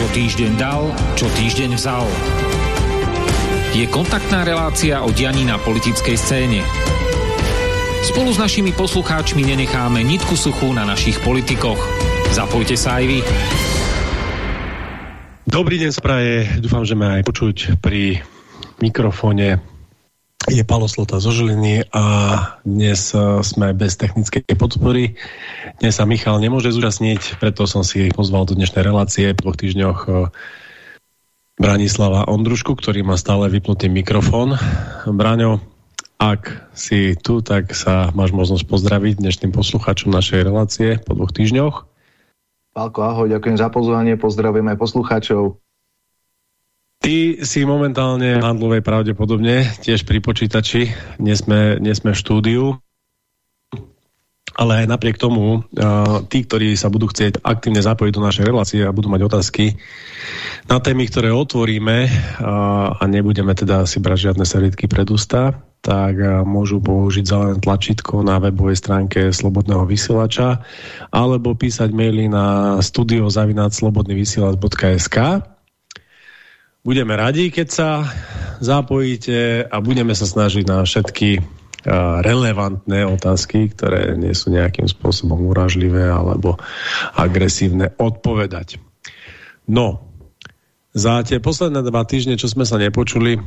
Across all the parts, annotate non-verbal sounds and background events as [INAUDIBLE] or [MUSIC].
Čo týždeň dal, čo týždeň vzal. Je kontaktná relácia o dianí na politickej scéne. Spolu s našimi poslucháčmi nenecháme nitku suchú na našich politikoch. Zapojte sa aj vy. Dobrý deň spraje, dúfam, že ma aj počuť pri mikrofóne je Palo Slota zo Žiliny a dnes e, sme bez technickej podpory. Dnes sa Michal nemôže zúčastniť, preto som si pozval do dnešnej relácie po dvoch týždňoch e, Branislava Ondrušku, ktorý má stále vypnutý mikrofón. Braňo, ak si tu, tak sa máš možnosť pozdraviť dnešným posluchačom našej relácie po dvoch týždňoch. Pálko, ahoj, ďakujem za pozvanie, pozdravujem aj poslucháčov. Ty si momentálne v handlovej pravdepodobne, tiež pri počítači, nie sme, nie sme v štúdiu, ale aj napriek tomu, tí, ktorí sa budú chcieť aktívne zapojiť do našej relácie a budú mať otázky na témy, ktoré otvoríme a nebudeme teda si brať žiadne servitky pred ústa, tak môžu použiť zelené tlačítko na webovej stránke Slobodného vysielača alebo písať maily na studiozavináčslobodnyvysielač.sk Budeme radi, keď sa zapojíte a budeme sa snažiť na všetky relevantné otázky, ktoré nie sú nejakým spôsobom uražlivé alebo agresívne odpovedať. No, za tie posledné dva týždne, čo sme sa nepočuli,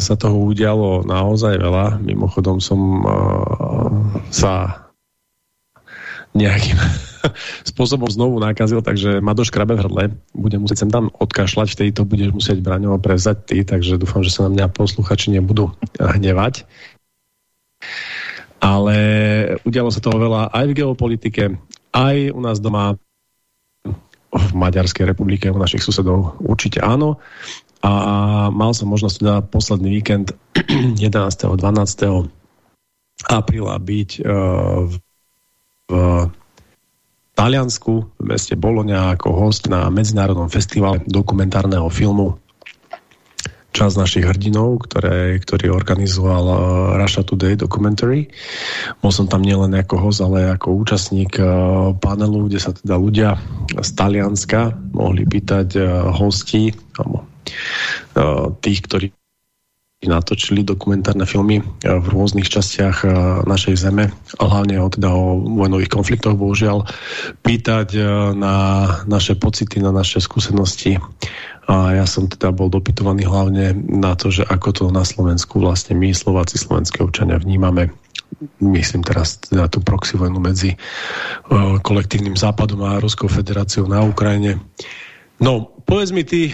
sa toho udialo naozaj veľa. Mimochodom som sa nejakým [LAUGHS] spôsobom znovu nakazil, takže ma doškrabe v hrdle. Budem musieť sem tam odkašľať, vtedy to budeš musieť braňovo prevzať ty, takže dúfam, že sa na mňa posluchači nebudú hnevať. Ale udialo sa toho veľa aj v geopolitike, aj u nás doma v Maďarskej republike, u našich susedov určite áno. A mal som možnosť teda posledný víkend [CLEARS THROAT] 11. 12. apríla byť uh, v, v Taliansku, v meste Boloňa ako host na Medzinárodnom festivale dokumentárneho filmu čas našich hrdinov, ktoré, ktorý organizoval uh, Russia Today Documentary. Bol som tam nielen ako host, ale ako účastník uh, panelu, kde sa teda ľudia z Talianska mohli pýtať hostí, alebo tých, ktorí natočili dokumentárne filmy eh, v rôznych častiach eh, našej zeme, hlavne o, teda o vojnových konfliktoch, bohužiaľ, pýtať eh, na naše pocity, na naše skúsenosti. A ja som teda bol dopytovaný hlavne na to, že ako to na Slovensku vlastne my, Slováci, slovenské občania vnímame myslím teraz na tú proxy vojnu medzi kolektívnym západom a Ruskou federáciou na Ukrajine. No, povedz mi ty,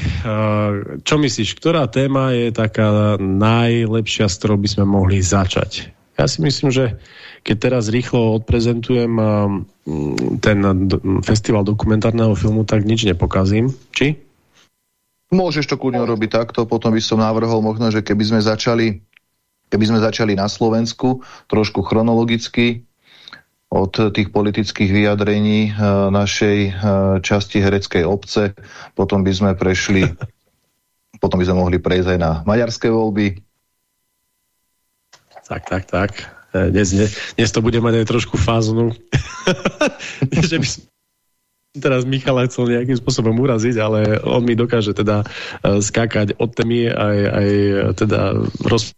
čo myslíš, ktorá téma je taká najlepšia, s ktorou by sme mohli začať? Ja si myslím, že keď teraz rýchlo odprezentujem ten festival dokumentárneho filmu, tak nič nepokazím. Či? Môžeš to kľudne robiť takto, potom by som navrhol možno, že keby sme začali keby sme začali na Slovensku, trošku chronologicky, od tých politických vyjadrení eh, našej eh, časti hereckej obce. Potom by sme prešli, [LAUGHS] potom by sme mohli prejsť aj na maďarské voľby. Tak, tak, tak. Eh, dnes, dnes, to bude mať aj trošku fáznu. [LAUGHS] že by som teraz Michala chcel nejakým spôsobom uraziť, ale on mi dokáže teda skákať od témy aj, aj teda roz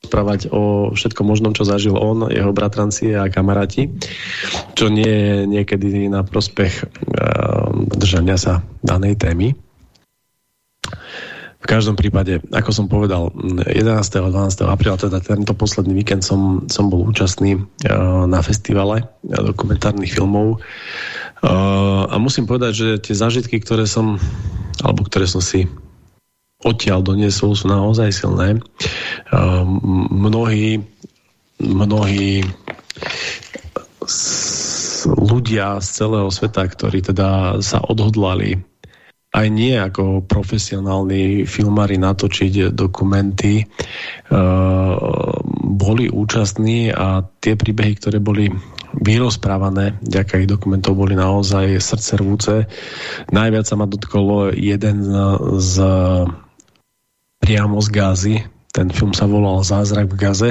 rozprávať o všetkom možnom, čo zažil on, jeho bratranci a kamaráti, čo nie je niekedy na prospech uh, držania sa danej témy. V každom prípade, ako som povedal, 11. a 12. apríla, teda tento posledný víkend som, som bol účastný uh, na festivale dokumentárnych filmov a musím povedať, že tie zážitky, ktoré som alebo ktoré som si odtiaľ doniesol, sú naozaj silné. Um, mnohí, mnohí ľudia z celého sveta, ktorí teda sa odhodlali aj nie ako profesionálni filmári natočiť dokumenty, uh, boli účastní a tie príbehy, ktoré boli vyrozprávané, ďaká ich dokumentov boli naozaj srdcervúce. Najviac sa ma dotkolo jeden z priamo z Gázy. Ten film sa volal Zázrak v Gaze.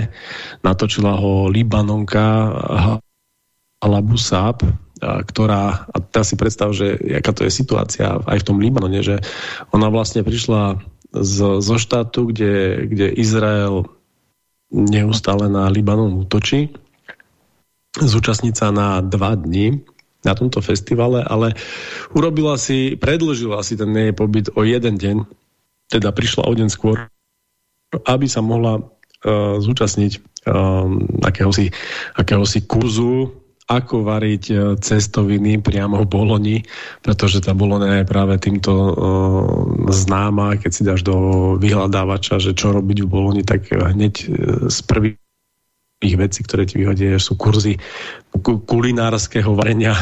Natočila ho Libanonka Alabu Saab. ktorá, a teraz si predstav, že aká to je situácia aj v tom Libanone, že ona vlastne prišla z, zo štátu, kde, kde Izrael neustále na Libanon útočí, zúčastniť sa na dva dní na tomto festivale, ale urobila si, predložila si ten jej pobyt o jeden deň, teda prišla o deň skôr, aby sa mohla uh, zúčastniť um, akéhosi, akéhosi kurzu ako variť e, cestoviny priamo v Boloni, pretože tá Bolona je práve týmto uh, známa, keď si dáš do vyhľadávača, že čo robiť v Boloni, tak hneď z prvých vecí, ktoré ti vyhodia, sú kurzy kulinárskeho varenia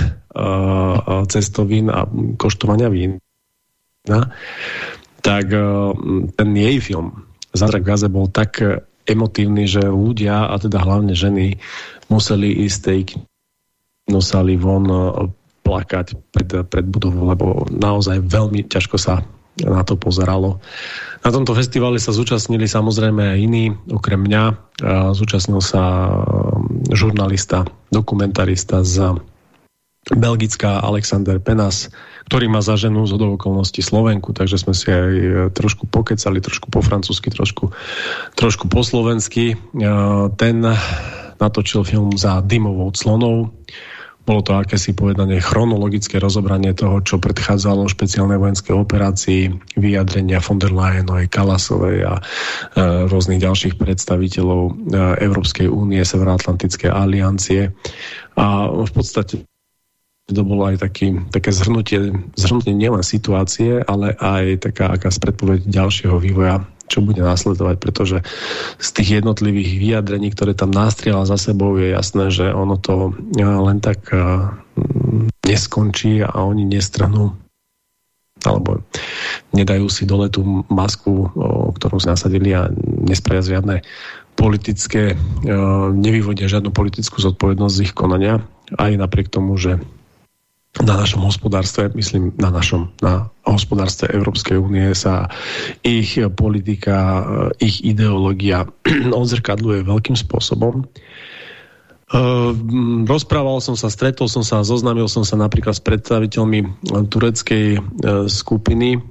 cestovín a koštovania vín. Tak uh, ten jej film Zázrak v Gaze bol tak emotívny, že ľudia, a teda hlavne ženy, museli ísť tej nosali von e, plakať pred, pred budovou, lebo naozaj veľmi ťažko sa na to pozeralo. Na tomto festivale sa zúčastnili samozrejme aj iní, okrem mňa. Zúčastnil sa žurnalista, dokumentarista z Belgická Alexander Penas, ktorý má za ženu z okolností Slovenku, takže sme si aj e, trošku pokecali, trošku po francúzsky, trošku, trošku po slovensky. Ten natočil film za dymovou clonou. Bolo to akési povedanie chronologické rozobranie toho, čo predchádzalo špeciálnej vojenskej operácii, vyjadrenia von der Leyenovej, Kalasovej a e, rôznych ďalších predstaviteľov e, Európskej únie, Severoatlantické aliancie. A v podstate to bolo aj taký, také zhrnutie, zhrnutie nielen situácie, ale aj taká aká predpoveď ďalšieho vývoja čo bude následovať, pretože z tých jednotlivých vyjadrení, ktoré tam nástriela za sebou, je jasné, že ono to e, len tak e, neskončí a oni nestrhnú. Alebo nedajú si dole tú masku, ktorú si nasadili a nespravia žiadne politické, e, nevyvodia žiadnu politickú zodpovednosť z ich konania, aj napriek tomu, že na našom hospodárstve, myslím na našom, na hospodárstve Európskej únie sa ich politika, ich ideológia [CLEARS THROAT] odzrkadluje veľkým spôsobom. Uh, rozprával som sa, stretol som sa, zoznámil som sa napríklad s predstaviteľmi tureckej uh, skupiny,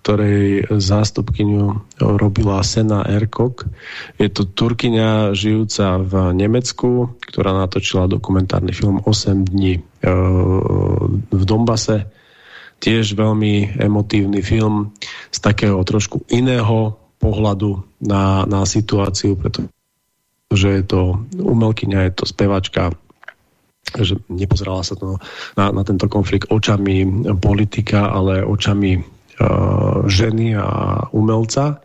ktorej zástupkyňu robila Sena Erkok. Je to turkyňa žijúca v Nemecku, ktorá natočila dokumentárny film 8 dní v Dombase. Tiež veľmi emotívny film z takého trošku iného pohľadu na, na situáciu, pretože že je to umelkyňa, je to spevačka, že nepozerala sa to na, na tento konflikt očami politika, ale očami uh, ženy a umelca.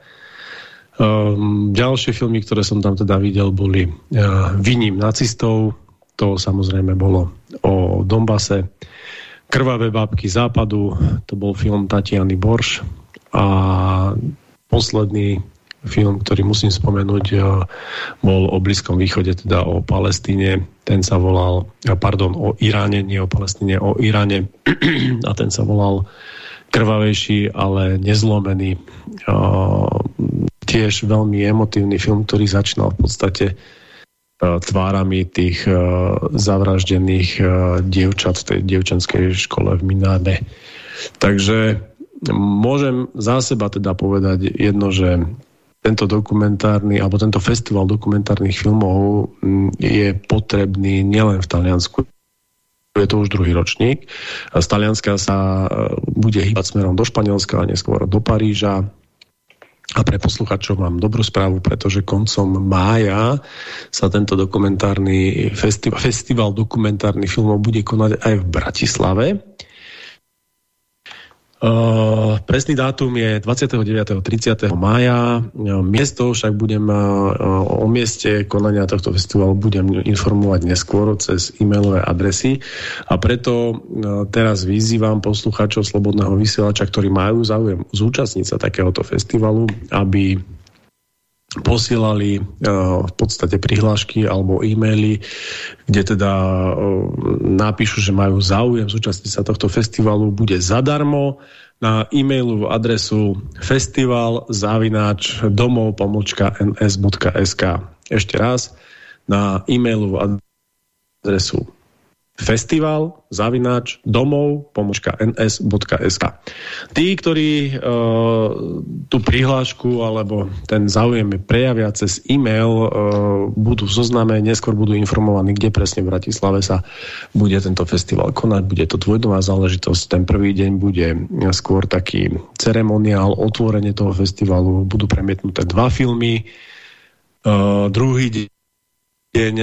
Um, ďalšie filmy, ktoré som tam teda videl, boli uh, Viním nacistov, to samozrejme bolo o Dombase, Krvavé bábky západu, to bol film Tatiany Borš a posledný film, ktorý musím spomenúť, eh, bol o Blízkom východe, teda o Palestíne. Ten sa volal, eh, pardon, o Iráne, nie o Palestíne, o Iráne. [CLEARS THROAT] A ten sa volal Krvavejší, ale nezlomený. Eh, tiež veľmi emotívny film, ktorý začínal v podstate tvárami tých zavraždených dievčat v tej dievčanskej škole v Mináde. Takže môžem za seba teda povedať jedno, že tento dokumentárny, alebo tento festival dokumentárnych filmov je potrebný nielen v Taliansku, je to už druhý ročník. Z Talianska sa e, bude hýbať smerom do Španielska a neskôr do Paríža. A pre posluchačov mám dobrú správu, pretože koncom mája sa tento dokumentárny festival, festival dokumentárnych filmov bude konať aj v Bratislave. Presný dátum je 29. 30. mája. Miesto však budem o mieste konania tohto festivalu budem informovať neskôr cez e-mailové adresy a preto teraz vyzývam poslucháčov Slobodného vysielača, ktorí majú záujem zúčastniť sa takéhoto festivalu, aby posielali v podstate prihlášky alebo e-maily, kde teda napíšu, že majú záujem zúčastniť sa tohto festivalu, bude zadarmo. Na e-mailovú adresu festival zavináč domov ns.sk Ešte raz, na e-mailovú adresu festival zavináč domov pomočka ns.sk. Tí, ktorí uh, tú prihlášku alebo ten záujem prejavia cez e-mail, uh, budú v zozname, neskôr budú informovaní, kde presne v Bratislave sa bude tento festival konať. Bude to dvojdomá záležitosť. Ten prvý deň bude skôr taký ceremoniál, otvorenie toho festivalu. Budú premietnuté dva filmy. Uh, druhý deň deň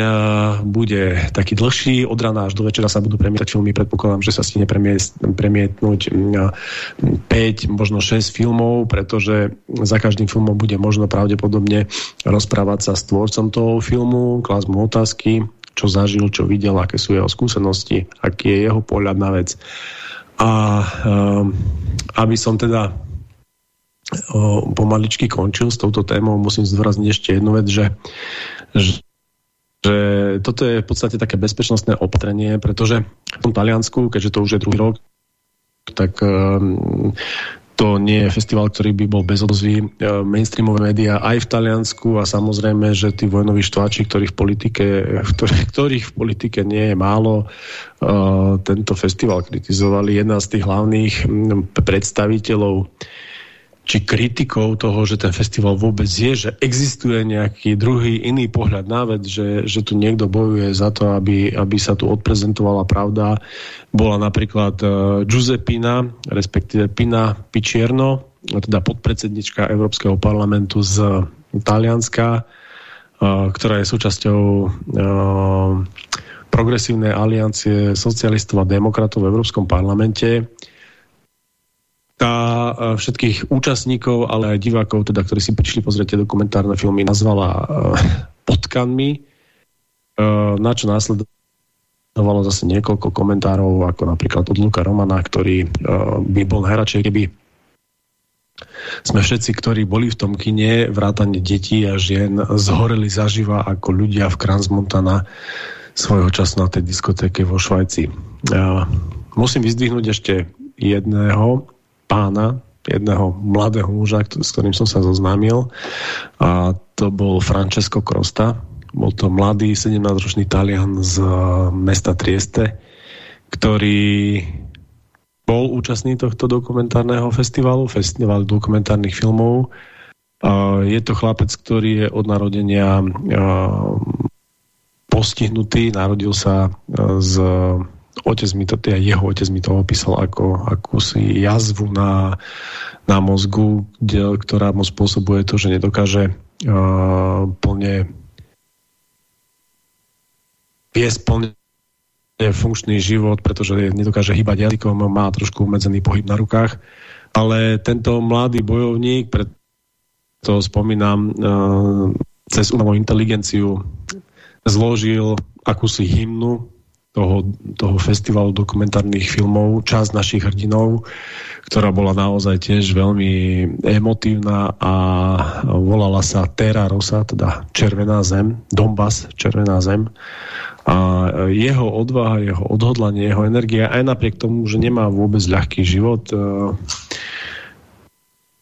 bude taký dlhší, od rana až do večera sa budú premietať filmy, predpokladám, že sa stihne premietnúť 5, možno 6 filmov, pretože za každým filmom bude možno pravdepodobne rozprávať sa s tvorcom toho filmu, klásť mu otázky, čo zažil, čo videl, aké sú jeho skúsenosti, aký je jeho pohľad na vec. A um, aby som teda pomaličky končil s touto témou, musím zdôrazniť ešte jednu vec, že, že že toto je v podstate také bezpečnostné opatrenie, pretože v tom Taliansku, keďže to už je druhý rok, tak um, to nie je festival, ktorý by bol bez odozvy. Uh, mainstreamové médiá aj v Taliansku a samozrejme, že tí vojnoví štváči, ktorých v politike, [LAUGHS] ktorých, ktorých v politike nie je málo, uh, tento festival kritizovali. Jedna z tých hlavných predstaviteľov či kritikou toho, že ten festival vôbec je, že existuje nejaký druhý iný pohľad na vec, že, že tu niekto bojuje za to, aby, aby sa tu odprezentovala pravda. Bola napríklad uh, Giuseppina, respektíve Pina Picierno, teda podpredsednička Európskeho parlamentu z Talianska, uh, ktorá je súčasťou uh, progresívnej aliancie socialistov a demokratov v Európskom parlamente tá e, všetkých účastníkov, ale aj divákov, teda, ktorí si prišli pozrieť tie dokumentárne filmy, nazvala uh, potkanmi, uh, na čo následovalo zase niekoľko komentárov, ako napríklad od Luka Romana, ktorý by bol najradšej, keby sme všetci, ktorí boli v tom kine, vrátane detí a žien, zhoreli zaživa ako ľudia v Kranzmontana svojho času na tej diskotéke vo Švajci. Musím vyzdvihnúť ešte jedného pána, jedného mladého muža, s ktorým som sa zoznámil a to bol Francesco Crosta. Bol to mladý 17-ročný Talian z eh, mesta Trieste, ktorý bol účastný tohto dokumentárneho festivalu, festival dokumentárnych filmov. Je to chlapec, ktorý je od narodenia eh, postihnutý, narodil sa eh, z otec mi to, teda jeho otec mi to opísal ako akúsi jazvu na, na mozgu, ktorá mu spôsobuje to, že nedokáže uh, plne viesť plne funkčný život, pretože nedokáže hýbať jazykom, má trošku obmedzený pohyb na rukách. Ale tento mladý bojovník, preto spomínam, uh, cez umelú inteligenciu zložil akúsi hymnu toho, toho festivalu dokumentárnych filmov, časť našich hrdinov, ktorá bola naozaj tiež veľmi emotívna a volala sa Terra Rosa, teda Červená zem, Donbass, Červená zem. A jeho odvaha, jeho odhodlanie, jeho energia, aj napriek tomu, že nemá vôbec ľahký život,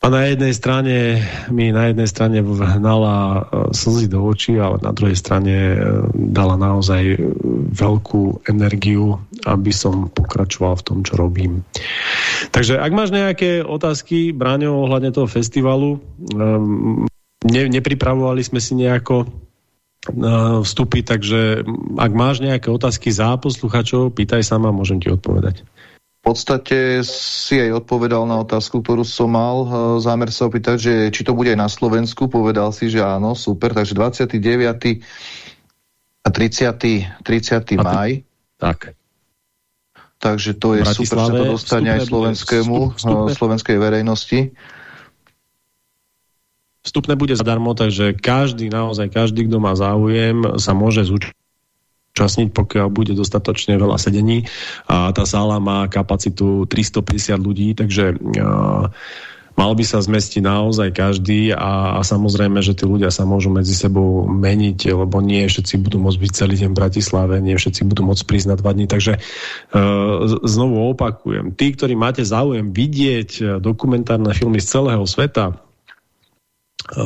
a na jednej strane mi na jednej strane vhnala e, slzy do očí, ale na druhej strane e, dala naozaj veľkú energiu, aby som pokračoval v tom, čo robím. Takže ak máš nejaké otázky, Bráňo, ohľadne toho festivalu, um, ne, nepripravovali sme si nejako vstupy, takže ak máš nejaké otázky za posluchačov, pýtaj sa ma, môžem ti odpovedať. V podstate si aj odpovedal na otázku, ktorú som mal e, zámer sa opýtať, že či to bude aj na Slovensku. Povedal si, že áno, super. Takže 29. a 30. 30. maj. Tak. Takže to je super, sa to dostane aj slovenskému, vstup, vstupne. slovenskej verejnosti. Vstupné bude zadarmo, takže každý, naozaj každý, kto má záujem, sa môže zúčastniť zúčastniť, pokiaľ bude dostatočne veľa sedení. A tá sála má kapacitu 350 ľudí, takže uh, mal by sa zmestiť naozaj každý a, a samozrejme, že tí ľudia sa môžu medzi sebou meniť, lebo nie všetci budú môcť byť celý deň v Bratislave, nie všetci budú môcť prísť na dva dní, takže uh, znovu opakujem, tí, ktorí máte záujem vidieť dokumentárne filmy z celého sveta,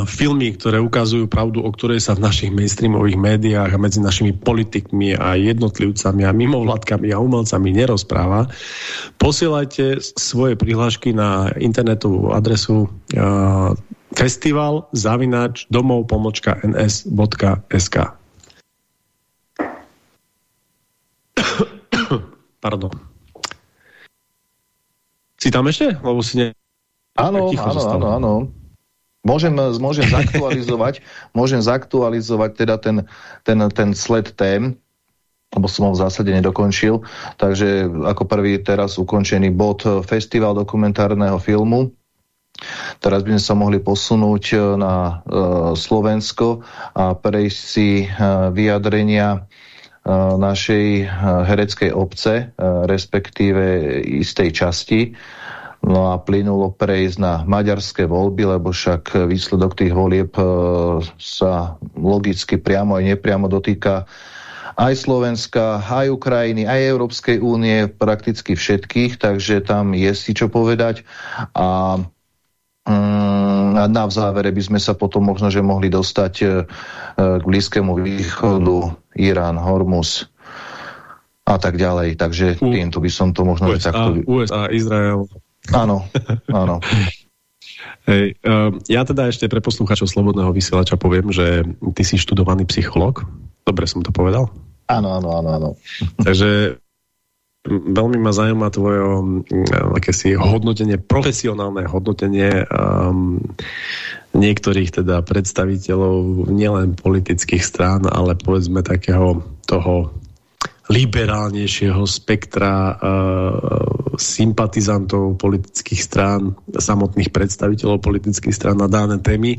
filmy, ktoré ukazujú pravdu, o ktorej sa v našich mainstreamových médiách a medzi našimi politikmi a jednotlivcami a mimovládkami a umelcami nerozpráva, posielajte svoje prihlášky na internetovú adresu uh, festival zavinač domov pomočka ns.sk [COUGHS] Pardon. Si tam ešte? Lebo si ne... Áno, áno, áno, áno. Môžem, môžem zaktualizovať, [LAUGHS] môžem zaktualizovať teda ten, ten, ten sled tém, lebo som ho v zásade nedokončil. Takže ako prvý teraz ukončený bod Festival dokumentárneho filmu. Teraz by sme sa mohli posunúť e, na e, Slovensko a prejsť si vyjadrenia našej hereckej obce, respektíve istej časti, No a plynulo prejsť na maďarské voľby, lebo však výsledok tých volieb e, sa logicky priamo aj nepriamo dotýka aj Slovenska, aj Ukrajiny, aj Európskej únie, prakticky všetkých, takže tam je si čo povedať. A mm, na v závere by sme sa potom možno, že mohli dostať e, k Blízkému východu, Irán, Hormus a tak ďalej. Takže týmto by som to možno... USA, takto... USA Izrael, Áno, áno. Hej, uh, ja teda ešte pre poslucháčov Slobodného vysielača poviem, že ty si študovaný psycholog. Dobre som to povedal? Áno, áno, áno. áno. Takže veľmi ma zaujíma tvoje akési hodnotenie, profesionálne hodnotenie um, niektorých teda predstaviteľov nielen politických strán, ale povedzme takého toho liberálnejšieho spektra uh, sympatizantov politických strán, samotných predstaviteľov politických strán na dané témy.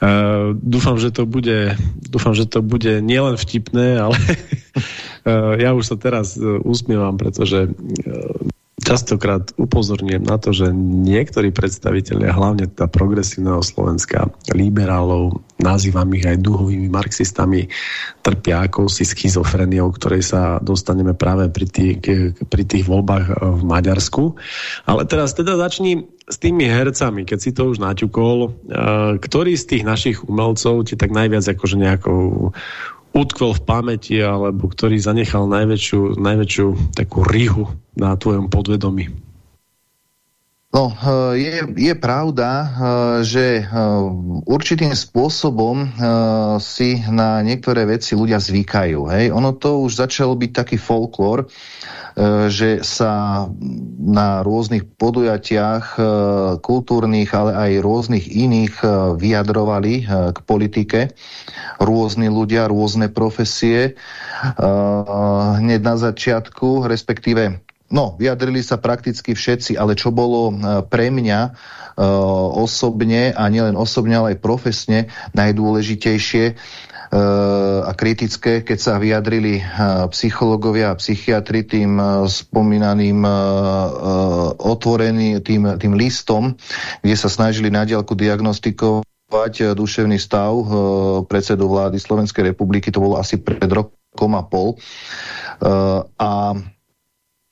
Uh, dúfam, že to bude, dúfam, že to bude nielen vtipné, ale uh, [LAUGHS] ja už sa teraz uh, usmievam, pretože častokrát upozorňujem na to, že niektorí predstavitelia, hlavne teda progresívneho Slovenska, liberálov, nazývam ich aj duhovými marxistami, trpia akousi schizofreniou, ktorej sa dostaneme práve pri tých, pri tých voľbách v Maďarsku. Ale teraz teda začni s tými hercami, keď si to už naťukol, ktorý z tých našich umelcov ti tak najviac akože nejakou utkvel v pamäti, alebo ktorý zanechal najväčšiu, najväčšiu takú rihu na tvojom podvedomí? No, eh, je, je pravda, eh, že eh, určitým spôsobom si na niektoré veci ľudia zvykajú. Hej? Ono to už začalo byť taký folklór, že sa na rôznych podujatiach kultúrnych, ale aj rôznych iných vyjadrovali k politike rôzni ľudia, rôzne profesie hneď na začiatku, respektíve No, vyjadrili sa prakticky všetci, ale čo bolo pre mňa uh, osobne, a nielen osobne, ale aj profesne, najdôležitejšie a kritické, keď sa vyjadrili psychológovia a psychiatri tým spomínaným otvorený tým, tým listom, kde sa snažili na diálku diagnostikovať duševný stav predsedu vlády Slovenskej republiky, to bolo asi pred rokom a pol. A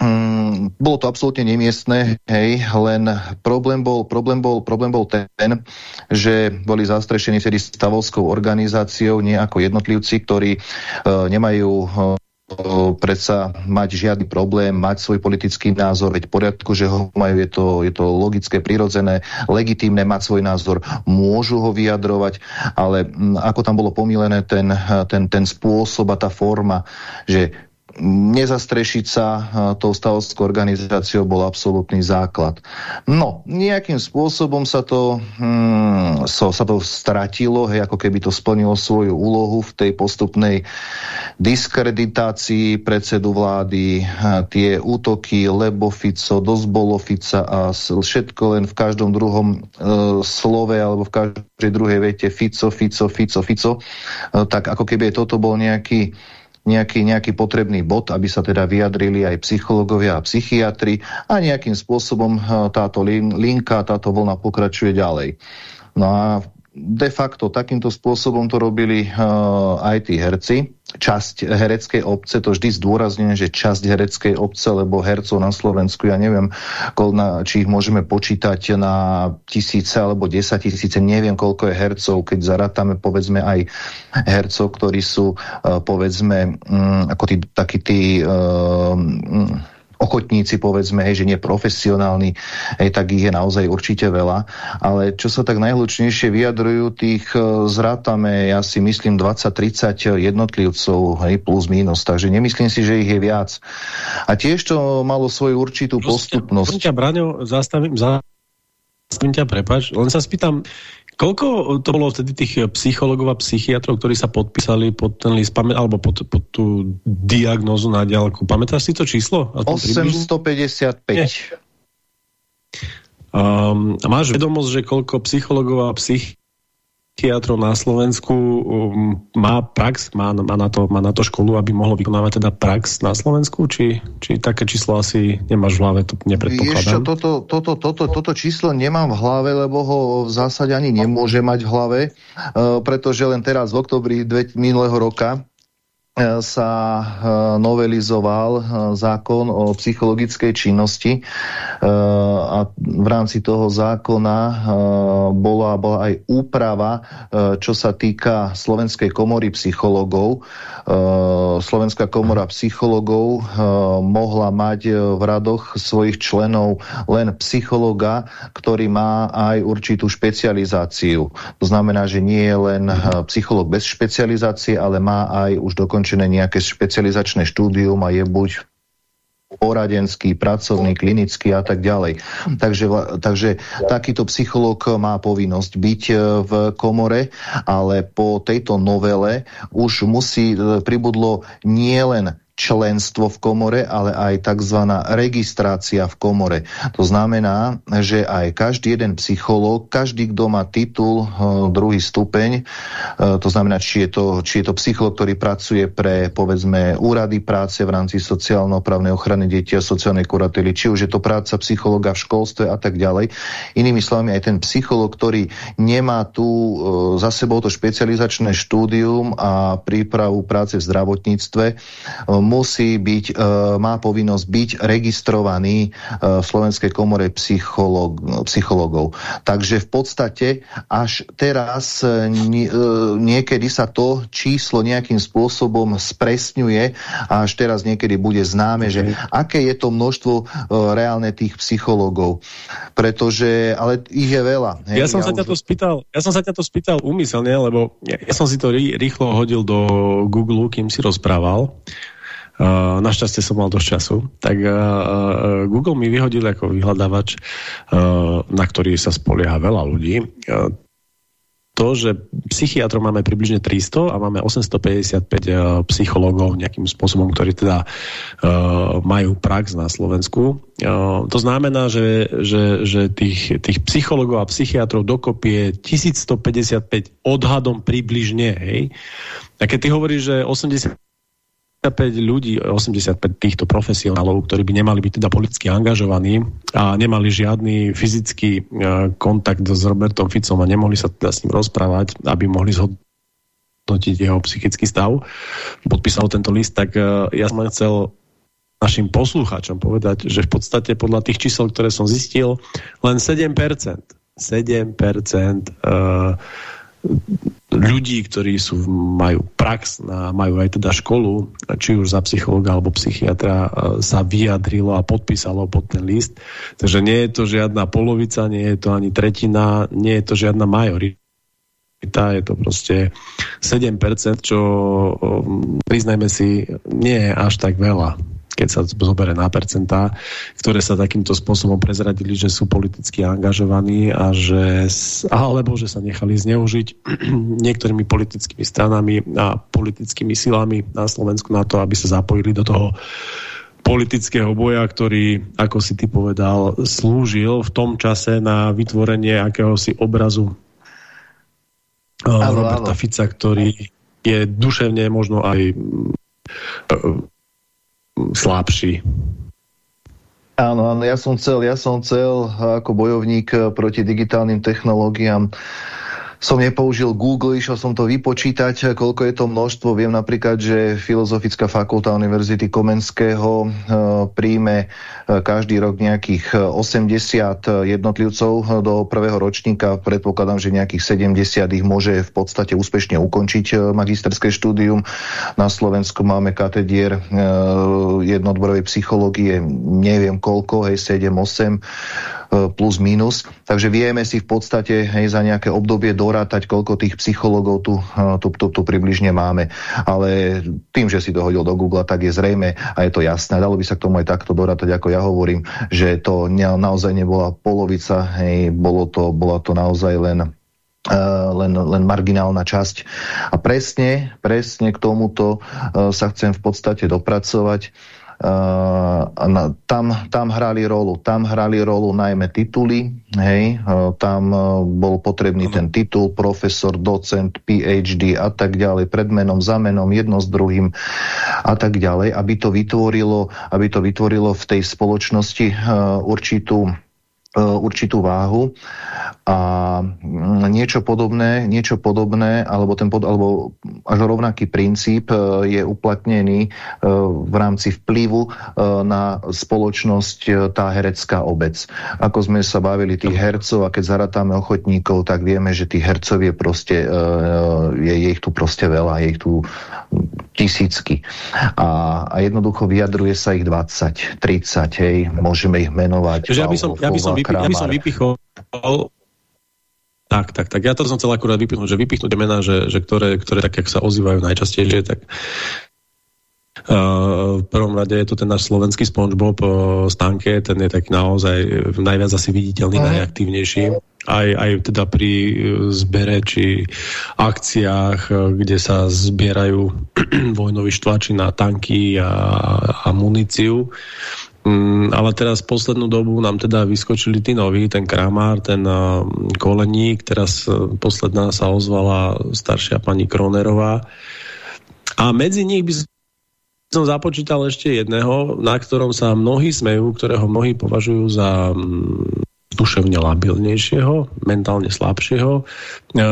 Mm, bolo to absolútne nemiestné, hej, len problém bol, problém bol, problém bol ten, že boli zastrešení vtedy stavovskou organizáciou, nie ako jednotlivci, ktorí e, nemajú e, predsa mať žiadny problém, mať svoj politický názor, veď v poriadku, že ho majú, je to, je to logické, prirodzené, legitímne mať svoj názor, môžu ho vyjadrovať, ale m, ako tam bolo pomílené ten, ten, ten spôsob a tá forma, že nezastrešiť sa tou stavovskou organizáciou bol absolútny základ. No, nejakým spôsobom sa to, hmm, so, sa to stratilo, hej, ako keby to splnilo svoju úlohu v tej postupnej diskreditácii predsedu vlády, tie útoky Lebo Fico, dosť bolo Fica a všetko len v každom druhom e, slove alebo v každej druhej vete Fico, Fico, Fico, Fico, e, tak ako keby toto bol nejaký nejaký, nejaký potrebný bod, aby sa teda vyjadrili aj psychológovia a psychiatri a nejakým spôsobom eh, táto linka, táto vlna pokračuje ďalej. No a de facto takýmto spôsobom to robili uh, aj tí herci, časť hereckej obce, to vždy zdôrazňujem, že časť hereckej obce, lebo hercov na Slovensku, ja neviem, či ich môžeme počítať na tisíce alebo desať tisíce, neviem koľko je hercov, keď zarátame povedzme aj hercov, ktorí sú povedzme ako tí, takí tí ochotníci, povedzme, hej, že nie profesionálni, hej, tak ich je naozaj určite veľa. Ale čo sa tak najhlučnejšie vyjadrujú, tých e, zrátame, ja si myslím, 20-30 jednotlivcov, hej, plus minus, takže nemyslím si, že ich je viac. A tiež to malo svoju určitú postupnosť. Prosím ťa, Braňo, zastavím, zastavím ťa, prepač, len sa spýtam, Koľko to bolo vtedy tých psychologov a psychiatrov, ktorí sa podpísali pod ten list, alebo pod, pod tú diagnózu na diálku? Pamätáš si to číslo? 855. Um, máš vedomosť, že koľko psychologov a psychiatrov psychiatrov na Slovensku um, má prax, má, má, na to, má na to školu, aby mohlo vykonávať teda prax na Slovensku? Či, či také číslo asi nemáš v hlave, to nepredpokladám? Vieš toto, toto, toto, toto číslo nemám v hlave, lebo ho v zásade ani nemôže mať v hlave, uh, pretože len teraz v oktobri minulého roka sa e, novelizoval e, zákon o psychologickej činnosti e, a v rámci toho zákona bola, bola aj úprava, čo sa týka Slovenskej komory psychologov. Slovenská komora psychologov mohla mať v radoch svojich členov len psychologa, ktorý má aj určitú špecializáciu. To znamená, že nie je len psycholog bez špecializácie, ale má aj už dokončený ukončené nejaké špecializačné štúdium a je buď poradenský, pracovný, klinický a tak ďalej. Takže, takže takýto psychológ má povinnosť byť e, v komore, ale po tejto novele už musí, e, pribudlo nielen členstvo v komore, ale aj tzv. registrácia v komore. To znamená, že aj každý jeden psychológ, každý, kto má titul uh, druhý stupeň, uh, to znamená, či je to, či je to psychológ, ktorý pracuje pre, povedzme, úrady práce v rámci sociálno-právnej ochrany detí a sociálnej kurately, či už je to práca psychologa v školstve a tak ďalej. Inými slovami, aj ten psychológ, ktorý nemá tu uh, za sebou to špecializačné štúdium a prípravu práce v zdravotníctve, musí byť, e, má povinnosť byť registrovaný e, v Slovenskej komore psycholog, psychologov. Takže v podstate až teraz e, niekedy sa to číslo nejakým spôsobom spresňuje a až teraz niekedy bude známe, že aké je to množstvo reálne tých psychologov. Pretože, ale ich je veľa. Hej, ja som ja sa už... ťa to spýtal, ja som sa ťa to spýtal úmyselne, lebo ja, ja som si to rýchlo hodil do Google, kým si rozprával Uh, našťastie som mal dosť času. Tak uh, Google mi vyhodil ako vyhľadávač, uh, na ktorý sa spolieha veľa ľudí. To, že psychiatrov máme približne 300 a máme 855 uh, psychológov nejakým spôsobom, ktorí teda uh, majú prax na Slovensku. Uh, to znamená, že, že, že tých, tých psychológov a psychiatrov dokopy je 1155 odhadom približne. Hej? A keď ty hovoríš, že 80 85 ľudí, 85 týchto profesionálov, ktorí by nemali byť teda politicky angažovaní a nemali žiadny fyzický e, kontakt s Robertom Ficom a nemohli sa teda s ním rozprávať, aby mohli zhodnotiť jeho psychický stav, podpísal tento list, tak e, ja som chcel našim poslucháčom povedať, že v podstate podľa tých čísel, ktoré som zistil, len 7%, 7% uh, ľudí, ktorí sú, majú prax, majú aj teda školu, či už za psychologa alebo psychiatra, e, sa vyjadrilo a podpísalo pod ten list. Takže nie je to žiadna polovica, nie je to ani tretina, nie je to žiadna majorita je to proste 7%, čo priznajme si, nie je až tak veľa keď sa zoberie na percentá, ktoré sa takýmto spôsobom prezradili, že sú politicky angažovaní a že, alebo že sa nechali zneužiť [CLEARS THROAT] niektorými politickými stranami a politickými silami na Slovensku na to, aby sa zapojili do toho politického boja, ktorý, ako si ty povedal, slúžil v tom čase na vytvorenie akéhosi obrazu uh, Roberta Fica, ktorý je duševne možno aj uh, slabší. Áno, áno, ja som chcel, ja som chcel ako bojovník proti digitálnym technológiám som nepoužil Google, išiel som to vypočítať, koľko je to množstvo. Viem napríklad, že Filozofická fakulta Univerzity Komenského e, príjme e, každý rok nejakých 80 jednotlivcov do prvého ročníka. Predpokladám, že nejakých 70 ich môže v podstate úspešne ukončiť magisterské štúdium. Na Slovensku máme katedier jednotborovej psychológie, neviem koľko, hej, 7-8 E, plus minus. Takže vieme si v podstate hej, za nejaké obdobie dorátať, koľko tých psychologov tu, e, tu, tu, tu približne máme. Ale tým, že si to hodil do Google, tak je zrejme a je to jasné. Dalo by sa k tomu aj takto dorátať, ako ja hovorím, že to naozaj nebola polovica, hej, bolo to, bola to naozaj len Uh, len, len marginálna časť. A presne, presne k tomuto uh, sa chcem v podstate dopracovať. Uh, tam, tam hrali rolu, tam hrali rolu najmä tituly, hej, uh, tam uh, bol potrebný ten titul, profesor, docent, PhD a tak ďalej, pred menom, za menom, jedno s druhým a tak ďalej, aby to vytvorilo, aby to vytvorilo v tej spoločnosti určitú určitú váhu a mm, niečo podobné, niečo podobné alebo, ten pod, alebo až rovnaký princíp e, je uplatnený e, v rámci vplyvu na spoločnosť tá herecká obec. Ako sme sa bavili tých hercov a keď zaratáme ochotníkov, tak vieme, že tých hercov je proste je, je ich tu proste veľa, je ich tu tisícky. A, a jednoducho vyjadruje sa ich 20, 30, hej, môžeme ich menovať. Čiže ja by som, ja by som, vypi ja by som vypichol tak, tak, tak. Ja to som chcel akurát vypichnúť, že vypichnúť mená, že, že ktoré, ktoré tak, jak sa ozývajú najčastejšie, tak Uh, v prvom rade je to ten náš slovenský SpongeBob uh, Stanke, ten je tak naozaj najviac asi viditeľný, uh-huh. najaktívnejší. Aj, aj teda pri uh, zbere či akciách, uh, kde sa zbierajú [CLEARS THROAT] vojnoví štváči na tanky a, a muníciu. Um, ale teraz poslednú dobu nám teda vyskočili tí noví, ten Kramár, ten uh, Koleník, teraz posledná sa ozvala staršia pani Kronerová. A medzi nich by som započítal ešte jedného, na ktorom sa mnohí smejú, ktorého mnohí považujú za mm, duševne labilnejšieho, mentálne slabšieho, uh,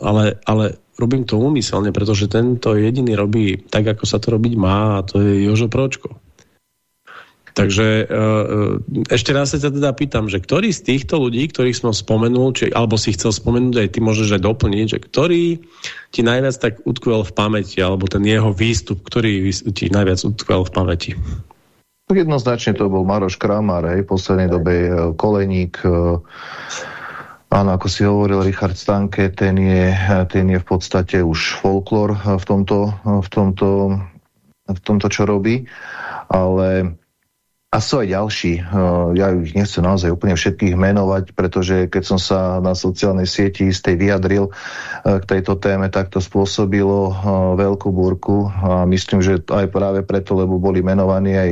ale, ale robím to úmyselne, pretože tento jediný robí tak, ako sa to robiť má a to je Jožo Pročko. Takže uh, ešte raz sa teda pýtam, že ktorý z týchto ľudí, ktorých som spomenul, či, alebo si chcel spomenúť, aj ty môžeš aj doplniť, že ktorý ti najviac tak utkvel v pamäti, alebo ten jeho výstup, ktorý ti najviac utkvel v pamäti? Jednoznačne to bol Maroš Kramar, hej, v poslednej dobe Koleník, Áno, ako si hovoril Richard Stanke, ten je, ten je v podstate už folklor v tomto, v tomto, v tomto čo robí, ale a sú aj ďalší. Eh, ja ich nechcem naozaj úplne všetkých menovať, pretože keď som sa na sociálnej sieti istej vyjadril eh, k tejto téme, tak to spôsobilo eh, veľkú búrku. A myslím, že aj práve preto, lebo boli menovaní aj,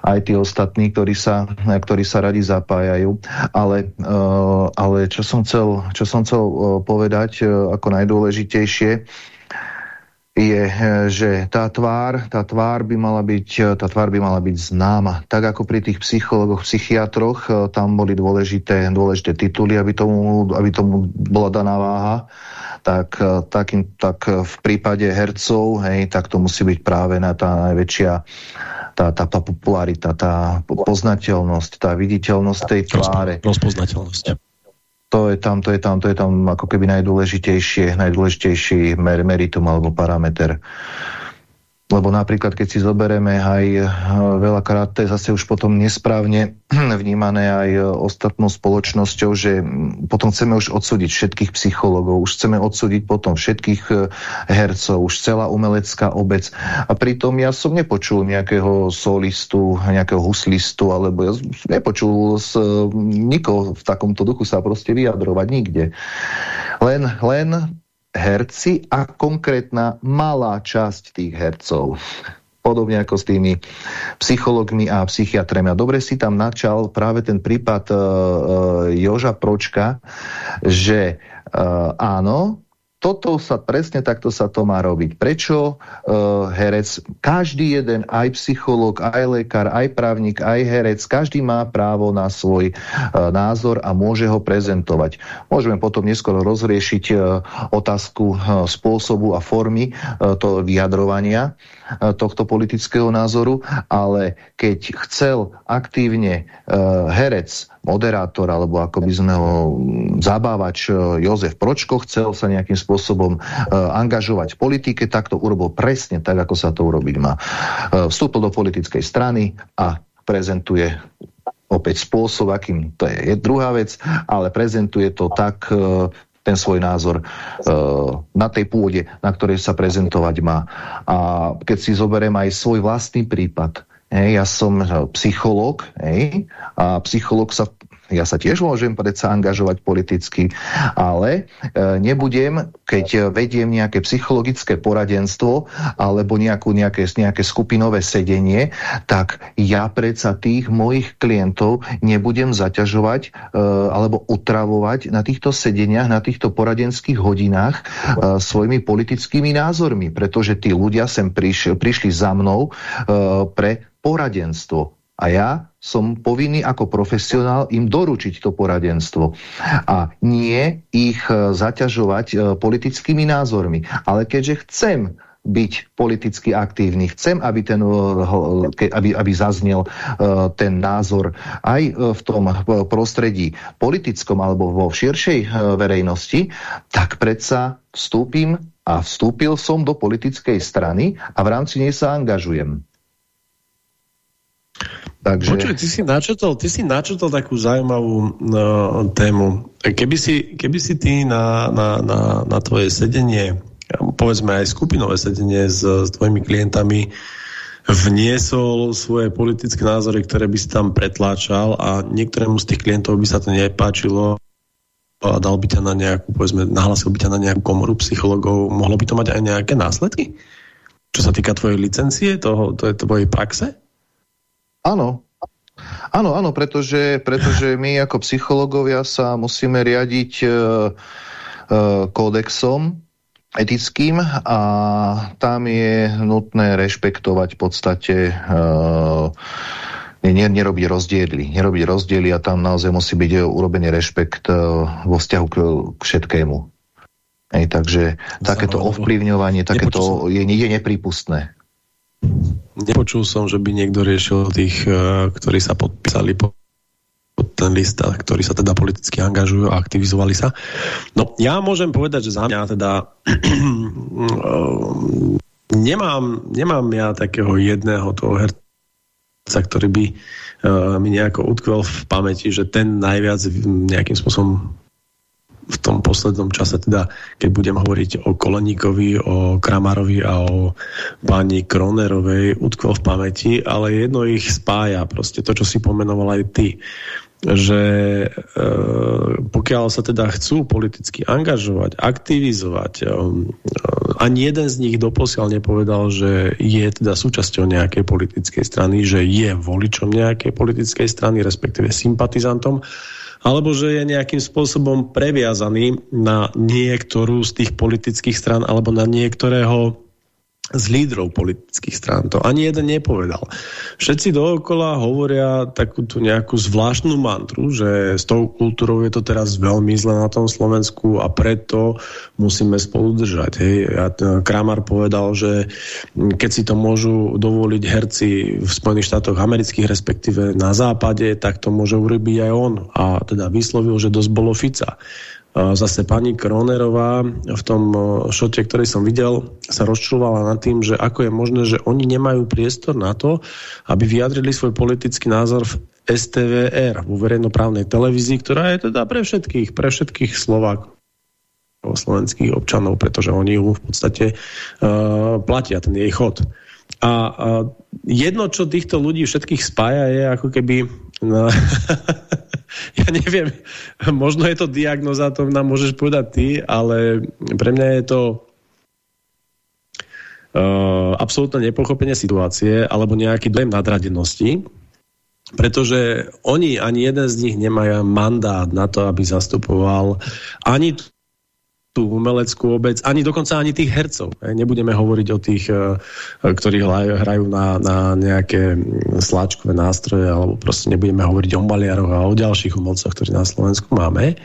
aj tí ostatní, ktorí sa, ktorí sa radi zapájajú. Ale, ale čo som chcel, čo som chcel povedať ako najdôležitejšie, je, že tá tvár, tá tvár by mala byť, tá tvár by mala byť známa. Tak ako pri tých psychologoch, psychiatroch, tam boli dôležité, dôležité tituly, aby tomu, aby tomu bola daná váha, tak, takým, tak v prípade hercov, hej, tak to musí byť práve na tá najväčšia tá, tá, tá popularita, tá poznateľnosť, tá viditeľnosť tej tváre. Rozpoznateľnosť to je tam, to je tam, to je tam ako keby najdôležitejšie, najdôležitejší mer meritum alebo parameter. Lebo napríklad, keď si zoberieme aj eh, veľakrát, to je zase už potom nesprávne [CLEARS THROAT] vnímané aj eh, ostatnou spoločnosťou, že mm, potom chceme už odsúdiť všetkých psychologov, už chceme odsúdiť potom všetkých eh, hercov, už celá umelecká obec. A pritom ja som nepočul nejakého solistu, nejakého huslistu, alebo ja nepočul z nikoho v takomto duchu sa proste vyjadrovať nikde. Len, len herci a konkrétna malá časť tých hercov. Podobne ako s tými psychologmi a psychiatremi. A dobre si tam načal práve ten prípad uh, uh, Joža Pročka, že uh, áno, toto sa, presne takto sa to má robiť. Prečo uh, herec, každý jeden, aj psychológ, aj lekár, aj právnik, aj herec, každý má právo na svoj uh, názor a môže ho prezentovať. Môžeme potom neskôr rozriešiť uh, otázku uh, spôsobu a formy uh, to vyjadrovania uh, tohto politického názoru, ale keď chcel aktívne uh, herec moderátor, alebo ako by sme ho zabávač e, Jozef Pročko chcel sa nejakým spôsobom angažovať v politike, tak to urobil presne tak, ako sa to urobiť má. Vstúpil do politickej strany a prezentuje opäť spôsob, akým to je, je druhá vec, ale prezentuje to tak, ten svoj názor uh, na tej pôde, na ktorej sa prezentovať má. A keď si zoberiem aj svoj vlastný prípad, Hej, ja som psychológ hej, a psychológ sa ja sa tiež môžem predsa angažovať politicky, ale e, nebudem, keď vediem nejaké psychologické poradenstvo alebo nejakú, nejaké, nejaké skupinové sedenie, tak ja predsa tých mojich klientov nebudem zaťažovať e, alebo utravovať na týchto sedeniach, na týchto poradenských hodinách e, svojimi politickými názormi, pretože tí ľudia sem priš, prišli za mnou pre poradenstvo. A ja som povinný ako profesionál im doručiť to poradenstvo. A nie ich e, zaťažovať e, politickými názormi. Ale keďže chcem byť politicky aktívny. Chcem, aby, ten, e, aby, aby zaznel ten názor aj v tom prostredí politickom alebo vo širšej verejnosti, tak predsa vstúpim a vstúpil som do politickej strany a v rámci nej sa angažujem. Takže... Počuj, ty si načetol, ty si načetol takú zaujímavú no, tému. Keby si, keby si ty na, na, na, na tvoje sedenie, povedzme aj skupinové sedenie s, s tvojimi klientami, vniesol svoje politické názory, ktoré by si tam pretláčal a niektorému z tých klientov by sa to nepáčilo a dal by ťa na nejakú, povedzme, nahlasil by ťa na nejakú komoru psychologov, mohlo by to mať aj nejaké následky? Čo sa týka tvojej licencie, toho, to je tvojej praxe? Áno. Áno, áno, pretože, pretože my ako psychológovia sa musíme riadiť e, e, kódexom etickým a tam je nutné rešpektovať v podstate e, ne, nerobiť rozdiely. Nerobiť rozdiely a tam naozaj musí byť urobený rešpekt e, vo vzťahu k, k všetkému. Ej, takže takéto ovplyvňovanie, takéto je, je nepripustné. Nepočul som, že by niekto riešil tých, eh, ktorí sa podpísali pod ten list, ktorí sa teda politicky angažujú a aktivizovali sa. No, ja môžem povedať, že za mňa teda [CLEARS THROAT] nemám, nemám ja takého jedného toho herca, ktorý by uh, mi nejako utkvel v pamäti, že ten najviac nejakým spôsobom v tom poslednom čase, teda keď budem hovoriť o Koleníkovi, o Kramarovi a o pani Kronerovej, utkol v pamäti, ale jedno ich spája, proste to, čo si pomenoval aj ty že e, pokiaľ sa teda chcú politicky angažovať, aktivizovať, e, ani jeden z nich doposiaľ nepovedal, že je teda súčasťou nejakej politickej strany, že je voličom nejakej politickej strany, respektíve sympatizantom, alebo že je nejakým spôsobom previazaný na niektorú z tých politických stran alebo na niektorého z lídrov politických strán. To ani jeden nepovedal. Všetci dookola hovoria takúto nejakú zvláštnu mantru, že s tou kultúrou je to teraz veľmi zle na tom Slovensku a preto musíme spolu držať. Hej. Ja, Kramar povedal, že keď si to môžu dovoliť herci v Spojených štátoch amerických, respektíve na západe, tak to môže urobiť aj on. A teda vyslovil, že dosť bolo Fica. Zase pani Kronerová v tom šote, ktorý som videl, sa rozčulovala nad tým, že ako je možné, že oni nemajú priestor na to, aby vyjadrili svoj politický názor v STVR, vo verejnoprávnej televízii, ktorá je teda pre všetkých, pre všetkých Slovákov slovenských občanov, pretože oni ju v podstate uh, platia, ten jej chod. A, a jedno, čo týchto ľudí všetkých spája, je ako keby no, [LAUGHS] ja neviem, možno je to diagnoza, to nám môžeš povedať ty, ale pre mňa je to uh, absolútne nepochopenie situácie alebo nejaký dojem nadradenosti, pretože oni, ani jeden z nich nemajú mandát na to, aby zastupoval ani tú umeleckú obec, ani dokonca ani tých hercov. Nebudeme hovoriť o tých, e, ktorí hrajú na, na nejaké sláčkové nástroje, alebo proste nebudeme hovoriť o maliaroch a o ďalších umelcoch, ktorí na Slovensku máme.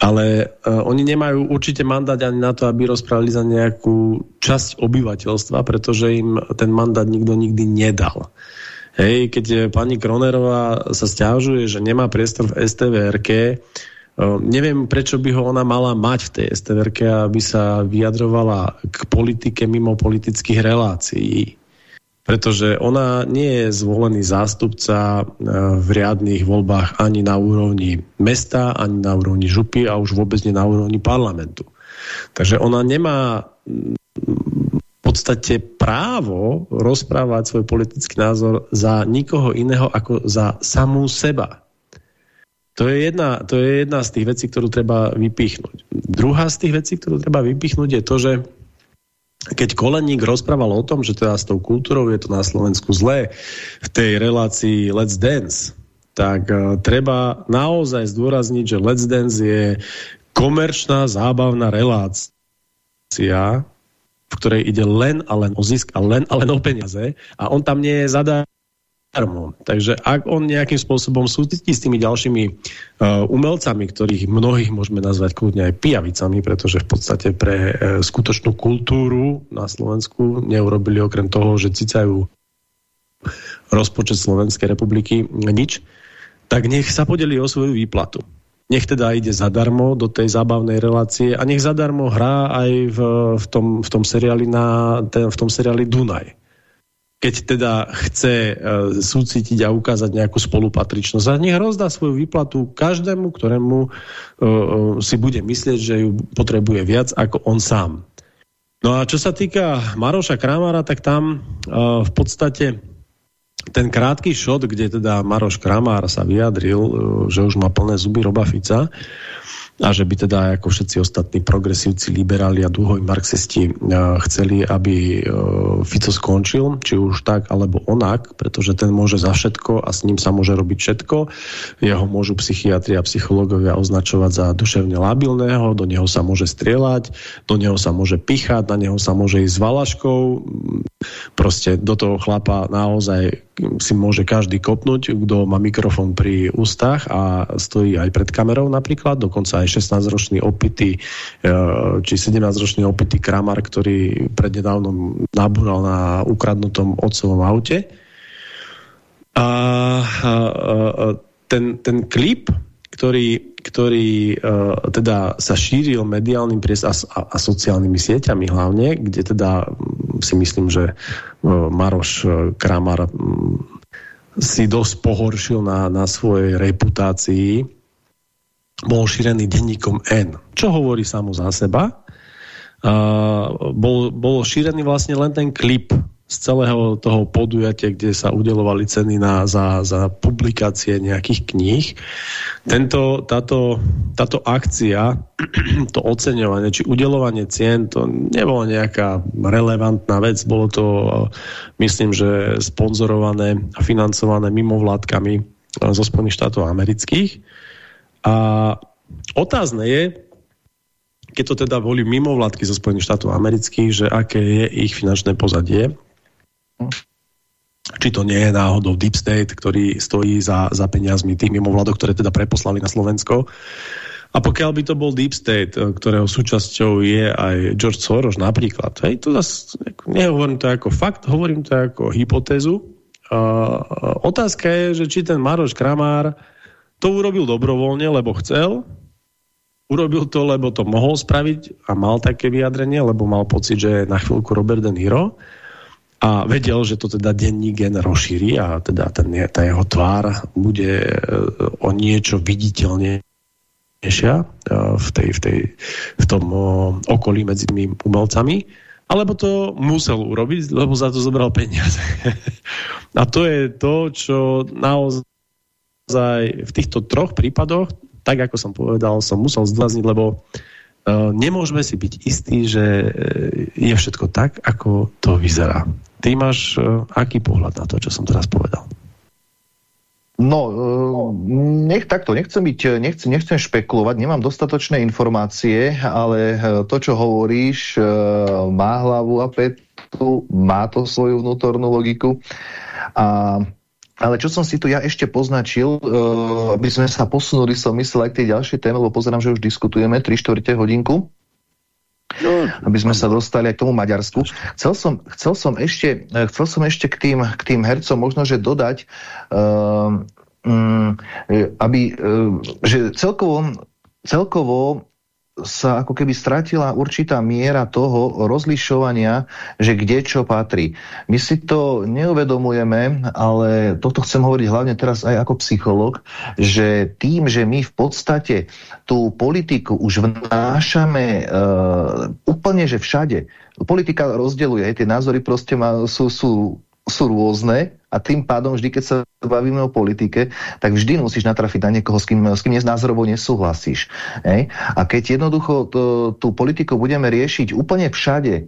Ale uh, oni nemajú určite mandát ani na to, aby rozprávali za nejakú časť obyvateľstva, pretože im ten mandát nikto nikdy nedal. Hej, keď pani Kronerová sa stiažuje, že nemá priestor v STVRK, Neviem, prečo by ho ona mala mať v tej STVRK, aby sa vyjadrovala k politike mimo politických relácií. Pretože ona nie je zvolený zástupca e, v riadných voľbách ani na úrovni mesta, ani na úrovni župy a už vôbec nie na úrovni parlamentu. Takže ona nemá v podstate právo rozprávať svoj politický názor za nikoho iného ako za samú seba. To je, jedna, to je jedna z tých vecí, ktorú treba vypichnúť. Druhá z tých vecí, ktorú treba vypichnúť je to, že keď Koleník rozprával o tom, že teda s tou kultúrou je to na Slovensku zlé v tej relácii Let's Dance, tak uh, treba naozaj zdôrazniť, že Let's Dance je komerčná zábavná relácia, v ktorej ide len a len o zisk a len a len o peniaze a on tam nie je zadarmo darmo. Takže ak on nejakým spôsobom súcití s tými ďalšími uh, umelcami, ktorých mnohých môžeme nazvať kľudne aj pijavicami, pretože v podstate pre uh, skutočnú kultúru na Slovensku neurobili okrem toho, že cicajú rozpočet Slovenskej republiky nič, tak nech sa podeli o svoju výplatu. Nech teda ide zadarmo do tej zábavnej relácie a nech zadarmo hrá aj v, v, tom, v tom seriáli na, ten, v tom seriáli Dunaj keď teda chce uh, súcitiť a ukázať nejakú spolupatričnosť. A nech rozdá svoju výplatu každému, ktorému uh, si bude myslieť, že ju potrebuje viac ako on sám. No a čo sa týka Maroša Kramara, tak tam uh, v podstate ten krátky šot, kde teda Maroš Kramár sa vyjadril, že už má plné zuby Roba Fica, a že by teda ako všetci ostatní progresívci, liberáli a dúhoví marxisti e, chceli, aby e, Fico skončil, či už tak alebo onak, pretože ten môže za všetko a s ním sa môže robiť všetko. Jeho môžu psychiatri a psychológovia označovať za duševne labilného, do neho sa môže strieľať, do neho sa môže pichať, na neho sa môže ísť s valaškou. Proste do toho chlapa naozaj si môže každý kopnúť, kto má mikrofón pri ústach a stojí aj pred kamerou napríklad, dokonca aj 16-ročný opity, e, či 17-ročný opity Kramar, ktorý prednedávnom nabúral na ukradnutom otcovom aute. A, ten, ten klip, ktorý, ktorý uh, teda sa šíril mediálnym pries a, a, a sociálnymi sieťami hlavne, kde teda si myslím, že uh, Maroš Kramar um, si dosť pohoršil na, na svojej reputácii bol šírený denníkom N. Čo hovorí samo za seba? Uh, bol, bol šírený vlastne len ten klip z celého toho podujatia, kde sa udelovali ceny na, za, za publikácie nejakých kníh. Tento, táto, táto akcia, [CLEARS THROAT] to oceňovanie, či udelovanie cien, to nebola nejaká relevantná vec, bolo to, myslím, že sponzorované a financované mimovládkami zo Spojených štátov amerických. A otázne je, keď to teda boli mimovládky zo Spojených štátov amerických, že aké je ich finančné pozadie. Či to nie je náhodou Deep State, ktorý stojí za, za peniazmi tých mimovládok, ktoré teda preposlali na Slovensko. A pokiaľ by to bol Deep State, ktorého súčasťou je aj George Soros napríklad, hej, to zase, nehovorím to ako fakt, hovorím to ako hypotézu. Uh, otázka je, že či ten Maroš Kramár to urobil dobrovoľne, lebo chcel. Urobil to, lebo to mohol spraviť a mal také vyjadrenie, lebo mal pocit, že na chvíľku Robert De Niro a vedel, že to teda denní gen rozšíri a teda ten, tá jeho tvár bude e, o niečo viditeľnejšia e, v, tej, v, tej, v tom okolí medzi tými umelcami, alebo to musel urobiť, lebo za to zobral peniaze. [LAUGHS] a to je to, čo naozaj v týchto troch prípadoch, tak ako som povedal, som musel zdôrazniť, lebo uh, nemôžeme si byť istí, že uh, je všetko tak, ako to vyzerá. Ty máš uh, aký pohľad na to, čo som teraz povedal? No, nech takto, nechcem, byť, nechcem, nechcem špekulovať, nemám dostatočné informácie, ale to, čo hovoríš, má hlavu a petu, má to svoju vnútornú logiku. A ale čo som si tu ja ešte poznačil, uh, aby sme sa posunuli, som myslel aj k tej ďalšej téme, lebo pozerám, že už diskutujeme 3 čtvrte hodinku. No, aby sme sa dostali aj k tomu Maďarsku. Chcel som, chcel som, ešte, eh, chcel som ešte k, tým, k tým hercom možno, že dodať, uh, um, aby, uh, že celkovo, celkovo sa ako keby stratila určitá miera toho rozlišovania, že kde čo patrí. My si to neuvedomujeme, ale toto chcem hovoriť hlavne teraz aj ako psycholog, že tým, že my v podstate tú politiku už vnášame uh, úplne, že všade. Politika rozdeluje, tie názory proste má, sú, sú sú rôzne a tým pádom vždy, keď sa bavíme o politike, tak vždy musíš natrafiť na niekoho, s kým, s kým názorovo nesúhlasíš. Ej? A keď jednoducho to, tú politiku budeme riešiť úplne všade,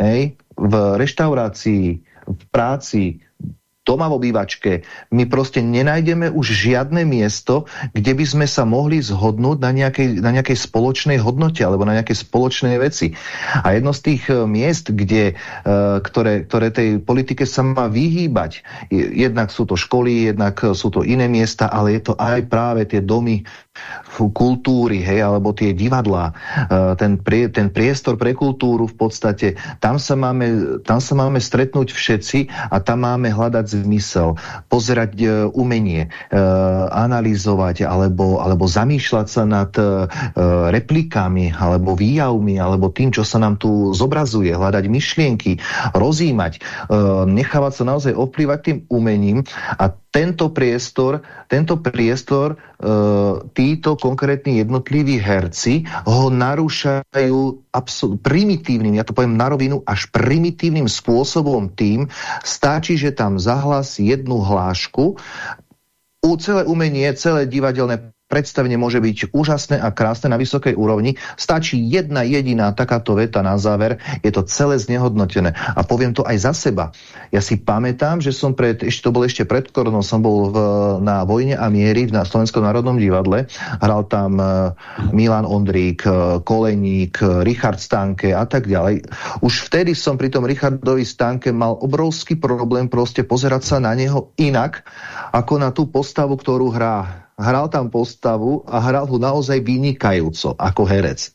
ej? v reštaurácii, v práci, doma v obývačke, my proste nenájdeme už žiadne miesto, kde by sme sa mohli zhodnúť na nejakej, na nejakej spoločnej hodnote alebo na nejakej spoločnej veci. A jedno z tých e, miest, kde, uh, ktoré, ktoré tej politike sa má vyhýbať, jednak sú to školy, jednak sú to iné miesta, ale je to aj práve tie domy kultúry, hej, alebo tie divadlá, uh, ten, prie, ten priestor pre kultúru v podstate, tam sa, máme, tam sa máme stretnúť všetci a tam máme hľadať zmysel, pozerať e, umenie, e, analyzovať alebo, alebo zamýšľať sa nad e, replikami alebo výjavmi alebo tým, čo sa nám tu zobrazuje, hľadať myšlienky, rozímať, e, nechávať sa naozaj ovplyvať tým umením a tento priestor, tento priestor e, títo konkrétni jednotliví herci ho narúšajú primitívnym, ja to poviem na rovinu, až primitívnym spôsobom tým, stačí, že tam zahlas jednu hlášku, u celé umenie, celé divadelné predstavenie môže byť úžasné a krásne na vysokej úrovni. Stačí jedna jediná takáto veta na záver, je to celé znehodnotené. A poviem to aj za seba. Ja si pamätám, že som pred, ešte to bol ešte pred koronou, som bol v, na Vojne a miery na Slovenskom národnom divadle. Hral tam uh, Milan Ondrík, uh, Koleník, uh, Richard Stanke a tak ďalej. Už vtedy som pri tom Richardovi Stanke mal obrovský problém proste pozerať sa na neho inak, ako na tú postavu, ktorú hrá hral tam postavu a hral ho naozaj vynikajúco ako herec.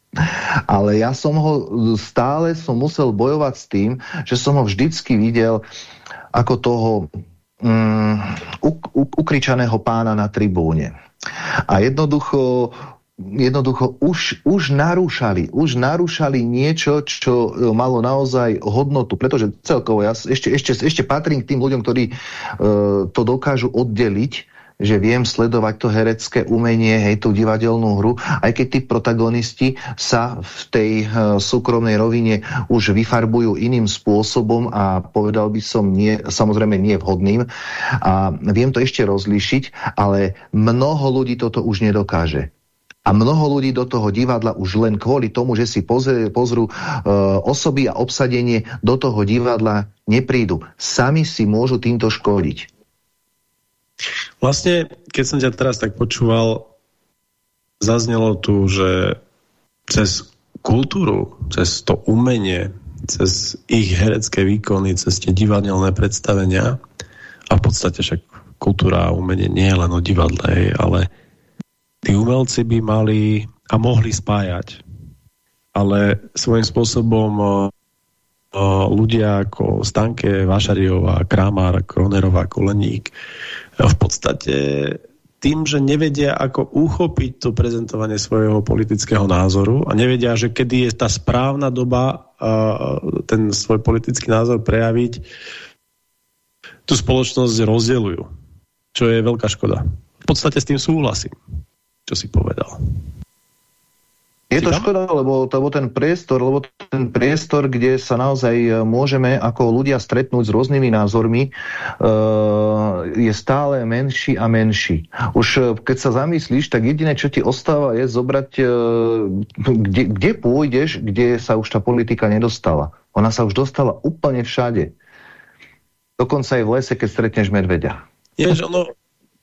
Ale ja som ho stále som musel bojovať s tým, že som ho vždycky videl ako toho um, ukričaného pána na tribúne. A jednoducho jednoducho už, už narúšali, už narúšali niečo, čo malo naozaj hodnotu, pretože celkovo ja ešte, ešte, ešte patrím k tým ľuďom, ktorí uh, to dokážu oddeliť že viem sledovať to herecké umenie, hej, tú divadelnú hru, aj keď tí protagonisti sa v tej uh, súkromnej rovine už vyfarbujú iným spôsobom a povedal by som nie, samozrejme nie vhodným. A viem to ešte rozlíšiť, ale mnoho ľudí toto už nedokáže. A mnoho ľudí do toho divadla už len kvôli tomu, že si pozrú, pozrú e, osoby a obsadenie do toho divadla neprídu. Sami si môžu týmto škodiť. Vlastne, keď som ťa teraz tak počúval, zaznelo tu, že cez kultúru, cez to umenie, cez ich herecké výkony, cez tie divadelné predstavenia a v podstate však kultúra a umenie nie je len o divadle, ale tí umelci by mali a mohli spájať. Ale svojím spôsobom ľudia ako Stanke, Vašariová, Kramár, Kronerová, Koleník v podstate tým, že nevedia, ako uchopiť to prezentovanie svojho politického názoru a nevedia, že kedy je tá správna doba ten svoj politický názor prejaviť, tú spoločnosť rozdelujú. Čo je veľká škoda. V podstate s tým súhlasím, čo si povedal. Je to škoda, lebo, lebo ten priestor, lebo ten priestor, kde sa naozaj e, môžeme ako ľudia stretnúť s rôznymi názormi, uh, je stále menší a menší. Už e, keď sa zamyslíš, tak jediné, čo ti ostáva, je zobrať, uh, kde, kde pôjdeš, kde sa už tá politika nedostala. Ona sa už dostala úplne všade. Dokonca aj v lese, keď stretneš medveďa. Je, ono,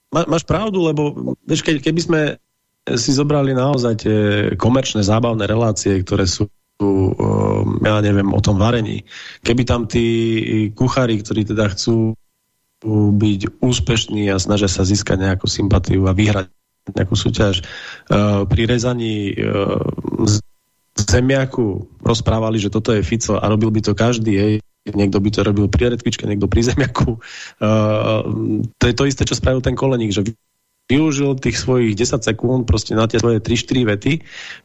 má, máš pravdu, lebo vieš, ke, keby sme si zobrali naozaj tie komerčné zábavné relácie, ktoré sú ja neviem, o tom varení. Keby tam tí kuchári, ktorí teda chcú byť úspešní a snažia sa získať nejakú sympatiu a vyhrať nejakú súťaž. Uh, pri rezaní uh, zemiaku rozprávali, že toto je Fico a robil by to každý, hej. Niekto by to robil pri redkvičke, niekto pri zemiaku. Uh, to je to isté, čo spravil ten koleník, že využil tých svojich 10 sekúnd proste na tie svoje 3-4 vety,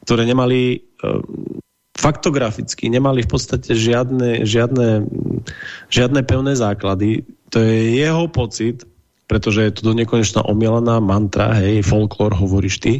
ktoré nemali uh, faktograficky, nemali v podstate žiadne, žiadne, žiadne pevné základy. To je jeho pocit, pretože je to do nekonečná omielaná mantra, hej, folklór hovoríš ty,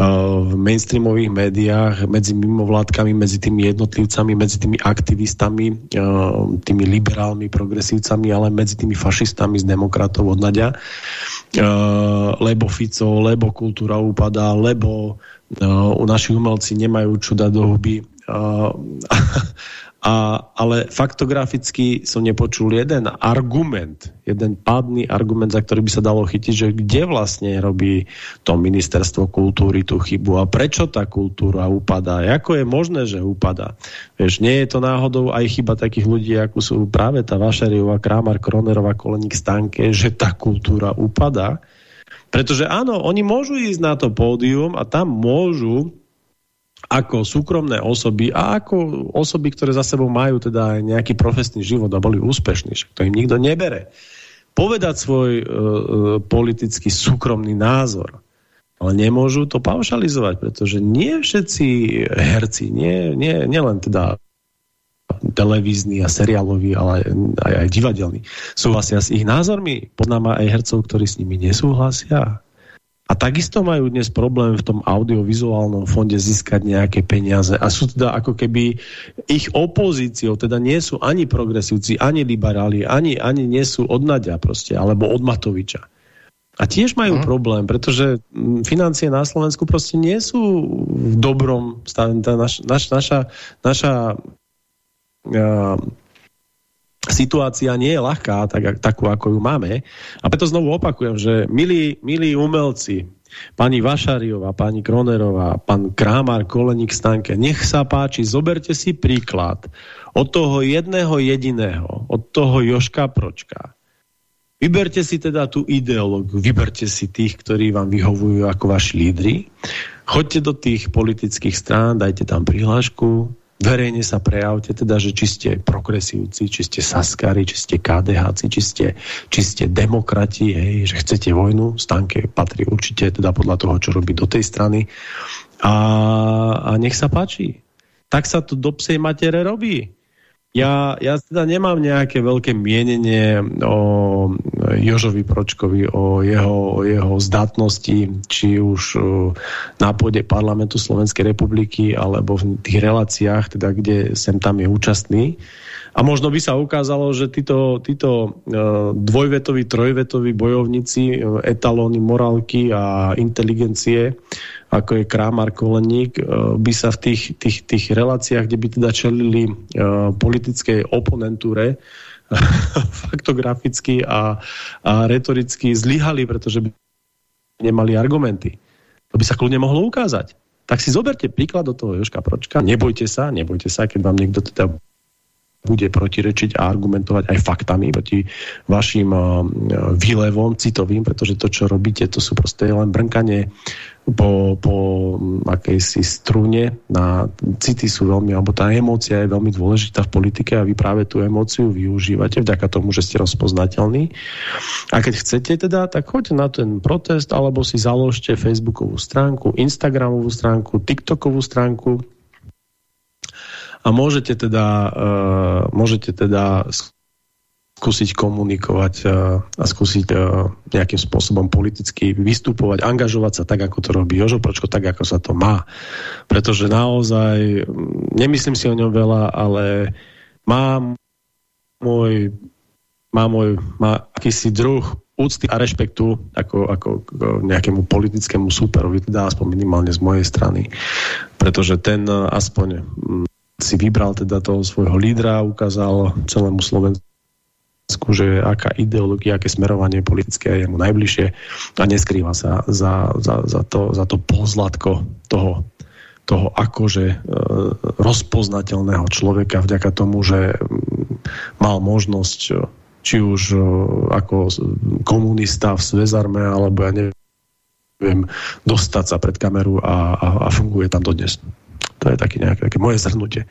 uh, v mainstreamových médiách, medzi mimovládkami, medzi tými jednotlivcami, medzi tými aktivistami, uh, tými liberálmi, progresívcami, ale medzi tými fašistami z demokratov od Nadia, uh, lebo Fico, lebo kultúra upadá, lebo u našich umelci nemajú čo dať do huby. [LAUGHS] A, ale faktograficky som nepočul jeden argument, jeden pádny argument, za ktorý by sa dalo chytiť, že kde vlastne robí to ministerstvo kultúry tú chybu a prečo tá kultúra upadá, ako je možné, že upadá. Vieš, nie je to náhodou aj chyba takých ľudí, ako sú práve tá Vašariová, Krámar, Kronerová, Koleník, Stanke, že tá kultúra upadá. Pretože áno, oni môžu ísť na to pódium a tam môžu ako súkromné osoby a ako osoby, ktoré za sebou majú teda nejaký profesný život a boli úspešní, však to im nikto nebere. Povedať svoj uh, politický súkromný názor, ale nemôžu to paušalizovať, pretože nie všetci herci, nie, nie, nielen teda televízny a seriálový, ale aj, aj divadelný, súhlasia s ich názormi. Poznám aj hercov, ktorí s nimi nesúhlasia. A takisto majú dnes problém v tom audiovizuálnom fonde získať nejaké peniaze. A sú teda ako keby ich opozíciou, teda nie sú ani progresívci, ani liberáli, ani, ani nie sú od Nadia proste, alebo od Matoviča. A tiež majú hmm. problém, pretože mm, financie na Slovensku proste nie sú v dobrom stave. Naš, naš, naša, naša uh, situácia nie je ľahká, tak, takú ako ju máme. A preto znovu opakujem, že milí, milí umelci, pani Vašariová, pani Kronerová, pán Krámar, Koleník Stanke, nech sa páči, zoberte si príklad od toho jedného jediného, od toho Joška Pročka. Vyberte si teda tú ideológiu, vyberte si tých, ktorí vám vyhovujú ako vaši lídry, choďte do tých politických strán, dajte tam prihlášku, verejne sa prejavte, teda, že či ste progresívci, či ste saskari, či ste KDH, či ste, či ste demokrati, hej, že chcete vojnu, Stanke patrí určite teda podľa toho, čo robí do tej strany. A, a nech sa páči. Tak sa to do psej matere robí. Ja, ja teda nemám nejaké veľké mienenie o Jožovi Pročkovi, o jeho, o jeho zdatnosti, či už na pôde parlamentu Slovenskej republiky, alebo v tých reláciách, teda, kde sem tam je účastný. A možno by sa ukázalo, že títo, títo dvojvetoví, trojvetoví bojovníci, etalóny morálky a inteligencie ako je Krámar Koleník, e, by sa v tých, tých, tých reláciách, kde by teda čelili e, politickej oponentúre, [LAUGHS] faktograficky a, a retoricky zlyhali, pretože by nemali argumenty. To by sa kľudne mohlo ukázať. Tak si zoberte príklad do toho Joška Pročka. Nebojte sa, nebojte sa, keď vám niekto teda bude protirečiť a argumentovať aj faktami proti vašim uh, výlevom citovým, pretože to, čo robíte, to sú proste len brnkanie po, po akejsi strune. Na, city sú veľmi, alebo tá emócia je veľmi dôležitá v politike a vy práve tú emóciu využívate vďaka tomu, že ste rozpoznateľní. A keď chcete teda, tak choďte na ten protest alebo si založte Facebookovú stránku, Instagramovú stránku, TikTokovú stránku a môžete teda, uh, môžete teda skúsiť komunikovať uh, a skúsiť uh, nejakým spôsobom politicky vystupovať, angažovať sa tak, ako to robí Jožo Pročko, tak, ako sa to má. Pretože naozaj, nemyslím si o ňom veľa, ale má môj, má môj má akýsi druh úcty a rešpektu ako, ako nejakému politickému súperovi, teda aspoň minimálne z mojej strany. Pretože ten aspoň si vybral teda toho svojho lídra, ukázal celému Slovensku že aká ideológia, aké smerovanie politické je mu najbližšie a neskrýva sa za, za, za, to, za to pozlatko toho, toho akože e, rozpoznateľného človeka vďaka tomu, že mal možnosť e, či už e, ako komunista v Svezarme, alebo ja neviem, dostať sa pred kameru a, a, a funguje tam dodnes. To je také nejaké také moje zhrnutie.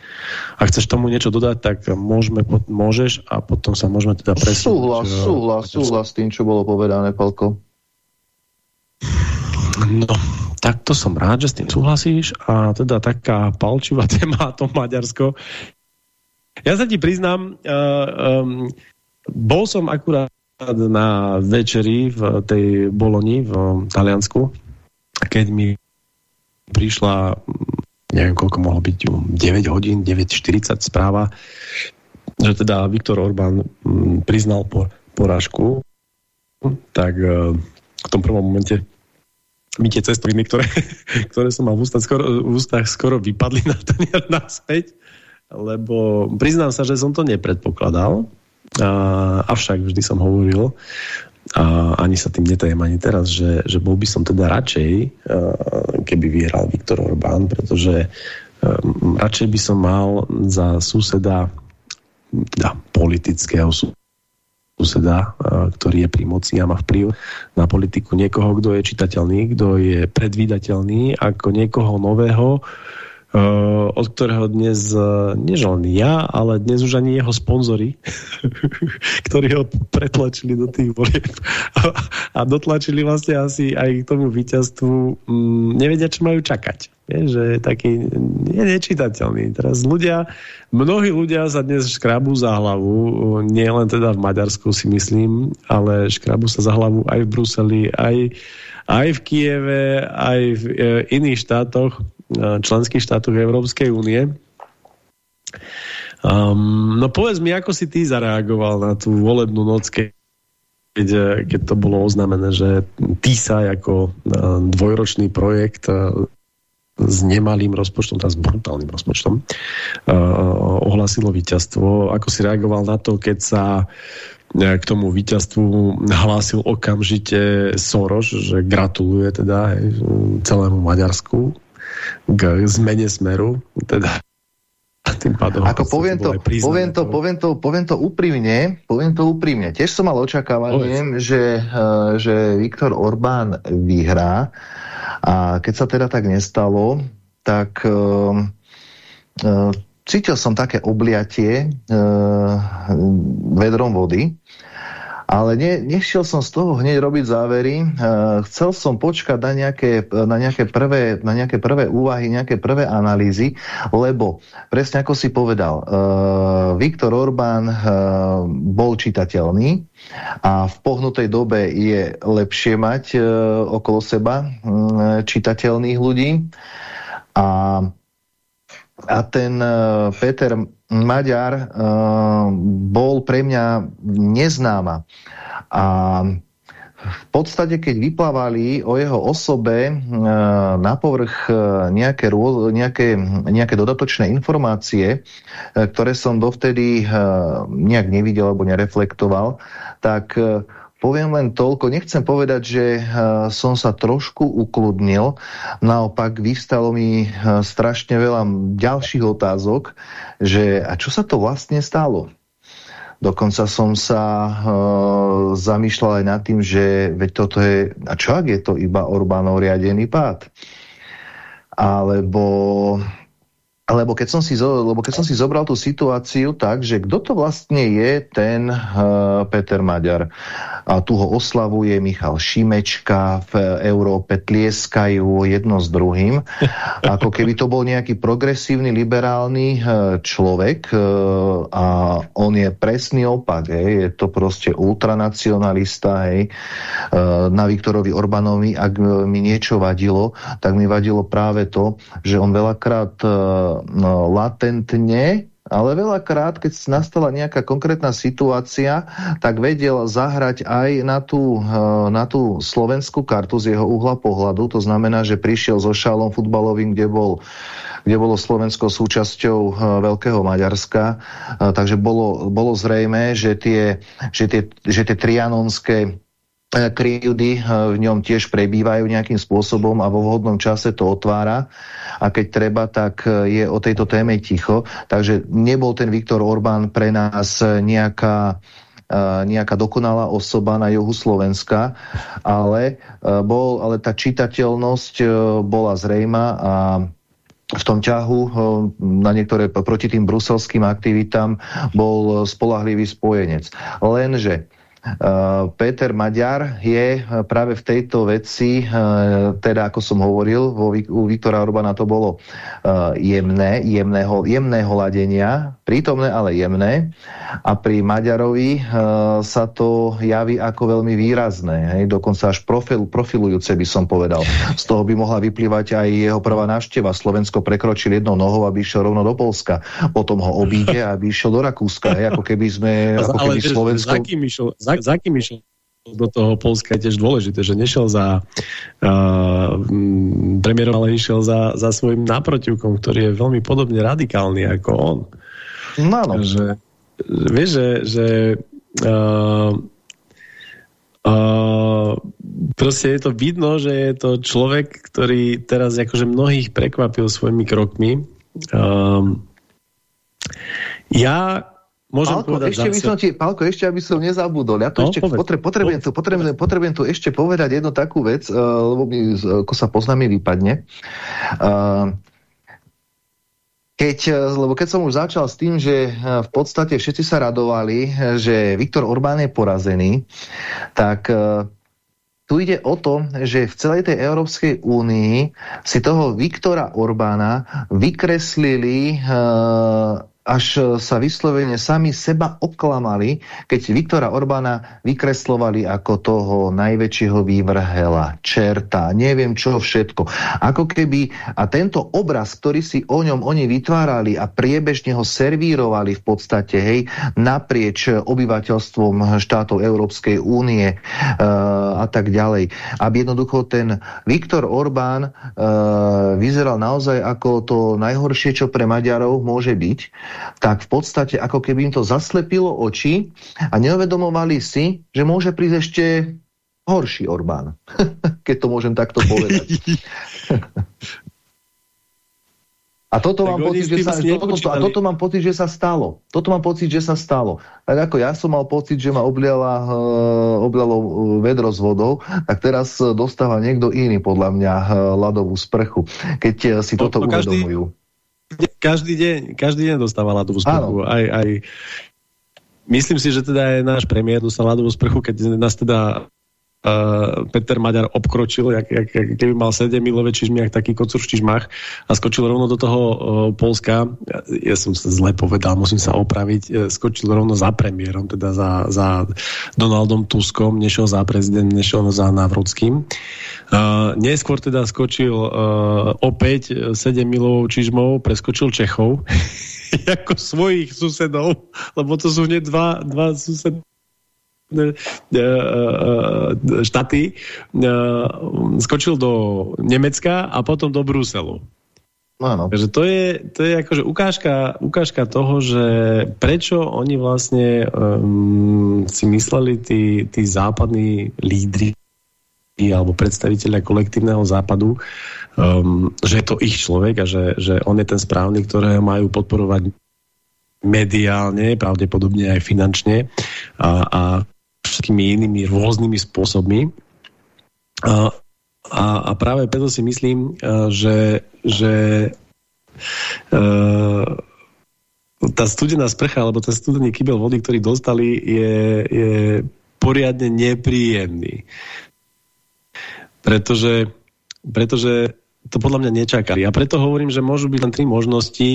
Ak chceš tomu niečo dodať, tak môžeme, môžeš a potom sa môžeme teda presunúť. Súhlas, eh, súhlas, súhlas s tým, čo bolo povedané, Palko. No, tak to som rád, že s tým súhlasíš a teda taká palčivá [LAUGHS] téma to Maďarsko. Ja sa ti priznám, uh, um, bol som akurát na večeri v tej Boloni v Taliansku, keď mi prišla neviem koľko mohlo byť, 9 hodín, 9.40 správa, že teda Viktor Orbán mm, priznal po, porážku, tak e, v tom prvom momente mi tie cestoviny, ktoré, [LAUGHS] ktoré som mal v ústach, skoro, v ústach skoro vypadli na tanier [LAUGHS] naspäť, lebo priznám sa, že som to nepredpokladal, a, avšak vždy som hovoril, a ani sa tým netajem ani teraz, že, že bol by som teda radšej, keby vyhral Viktor Orbán, pretože radšej by som mal za suseda teda politického suseda, ktorý je pri moci a má vplyv na politiku niekoho, kto je čitateľný, kto je predvídateľný, ako niekoho nového, od ktorého dnes, uh, než len ja, ale dnes už ani jeho sponzory, [LAUGHS] ktorí ho pretlačili do tých volieb a, dotlačili vlastne asi aj k tomu víťazstvu, um, nevedia, čo majú čakať. Je, že je taký je nečitateľný. Teraz ľudia, mnohí ľudia sa dnes škrabu za hlavu, nie len teda v Maďarsku si myslím, ale škrabu sa za hlavu aj v Bruseli, aj, aj v Kieve, aj v e, iných štátoch, členských štátoch Európskej únie. Um, no povedz mi, ako si ty zareagoval na tú volebnú noc, keď, keď to bolo oznámené, že TISA ako dvojročný projekt s nemalým rozpočtom, teda s brutálnym rozpočtom, uh, ohlasilo víťazstvo. Ako si reagoval na to, keď sa k tomu víťazstvu hlásil okamžite Soros, že gratuluje teda celému Maďarsku k zmene smeru, teda tým pádom Ako poviem to, poviem, to, poviem, to, poviem to úprimne, poviem to úprimne. Tiež som mal očakávanie, že, uh, že Viktor Orbán vyhrá. A keď sa teda tak nestalo, tak uh, uh, cítil som také obliatie uh, vedrom vody ale ne, nešiel som z toho hneď robiť závery. Uh, chcel som počkať na nejaké, na, nejaké prvé, na nejaké prvé úvahy, nejaké prvé analýzy, lebo presne ako si povedal, uh, Viktor Orbán uh, bol čitateľný a v pohnutej dobe je lepšie mať uh, okolo seba uh, čitateľných ľudí. A a ten uh, Peter Maďar uh, bol pre mňa neznáma. A v podstate, keď vyplávali o jeho osobe uh, na povrch uh, nejaké, nejaké, nejaké dodatočné informácie, uh, ktoré som dovtedy nejak nevidel alebo nereflektoval, tak Poviem len toľko, nechcem povedať, že uh, som sa trošku ukludnil, naopak vyvstalo mi uh, strašne veľa ďalších otázok, že a čo sa to vlastne stalo? Dokonca som sa uh, zamýšľal aj nad tým, že veď toto je, a čo ak je to iba Orbánov riadený pád? Alebo lebo keď, som si, lebo keď som si zobral tú situáciu tak, že kto to vlastne je ten uh, Peter Maďar. A tu ho oslavuje Michal Šimečka, v Európe tlieskajú jedno s druhým. [LAUGHS] Ako keby to bol nejaký progresívny, liberálny uh, človek uh, a on je presný opak. Hej. Je to proste ultranacionalista. Hej. Uh, na Viktorovi Orbanovi, ak mi niečo vadilo, tak mi vadilo práve to, že on veľakrát uh, latentne, ale veľakrát, keď nastala nejaká konkrétna situácia, tak vedel zahrať aj na tú, eh, na tú slovenskú kartu z jeho uhla pohľadu. To znamená, že prišiel so šálom futbalovým, kde bol kde bolo Slovensko súčasťou Veľkého Maďarska. Takže bolo, bolo zrejme, že tie, že tie, že tie trianonské krivdy v ňom tiež prebývajú nejakým spôsobom a vo vhodnom čase to otvára a keď treba, tak je o tejto téme ticho. Takže nebol ten Viktor Orbán pre nás nejaká nejaká dokonalá osoba na juhu Slovenska, ale, bol, ale tá čitateľnosť bola zrejma a v tom ťahu na niektoré proti tým bruselským aktivitám bol spolahlivý spojenec. Lenže Peter Maďar je eh, práve v tejto veci, eh, teda ako som hovoril, u Viktora Orbána to bolo jemné, jemného, jemného ladenia, prítomné, ale jemné. A pri Maďarovi sa to javí ako veľmi výrazné, hej, dokonca až profil, profilujúce by som povedal. Z toho by mohla vyplývať aj jeho prvá návšteva. Slovensko prekročil jednou nohou, aby išiel rovno do Polska. Potom ho obíde, aby išiel do Rakúska. Hej, ako keby sme... [LAUGHS] Ako keby ale Slovensko... za kým išiel? Za, za kým išiel do toho Polska je tiež dôležité, že nešiel za uh, premiérom, ale išiel za, za svojim náprotivkom, ktorý je veľmi podobne radikálny ako on. No, no. Že, vieš, že, že uh, uh, proste je to vidno, že je to človek, ktorý teraz akože mnohých prekvapil svojimi krokmi. Uh, ja Môžem Pálko, povedať ešte by som ti, Pálko, ešte aby som nezabudol. Ja to no, ešte potre, potrebujem, tu, potrebujem, potrebujem tu ešte povedať jednu takú vec, uh, lebo mi, ako sa poznáme, vypadne. Uh, keď, lebo keď som už začal s tým, že v podstate všetci sa radovali, že Viktor Orbán je porazený, tak tu ide o to, že v celej tej Európskej únii si toho Viktora Orbána vykreslili až e, sa vyslovene sami seba oklamali, keď Viktora Orbána vykreslovali ako toho najväčšieho vývrhela, čerta, neviem čo všetko. Ako keby, a tento obraz, ktorý si o ňom oni vytvárali a priebežne ho servírovali v podstate, hej, naprieč obyvateľstvom štátov Európskej únie e, a tak ďalej. Aby jednoducho ten Viktor Orbán e, vyzeral naozaj ako to najhoršie, čo pre Maďarov môže byť, tak v podstate ako keby im to zaslepilo oči a neuvedomovali si, že môže prísť ešte horší Orbán. [LAUGHS] Keď to môžem takto povedať. [LAUGHS] A toto, mám pocit, že sa, toto, a toto mám pocit, že sa stalo. Toto mám pocit, že sa stalo. Tak ako ja som mal pocit, že ma obliala, uh, oblialo uh, vedro s vodou, tak teraz dostáva niekto iný podľa mňa uh, ľadovú sprchu, keď si to, toto to uvedomujú. Každý každý deň, každý deň dostáva ľadovú sprchu. Aj, aj, myslím si, že teda aj náš premiér dostal ľadovú sprchu, keď nás teda uh, Peter Maďar obkročil, jak, jak, jak keby mal 7 milové čižmy, jak taký kocúr v čižmách a skočil rovno do toho uh, Polska. Ja, ja som sa zle povedal, musím sa opraviť. Uh, skočil rovno za premiérom, teda za, za Donaldom Tuskom, nešiel za prezident, nešiel za Návrodským. Uh, neskôr teda skočil uh, opäť 7 milovou čižmou, preskočil Čechov [LAUGHS] ako svojich susedov, lebo to sú hneď dva, dva susedov štáty, skočil do Nemecka a potom do Bruselu. Áno. Takže to je, to je akože ukážka, ukážka toho, že prečo oni vlastne um, si mysleli tí, tí západní lídry alebo predstaviteľia kolektívneho západu, um, že je to ich človek a že, že on je ten správny, ktorého majú podporovať mediálne, pravdepodobne aj finančne a, a všetkými inými rôznymi spôsobmi. A, a, a práve preto si myslím, že, že tá studená sprcha alebo ten studený kybel vody, ktorý dostali, je, je poriadne nepríjemný. Pretože, pretože to podľa mňa nečakali. A preto hovorím, že môžu byť len tri možnosti,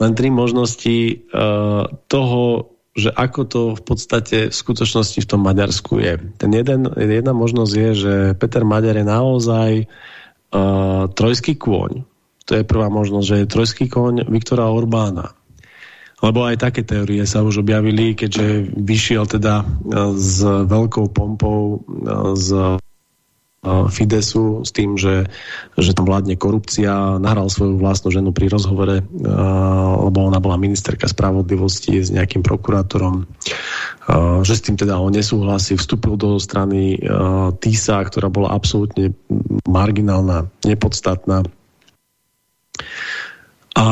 len tri možnosti uh, toho, že ako to v podstate v skutočnosti v tom Maďarsku je. Ten jeden, jedna možnosť je, že Peter Maďar je naozaj uh, trojský kôň. To je prvá možnosť, že je trojský kôň Viktora Orbána. Lebo aj také teórie sa už objavili, keďže vyšiel teda uh, s veľkou pompou uh, z Fidesu s tým, že, že tam vládne korupcia, nahral svoju vlastnú ženu pri rozhovore, lebo ona bola ministerka spravodlivosti s nejakým prokurátorom, že s tým teda on nesúhlasí, vstúpil do strany TISA, ktorá bola absolútne marginálna, nepodstatná. A,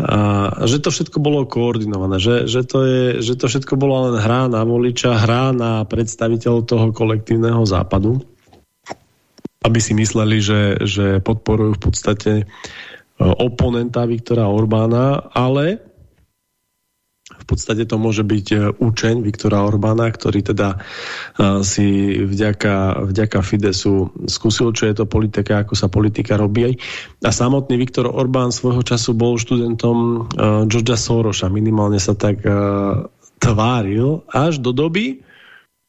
a že to všetko bolo koordinované, že, že, to je, že to všetko bolo len hra na voliča, hra na predstaviteľ toho kolektívneho západu aby si mysleli, že, že podporujú v podstate e, oponenta Viktora Orbána, ale v podstate to môže byť e, učeň Viktora Orbána, ktorý teda e, si vďaka, vďaka Fidesu skúsil, čo je to politika, ako sa politika robí. A samotný Viktor Orbán svojho času bol študentom Georgia Sorosa. Minimálne sa tak tváril až do doby,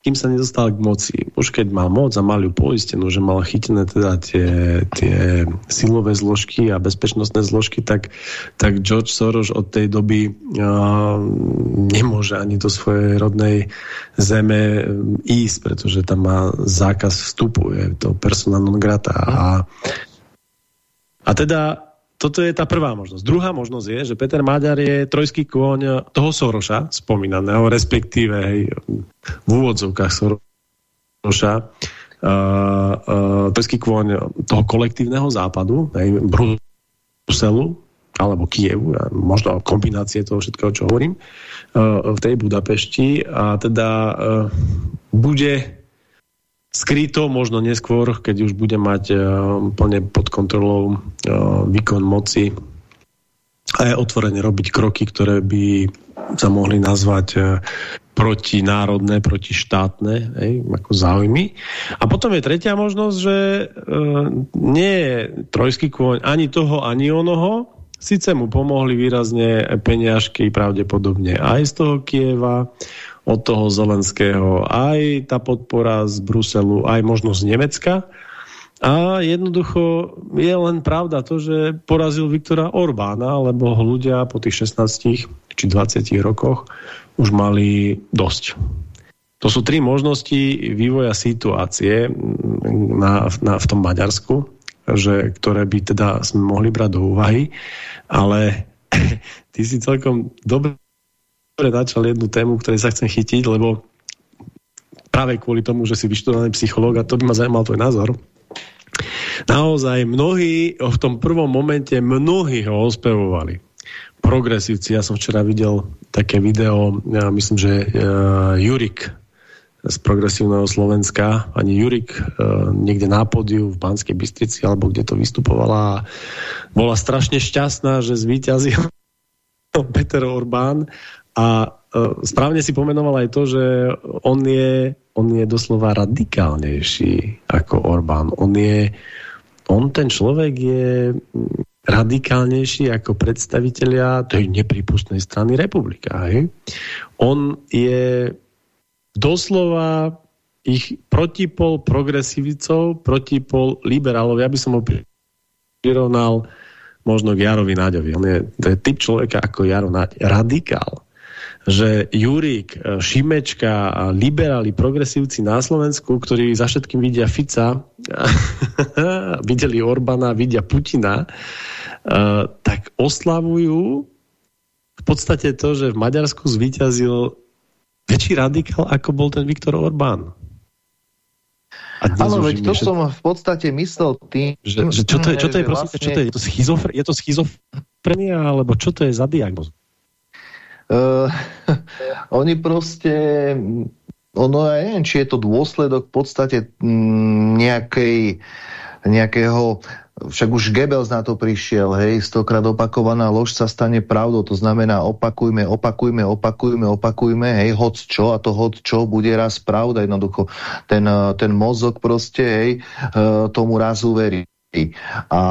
kým sa nedostal k moci. Už keď mal moc a mal ju poistenú, že mal chytené teda tie, tie silové zložky a bezpečnostné zložky, tak, tak George Soros od tej doby uh, nemôže ani do svojej rodnej zeme ísť, pretože tam má zákaz vstupu, je to persona non grata. A, a teda toto je tá prvá možnosť. Druhá možnosť je, že Peter Maďar je trojský kôň toho Soroša, spomínaného, respektíve hej, v úvodzovkách Soroša, uh, uh, trojský kôň toho kolektívneho západu, hej, Bruselu, alebo Kievu, možno kombinácie toho všetkého, čo hovorím, uh, v tej Budapešti a teda uh, bude skryto, možno neskôr, keď už bude mať uh, plne pod kontrolou uh, výkon moci a je otvorene robiť kroky, ktoré by sa mohli nazvať uh, protinárodné, protištátne, hej, ako záujmy. A potom je tretia možnosť, že uh, nie je trojský kôň ani toho, ani onoho, Sice mu pomohli výrazne peniažky pravdepodobne aj z toho Kieva, od toho Zelenského, aj tá podpora z Bruselu, aj možno z Nemecka. A jednoducho je len pravda to, že porazil Viktora Orbána, lebo ľudia po tých 16 či 20 rokoch už mali dosť. To sú tri možnosti vývoja situácie na, na, v tom Maďarsku, že, ktoré by teda sme mohli brať do úvahy, ale [LAUGHS] ty si celkom dobre načal jednu tému, ktorej sa chcem chytiť, lebo práve kvôli tomu, že si vyštudovaný psychológ a to by ma zaujímal tvoj názor. Naozaj mnohí v tom prvom momente mnohí ho ospevovali. Progresívci, ja som včera videl také video, ja myslím, že uh, Jurik z progresívneho Slovenska, ani Jurik uh, niekde na podiu v Banskej Bystrici, alebo kde to vystupovala a bola strašne šťastná, že zvíťazil [LAUGHS] Peter Orbán a uh, správne si pomenoval aj to, že on je, on je doslova radikálnejší ako Orbán. On je, on ten človek je radikálnejší ako predstavitelia tej nepripustnej strany republika. Hej? On je doslova ich protipol progresivicov, protipol liberálov. Ja by som ho prirovnal možno k Jarovi Náďovi. On je, to je typ človeka ako Jaro Náď. Radikál že Jurík, e, Šimečka a liberáli, progresívci na Slovensku, ktorí za všetkým vidia Fica, [LAUGHS] videli Orbana, vidia Putina, e, tak oslavujú v podstate to, že v Maďarsku zvíťazil väčší radikál, ako bol ten Viktor Orbán. Áno, veď to že... som v podstate myslel tým... Že, že čo to je, čo to je, prosím, vlastne... čo to je? Je to, schizofrenia, alebo čo to je za diagnoz? Uh, [LAUGHS] oni proste ono, ja neviem, či je to dôsledok v podstate mm, nejakej, nejakého, však už Goebbels na to prišiel, hej, stokrát opakovaná lož sa stane pravdou, to znamená opakujme, opakujme, opakujme, opakujme, hej, hoc čo a to hoc čo bude raz pravda, jednoducho ten, ten mozog proste, hej, tomu raz uverí. A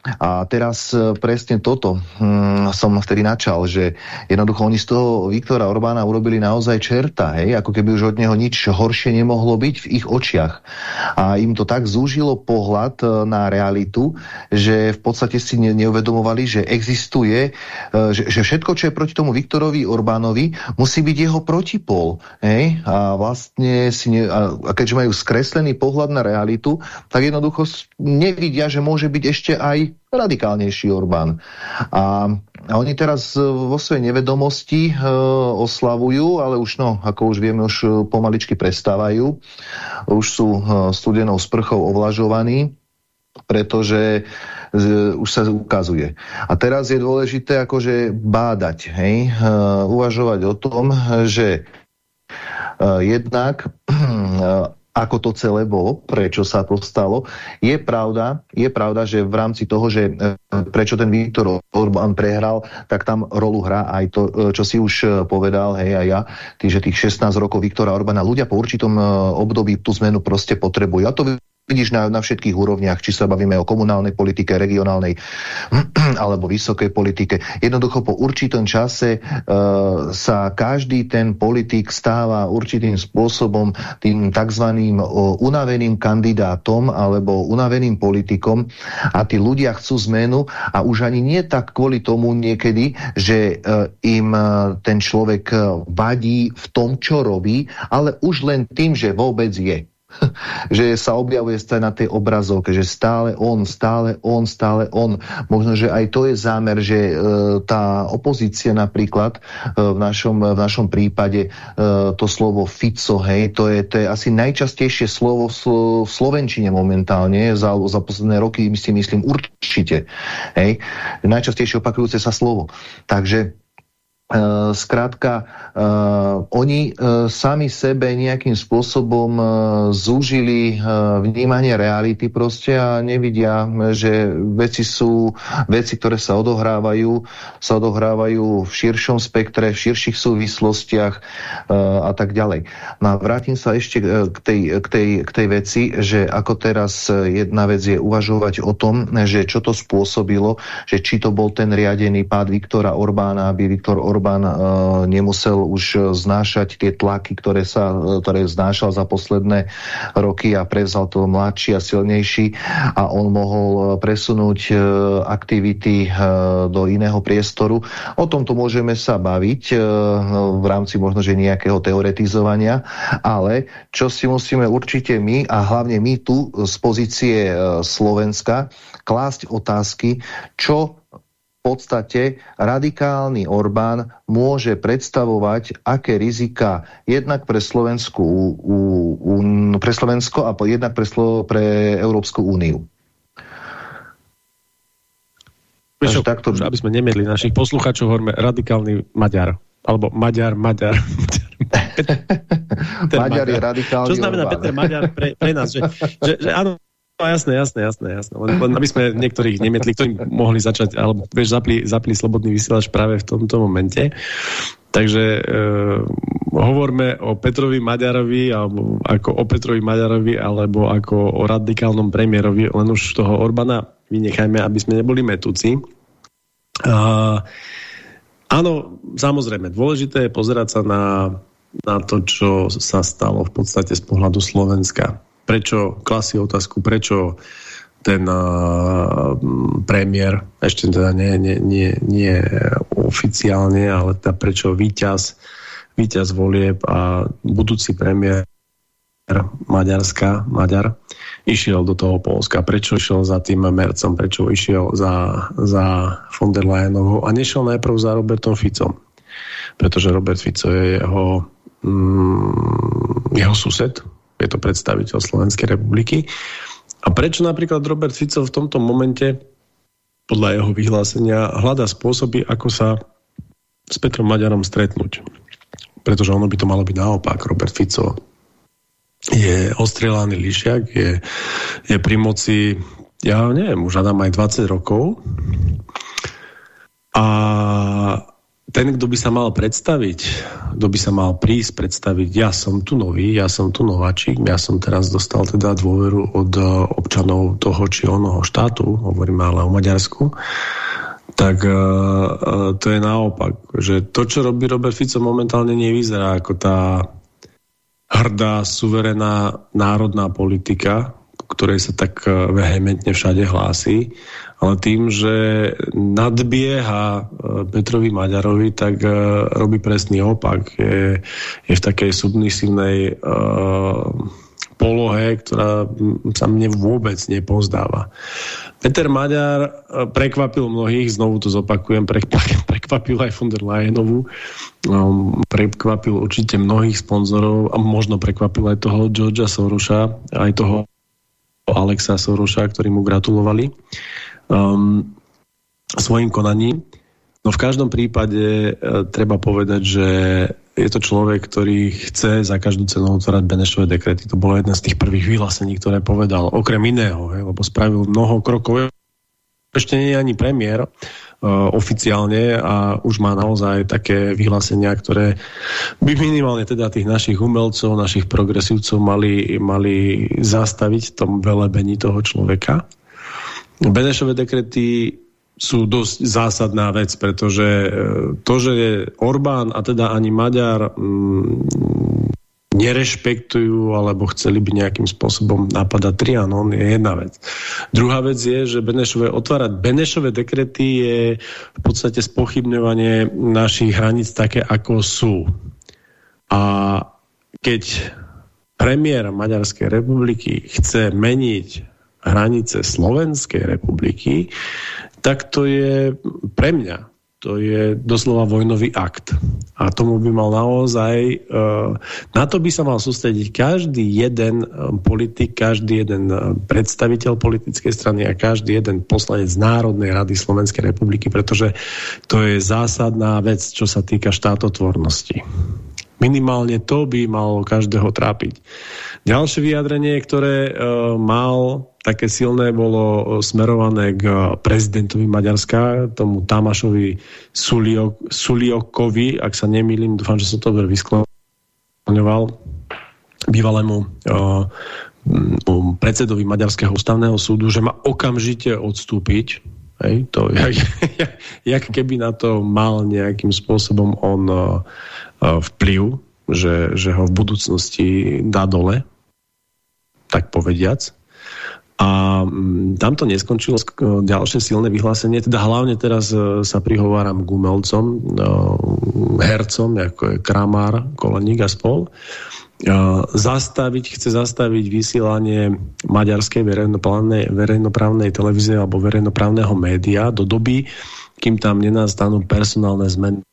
A teraz e, presne toto hm, som vtedy načal, že jednoducho oni z toho Viktora Orbána urobili naozaj čerta, hej, ako keby už od neho nič horšie nemohlo byť v ich očiach. A im to tak zúžilo pohľad e, na realitu, že v podstate si ne, neuvedomovali, že existuje, e, že, že všetko, čo je proti tomu Viktorovi Orbánovi, musí byť jeho protipol. Hej? A vlastne si ne, a, keďže majú skreslený pohľad na realitu, tak jednoducho nevidia, že môže byť ešte aj radikálnejší Orbán. A, oni teraz e, vo svojej nevedomosti e, oslavujú, ale už, no, ako už vieme, už e, pomaličky prestávajú. Už sú e, studenou sprchou ovlažovaní, pretože e, už sa ukazuje. A teraz je dôležité akože bádať, hej? Uvažovať o tom, že jednak [CLEARS THROAT] ako to celé bolo, prečo sa to stalo. Je pravda, je pravda, že v rámci toho, že e, prečo ten Viktor Orbán prehral, tak tam rolu hrá aj to, e, čo si už e, povedal, hej, aj ja, že tých 16 rokov Viktora Orbána ľudia po určitom období tú zmenu proste potrebujú. A to vidíš na, na všetkých úrovniach, či sa bavíme o komunálnej politike, regionálnej [CLEARS THROAT] alebo vysokej politike. Jednoducho po určitom čase e, sa každý ten politik stáva určitým spôsobom tým tzv. unaveným kandidátom alebo unaveným politikom a tí ľudia chcú zmenu a už ani nie tak kvôli tomu niekedy, že e, im e, ten človek e, vadí v tom, čo robí, ale už len tým, že vôbec je. [LAUGHS] že sa objavuje stále na tej obrazovke, že stále on, stále on, stále on. Možno, že aj to je zámer, že e, tá opozícia napríklad e, v, našom, v našom prípade e, to slovo Fico, hej, to je, to je asi najčastejšie slovo v, Slovenčine momentálne, za, za posledné roky si myslím určite. Hej, najčastejšie opakujúce sa slovo. Takže skrátka, uh, oni uh, sami sebe nejakým spôsobom zúžili vnímanie reality proste a nevidia, že veci sú veci, ktoré sa odohrávajú, sa odohrávajú v širšom spektre, v širších súvislostiach a tak ďalej. No a vrátim sa ešte k tej, k, tej, k tej veci, že ako teraz jedna vec je uvažovať o tom, že čo to spôsobilo, že či to bol ten riadený pád Viktora Orbána, aby Viktor Orbán Orbán uh, nemusel už znášať tie tlaky, ktoré, sa, ktoré znášal za posledné roky a prevzal to mladší a silnejší a on mohol presunúť uh, aktivity do iného priestoru. O tomto môžeme sa baviť v rámci možno, že nejakého teoretizovania, ale čo si musíme určite my a hlavne my tu z pozície Slovenska klásť otázky, čo podstate radikálny Orbán môže predstavovať, aké rizika jednak pre, Slovensku, u, u, pre Slovensko a jednak pre, Slo, pre Európsku úniu. Prečo, takto... aby sme nemiedli našich poslucháčov, hovoríme radikálny Maďar. Alebo Maďar, Maďar. [LAUGHS] Peter Maďar, Maďar je radikálny Čo znamená Orbán. Peter Maďar pre, pre nás? Že, že, že áno, No jasné, jasné, jasné, jasné. Aby sme niektorých nemietli, ktorí mohli začať, alebo vieš, zapli, zapli slobodný vysielač práve v tomto momente. Takže e, hovorme o Petrovi Maďarovi, alebo ako o Petrovi Maďarovi, alebo ako o radikálnom premiérovi, len už toho Orbana vynechajme, aby sme neboli metúci. A, áno, samozrejme, dôležité je pozerať sa na, na to, čo sa stalo v podstate z pohľadu Slovenska prečo, klasí otázku, prečo ten uh, premiér, ešte teda nie, nie, nie, nie oficiálne, ale teda prečo víťaz, víťaz volieb a budúci premiér Maďarska, Maďar, išiel do toho Polska. Prečo išiel za tým Mercom? Prečo išiel za, za von der Leyenovou? A nešiel najprv za Robertom Ficom. Pretože Robert Fico je jeho, mm, jeho sused, je to predstaviteľ Slovenskej republiky. A prečo napríklad Robert Fico v tomto momente podľa jeho vyhlásenia hľadá spôsoby, ako sa s Petrom Maďarom stretnúť. Pretože ono by to malo byť naopak. Robert Fico je ostrelaný lišiak, je, je pri moci, ja neviem, už Adam aj 20 rokov. A ten, kto by sa mal predstaviť, kto by sa mal prísť predstaviť, ja som tu nový, ja som tu nováčik, ja som teraz dostal teda dôveru od e, občanov toho či onoho štátu, hovoríme ale o Maďarsku, tak uh, uh, to je naopak, že to, čo robí Robert Fico momentálne nevyzerá ako tá hrdá, suverená národná politika, ktorej sa tak vehementne všade hlási, ale tým, že nadbieha e, Petrovi Maďarovi, tak e, robí presný opak. Je, je v takej submisívnej uh, polohe, ktorá sa mne vôbec nepozdáva. Peter Maďar prekvapil mnohých, znovu to zopakujem, prekvapil aj von der Leyenovú, um, prekvapil určite mnohých sponzorov a možno prekvapil aj toho Georgia Sorosa, aj toho Alexa Sorosa, ktorí mu gratulovali um, svojim konaním. No v každom prípade e, treba povedať, že je to človek, ktorý chce za každú cenu otvárať Benešové dekrety. To bolo jedna z tých prvých vyhlásení, ktoré povedal, okrem iného, hej, lebo spravil mnoho krokov. Ešte nie je ani premiér uh, oficiálne a už má naozaj také vyhlásenia, ktoré by minimálne teda tých našich umelcov, našich progresívcov mali, mali zastaviť tom velebení toho človeka. Benešové dekrety sú dosť zásadná vec, pretože e, to, že je Orbán a teda ani Maďar mm, nerešpektujú alebo chceli by nejakým spôsobom napadať Trianon, je jedna vec. Druhá vec je, že Benešové, otvárať Benešové dekrety je v podstate spochybňovanie našich hraníc také, ako sú. A keď premiér Maďarskej republiky chce meniť hranice Slovenskej republiky, tak to je pre mňa to je doslova vojnový akt. A tomu by mal naozaj, e, na to by sa mal sústrediť každý jeden e, politik, každý jeden e, predstaviteľ politickej strany a každý jeden poslanec Národnej rady Slovenskej republiky, pretože to je zásadná vec, čo sa týka štátotvornosti. Minimálne to by malo každého trápiť. Ďalšie vyjadrenie, ktoré mal také silné, bolo smerované k prezidentovi Maďarska, tomu Tamášovi Suliok, Suliokovi, ak sa nemýlim, dúfam, že som to dobre vyskloňoval, bývalému uh, predsedovi Maďarského ústavného súdu, že má okamžite odstúpiť. Hej, to, jak, [LAUGHS] jak keby na to mal nejakým spôsobom on uh, vplyv, že, že ho v budúcnosti dá dole, tak povediac. A mm, tam to neskončilo ďalšie silné vyhlásenie, teda hlavne teraz e, sa prihováram k umelcom, e, hercom, ako je Kramár, Koleník a spol. E, zastaviť, chce zastaviť vysielanie maďarskej verejnoprávnej, verejnoprávnej televízie alebo verejnoprávneho média do doby, kým tam nenastanú personálne zmeny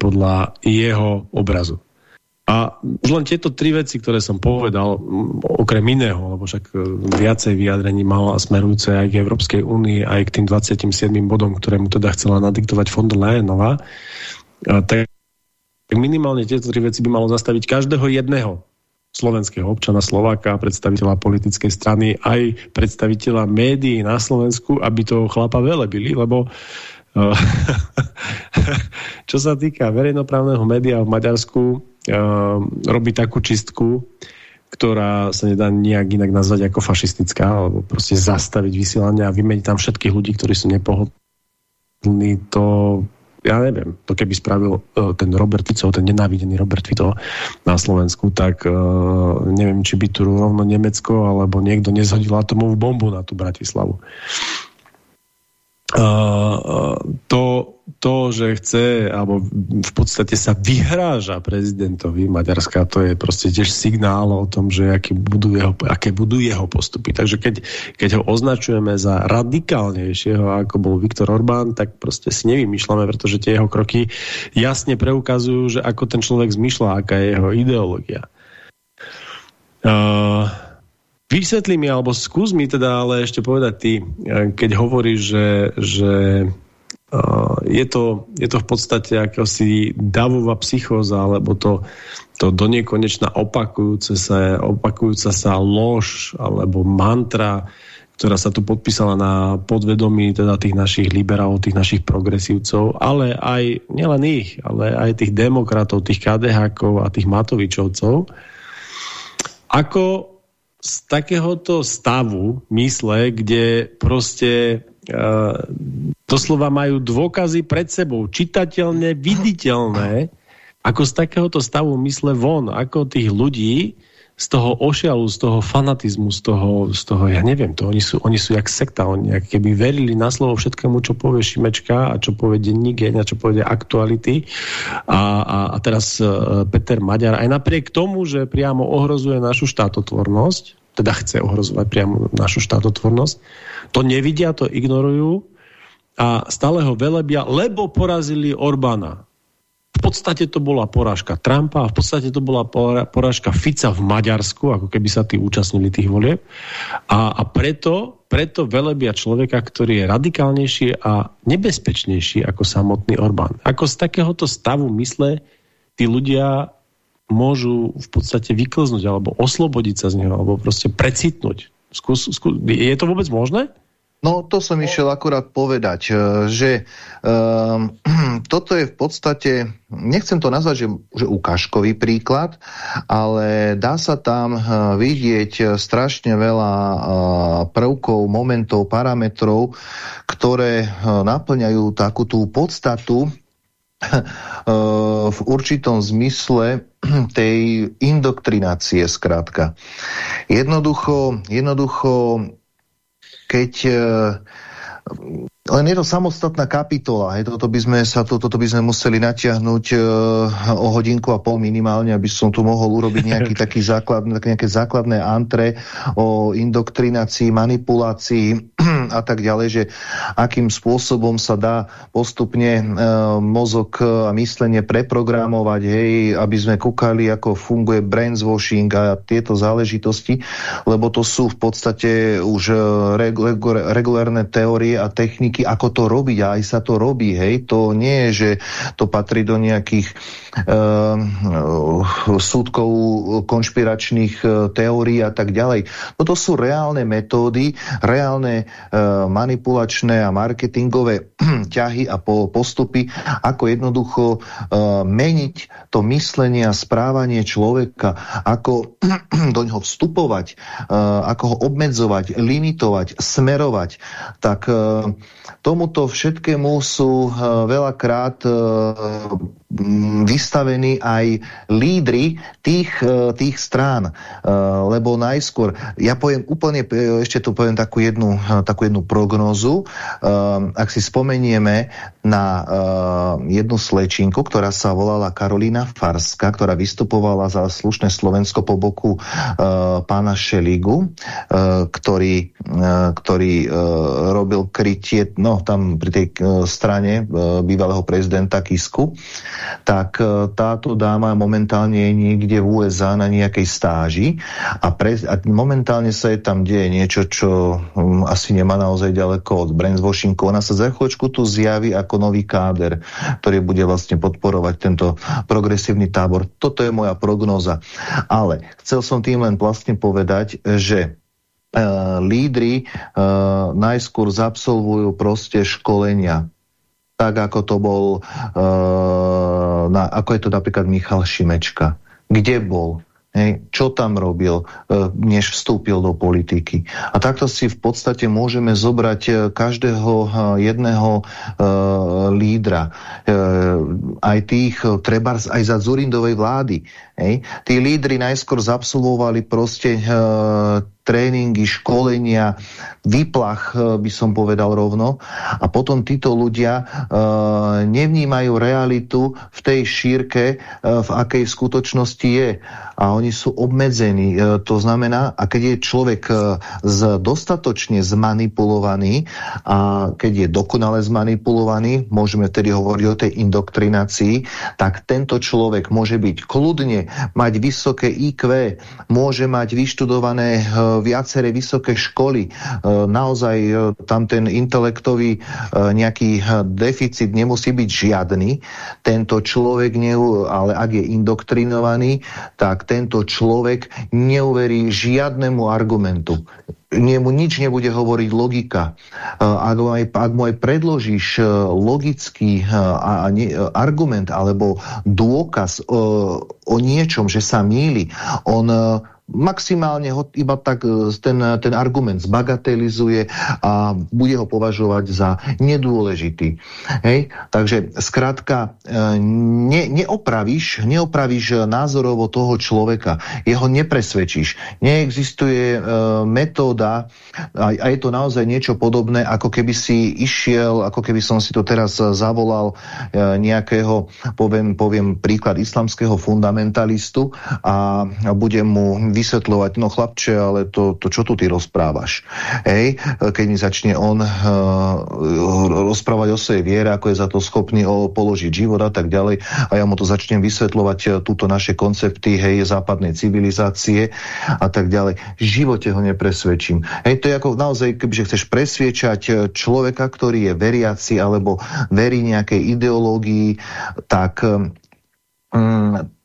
podľa jeho obrazu. A už len tieto tri veci, ktoré som povedal, okrem iného, lebo však e, viacej vyjadrení mala smerujúce aj k Európskej únii, aj k tým 27 bodom, ktoré mu teda chcela nadiktovať von der Leyenová, tak minimálne tieto tri veci by malo zastaviť každého jedného slovenského občana Slováka, predstaviteľa politickej strany, aj predstaviteľa médií na Slovensku, aby toho chlapa velebili, lebo uh, [LAUGHS] čo sa týka verejnoprávneho média v Maďarsku, robí takú čistku, ktorá sa nedá nejak inak nazvať ako fašistická, alebo proste zastaviť vysielanie a vymeniť tam všetkých ľudí, ktorí sú nepohodlní, to ja neviem, to keby spravil uh, ten Robert Fico, ten nenávidený Robert Fico na Slovensku, tak uh, neviem, či by tu rovno Nemecko alebo niekto nezhodil atomovú bombu na tú Bratislavu. To, to, že chce, alebo v podstate sa vyhráža prezidentovi Maďarska, to je proste tiež signál o tom, že aké budú jeho, aké budú jeho postupy. Takže keď, keď ho označujeme za radikálnejšieho, ako bol Viktor Orbán, tak proste si nevymýšľame, pretože tie jeho kroky jasne preukazujú, že ako ten človek zmyšľa, aká je jeho ideológia. Uh, Vysvetli mi, alebo skús mi teda ale ešte povedať ty, eh, keď hovoríš, že, že uh, je, to, je to v podstate akosi davová psychóza, alebo to, to donekonečná opakujúce sa, opakujúca sa lož alebo mantra, ktorá sa tu podpísala na podvedomí teda tých našich liberálov, tých našich progresívcov, ale aj nielen ich, ale aj tých demokratov, tých KDH a tých Matovičovcov. Ako z takéhoto stavu mysle, kde proste uh, doslova majú dôkazy pred sebou, čitateľné, viditeľné, ako z takéhoto stavu mysle von, ako tých ľudí, z toho ošialu, z toho fanatizmu, z toho, z toho ja neviem, to oni sú, oni sú jak sekta, oni jak keby verili na slovo všetkému, čo povie Šimečka a čo povie denník a čo povie aktuality. A, a, a teraz uh, Peter Maďar, aj napriek tomu, že priamo ohrozuje našu štátotvornosť, teda chce ohrozovať priamo našu štátotvornosť, to nevidia, to ignorujú a stále ho velebia, lebo porazili Orbána podstate to bola porážka Trumpa a v podstate to bola porážka Fica v Maďarsku, ako keby sa tí účastnili tých volieb. A, a preto, preto velebia človeka, ktorý je radikálnejší a nebezpečnejší ako samotný Orbán. Ako z takéhoto stavu mysle tí ľudia môžu v podstate vyklznúť alebo oslobodiť sa z neho, alebo proste precitnúť. Skús, skús, je to vôbec možné? No to som išiel akurát povedať, e, že um, [CLEARS THROAT] toto je v podstate, nechcem to nazvať, že, že ukážkový príklad, ale dá sa tam e, vidieť strašne veľa prvkov, momentov, parametrov, ktoré naplňajú takú tú podstatu v určitom zmysle [CLEARS THROAT] tej indoktrinácie skrátka. Jednoducho, jednoducho keď e, len je to samostatná kapitola, hej, toto by sme sa, to, toto by sme museli natiahnuť uh, o hodinku a pol minimálne, aby som tu mohol urobiť nejaký [LAUGHS] taký základ, nejaké základné antre o indoktrinácii, manipulácii [CLEARS THROAT] a tak ďalej, že akým spôsobom sa dá postupne uh, mozog a myslenie preprogramovať, hej, aby sme kúkali, ako funguje brainwashing a tieto záležitosti, lebo to sú v podstate už regulárne teórie a techniky, techniky, ako to robiť a aj sa to robí, hej, to nie je, že to patrí do nejakých uh, súdkov konšpiračných uh, teórií a tak ďalej. Toto sú reálne metódy, reálne uh, manipulačné a marketingové [CLEARS THROAT] ťahy a po, postupy, ako jednoducho uh, meniť to myslenie a správanie človeka, ako [CLEARS THROAT] do ňoho vstupovať, uh, ako ho obmedzovať, limitovať, smerovať, tak uh, Tomuto všetkému sú uh, veľakrát uh, vystavení aj lídry tých, uh, tých strán. Uh, lebo najskôr, ja poviem úplne, ešte tu poviem takú jednu, takú jednu prognózu. Uh, ak si spomenieme na jednu slečinku, ktorá sa volala Karolína Farska, ktorá vystupovala za slušné Slovensko po boku pána Šeligu, ktorý, ktorý robil krytie no tam pri tej strane bývalého prezidenta Kisku, tak uh, táto dáma momentálne je niekde v USA na nejakej stáži a, pre, a momentálne sa je tam deje niečo, čo um, asi nemá naozaj ďaleko od brainwashingu. Ona sa za chvíľočku tu zjaví ako nový káder, ktorý bude vlastne podporovať tento progresívny tábor. Toto je moja prognóza. Ale chcel som tým len vlastne povedať, že uh, lídry uh, najskôr zabsolvujú proste školenia tak ako to bol, uh, na, ako je to napríklad Michal Šimečka. Kde bol? Hej, čo tam robil, než vstúpil do politiky. A takto si v podstate môžeme zobrať každého jedného lídra. Aj tých, treba aj za Zurindovej vlády. Hej. Tí lídry najskôr zabsolvovali proste tréningy, školenia, vyplach, e, by som povedal rovno. A potom títo ľudia e, nevnímajú realitu v tej šírke, e, v akej skutočnosti je. A oni sú obmedzení. E, to znamená, a keď je človek e, z, dostatočne zmanipulovaný a keď je dokonale zmanipulovaný, môžeme tedy hovoriť o tej indoktrinácii, tak tento človek môže byť kľudne, mať vysoké IQ, môže mať vyštudované e, viaceré vysoké školy. E, naozaj e, tam ten intelektový nejaký deficit nemusí byť žiadny. Tento človek, ale ak je indoktrinovaný, tak tento človek neuverí žiadnemu argumentu nemu nič nebude hovoriť logika. Ak mu aj, ak mu aj predložíš logický argument alebo dôkaz o niečom, že sa míli, on maximálne ho iba tak e, ten, ten argument zbagatelizuje a bude ho považovať za nedôležitý. Hej? Takže skrátka, e, ne, neopravíš, neopravíš názorovo toho človeka, jeho nepresvedčíš. Neexistuje e, metóda a, a je to naozaj niečo podobné, ako keby si išiel, ako keby som si to teraz zavolal e, nejakého, poviem, poviem príklad islamského fundamentalistu a budem mu vysvetľovať, no chlapče, ale to, to čo tu ty rozprávaš? Hej, keď mi začne on uh, rozprávať o svojej viere, ako je za to schopný o, položiť život a tak ďalej a ja mu to začnem vysvetľovať uh, túto naše koncepty, hej, západnej civilizácie a tak ďalej. V živote ho nepresvedčím. Hej, to je ako naozaj, kebyže chceš presviečať uh, človeka, ktorý je veriaci alebo verí nejakej ideológii, tak um,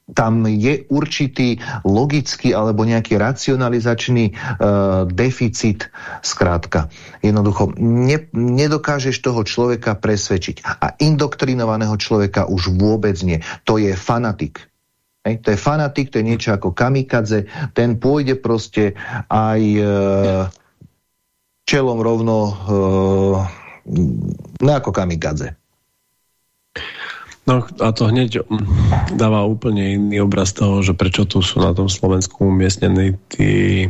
tam je určitý logický alebo nejaký racionalizačný e, deficit skrátka. Jednoducho, ne, nedokážeš toho človeka presvedčiť. A indoktrinovaného človeka už vôbec nie. To je fanatik. Hej, to je fanatik, to je niečo ako kamikadze. Ten pôjde proste aj e, čelom rovno e, no ako kamikadze. No a to hneď dáva úplne iný obraz toho, že prečo tu sú na tom Slovensku umiestnení tí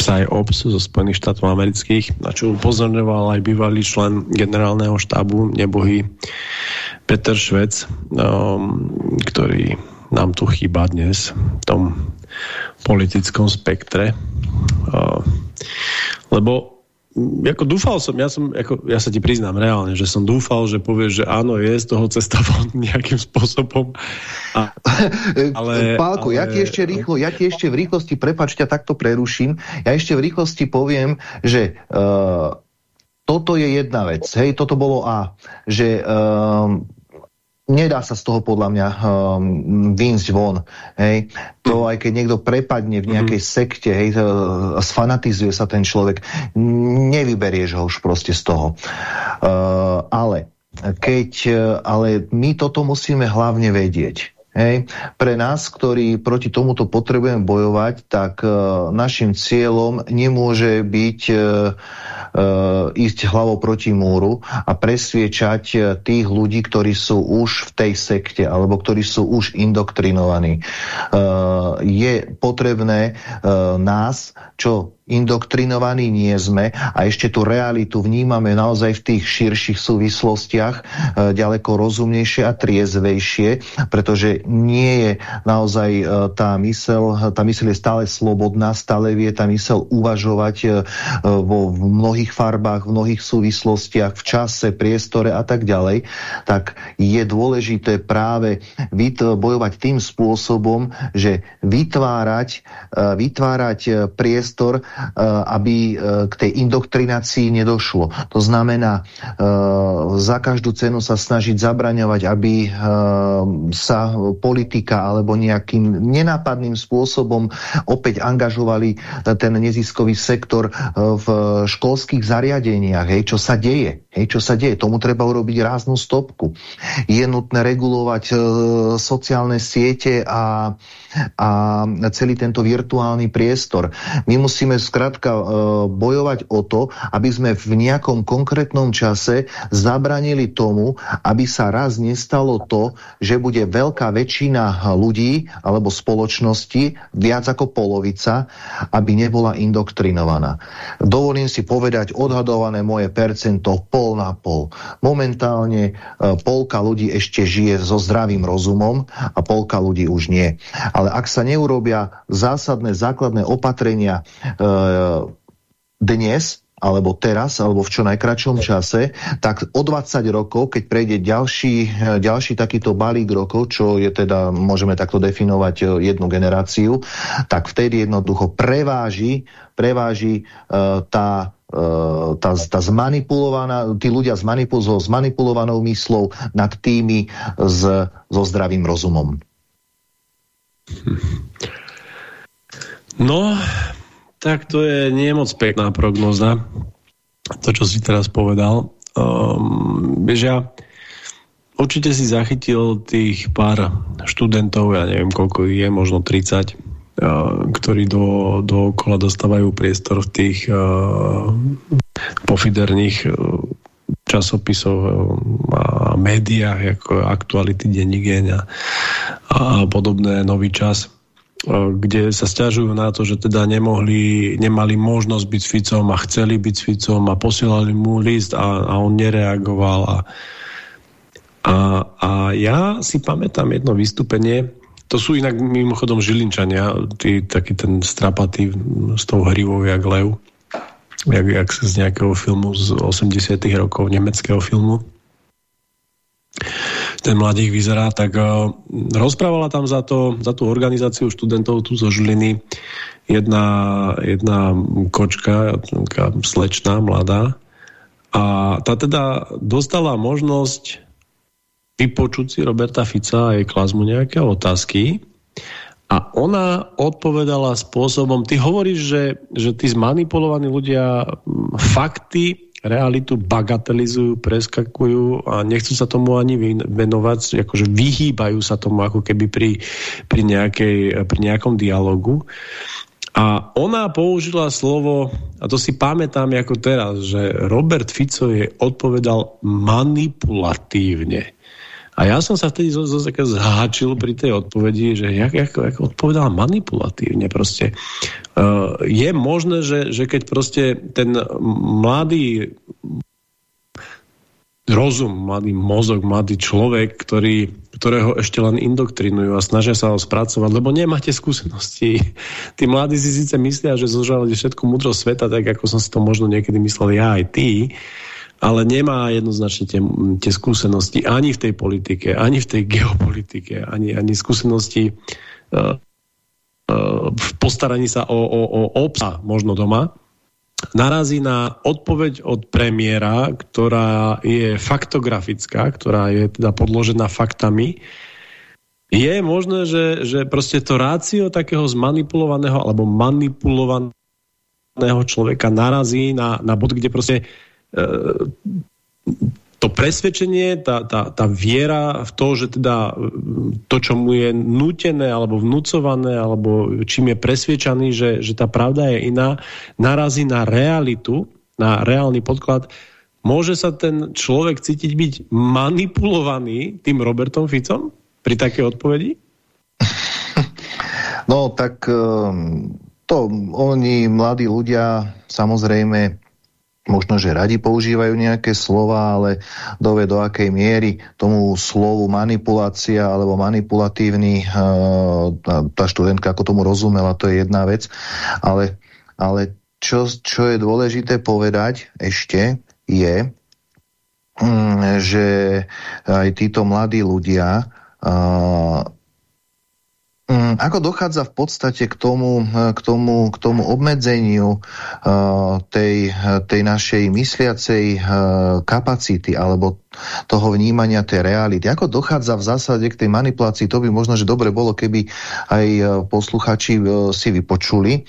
PSYOPS zo Spojených štátov amerických, na čo upozorňoval aj bývalý člen generálneho štábu nebohy Peter Švec, um, ktorý nám tu chýba dnes v tom politickom spektre. Uh, lebo ako dúfal som, ja, som ako, ja sa ti priznám reálne, že som dúfal, že povieš, že áno, je z toho cesta von [LAUGHS] nejakým spôsobom. A, [LAUGHS] ale, Pálko, ale... ja ti ešte rýchlo, ja ti ešte v rýchlosti, prepač, ťa takto preruším, ja ešte v rýchlosti poviem, že uh, toto je jedna vec, hej, toto bolo A, že uh, nedá sa z toho podľa mňa um, výjsť von. Hej. To aj keď niekto prepadne v nejakej mm. sekte, hej, sfanatizuje sa ten človek, nevyberieš ho už proste z toho. Uh, ale keď, ale my toto musíme hlavne vedieť. Hej. Pre nás, ktorí proti tomuto potrebujeme bojovať, tak uh, našim cieľom nemôže byť uh, uh, ísť hlavou proti múru a presviečať uh, tých ľudí, ktorí sú už v tej sekte alebo ktorí sú už indoktrinovaní. Uh, je potrebné uh, nás, čo indoktrinovaní nie sme a ešte tú realitu vnímame naozaj v tých širších súvislostiach e, ďaleko rozumnejšie a triezvejšie, pretože nie je naozaj e, tá mysel, tá mysel je stále slobodná, stále vie tá mysel uvažovať e, vo v mnohých farbách, v mnohých súvislostiach, v čase, priestore a tak ďalej, tak je dôležité práve bojovať tým spôsobom, že vytvárať, vytvárať priestor aby eh, k tej indoktrinácii nedošlo. To znamená, eh, za každú cenu sa snažiť zabraňovať, aby sa politika alebo nejakým nenápadným spôsobom opäť angažovali ten neziskový sektor v školských zariadeniach. Hej, čo sa deje? Hej, čo sa deje? Tomu treba urobiť ráznu stopku. Je nutné regulovať sociálne siete a a celý tento virtuálny priestor. My musíme skrátka e, bojovať o to, aby sme v nejakom konkrétnom čase zabranili tomu, aby sa raz nestalo to, že bude veľká väčšina ľudí alebo spoločnosti, viac ako polovica, aby nebola indoktrinovaná. Dovolím si povedať odhadované moje percento pol na pol. Momentálne e, polka ľudí ešte žije so zdravým rozumom a polka ľudí už nie. Ale ak sa neurobia zásadné základné opatrenia e, dnes, alebo teraz, alebo v čo najkračom čase, tak o 20 rokov, keď prejde ďalší, e, ďalší takýto balík rokov, čo je teda, môžeme takto definovať e, jednu generáciu, tak vtedy jednoducho preváži, preváži uh, tá tá, tá zmanipulovaná, tí ľudia s, manipul, so zmanipulovanou myslou nad tými s, so zdravým rozumom. No, tak to je nie moc pekná prognoza. To, čo si teraz povedal. Um, ja určite si zachytil tých pár študentov, ja neviem, koľko je, možno 30, uh, ktorí do, do okola dostávajú priestor v tých pofiderných uh, časopisov a médiách, ako aktuality, denní a, a podobné, nový čas kde sa stiažujú na to, že teda nemohli, nemali možnosť byť s Ficom a chceli byť s Ficom a posielali mu list a, a on nereagoval. A, a, a ja si pamätám jedno vystúpenie, to sú inak mimochodom Žilinčania, tí, taký ten strapatý s tou hrivou jak lev, jak, jak z nejakého filmu z 80 rokov, nemeckého filmu. Ten mladík vyzerá, tak uh, rozprávala tam za, to, za tú organizáciu študentov tu zo Žiliny jedna, jedna kočka, slečná, mladá, a tá teda dostala možnosť vypočuť si Roberta Fica a jej klas mu nejaké otázky a ona odpovedala spôsobom, ty hovoríš, že, že tí zmanipulovaní ľudia fakty realitu bagatelizujú, preskakujú a nechcú sa tomu ani venovať, akože vyhýbajú sa tomu ako keby pri, pri, nejakej, pri nejakom dialogu. A ona použila slovo, a to si pamätám ako teraz, že Robert Fico je odpovedal manipulatívne. A ja som sa vtedy zháčil pri tej odpovedi, že jak, jak, jak odpovedal manipulatívne proste. Uh, je možné, že, že keď proste ten mladý rozum, mladý mozog, mladý človek, ktorý, ktorého ešte len indoktrinujú a snažia sa ho spracovať, lebo nemáte skúsenosti. [LAUGHS] Tí mladí si síce myslia, že zožali všetku múdrosť sveta, tak ako som si to možno niekedy myslel ja aj ty, ale nemá jednoznačne tie, tie skúsenosti ani v tej politike, ani v tej geopolitike, ani, ani skúsenosti uh, uh, v postaraní sa o, o, o obsa možno doma, narazí na odpoveď od premiéra, ktorá je faktografická, ktorá je teda podložená faktami, je možné, že, že proste to rácio takého zmanipulovaného alebo manipulovaného človeka narazí na, na bod, kde proste to presvedčenie, tá, tá, tá viera v to, že teda to, čo mu je nutené alebo vnúcované, alebo čím je presvedčaný, že, že tá pravda je iná, narazí na realitu, na reálny podklad, môže sa ten človek cítiť byť manipulovaný tým Robertom Ficom pri takej odpovedi? [LAUGHS] No tak ehm, to oni, mladí ľudia, samozrejme možno, že radi používajú nejaké slova, ale dove do akej miery tomu slovu manipulácia alebo manipulatívny, eh, tá študentka ako tomu rozumela, to je jedna vec, ale, ale čo, čo je dôležité povedať ešte je, mm, že aj títo mladí ľudia eh, ako dochádza v podstate k tomu, eh, k tomu, k tomu obmedzeniu uh, tej, tej našej mysliacej kapacity alebo toho vnímania tej reality? Ako dochádza v zásade k tej manipulácii? To by možno, že dobre bolo, keby aj posluchači si vypočuli.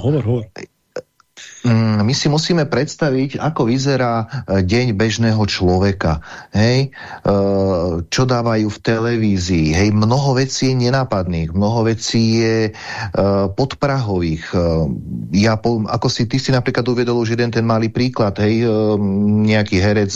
Hovor, hovor. Mm, my si musíme predstaviť, ako vyzerá e, deň bežného človeka. Hej? E, čo dávajú v televízii. Hej? Mnoho vecí je nenápadných, mnoho vecí je e, podprahových. Ja, ako si ty si napríklad uvedol už jeden ten malý príklad, hej? nejaký herec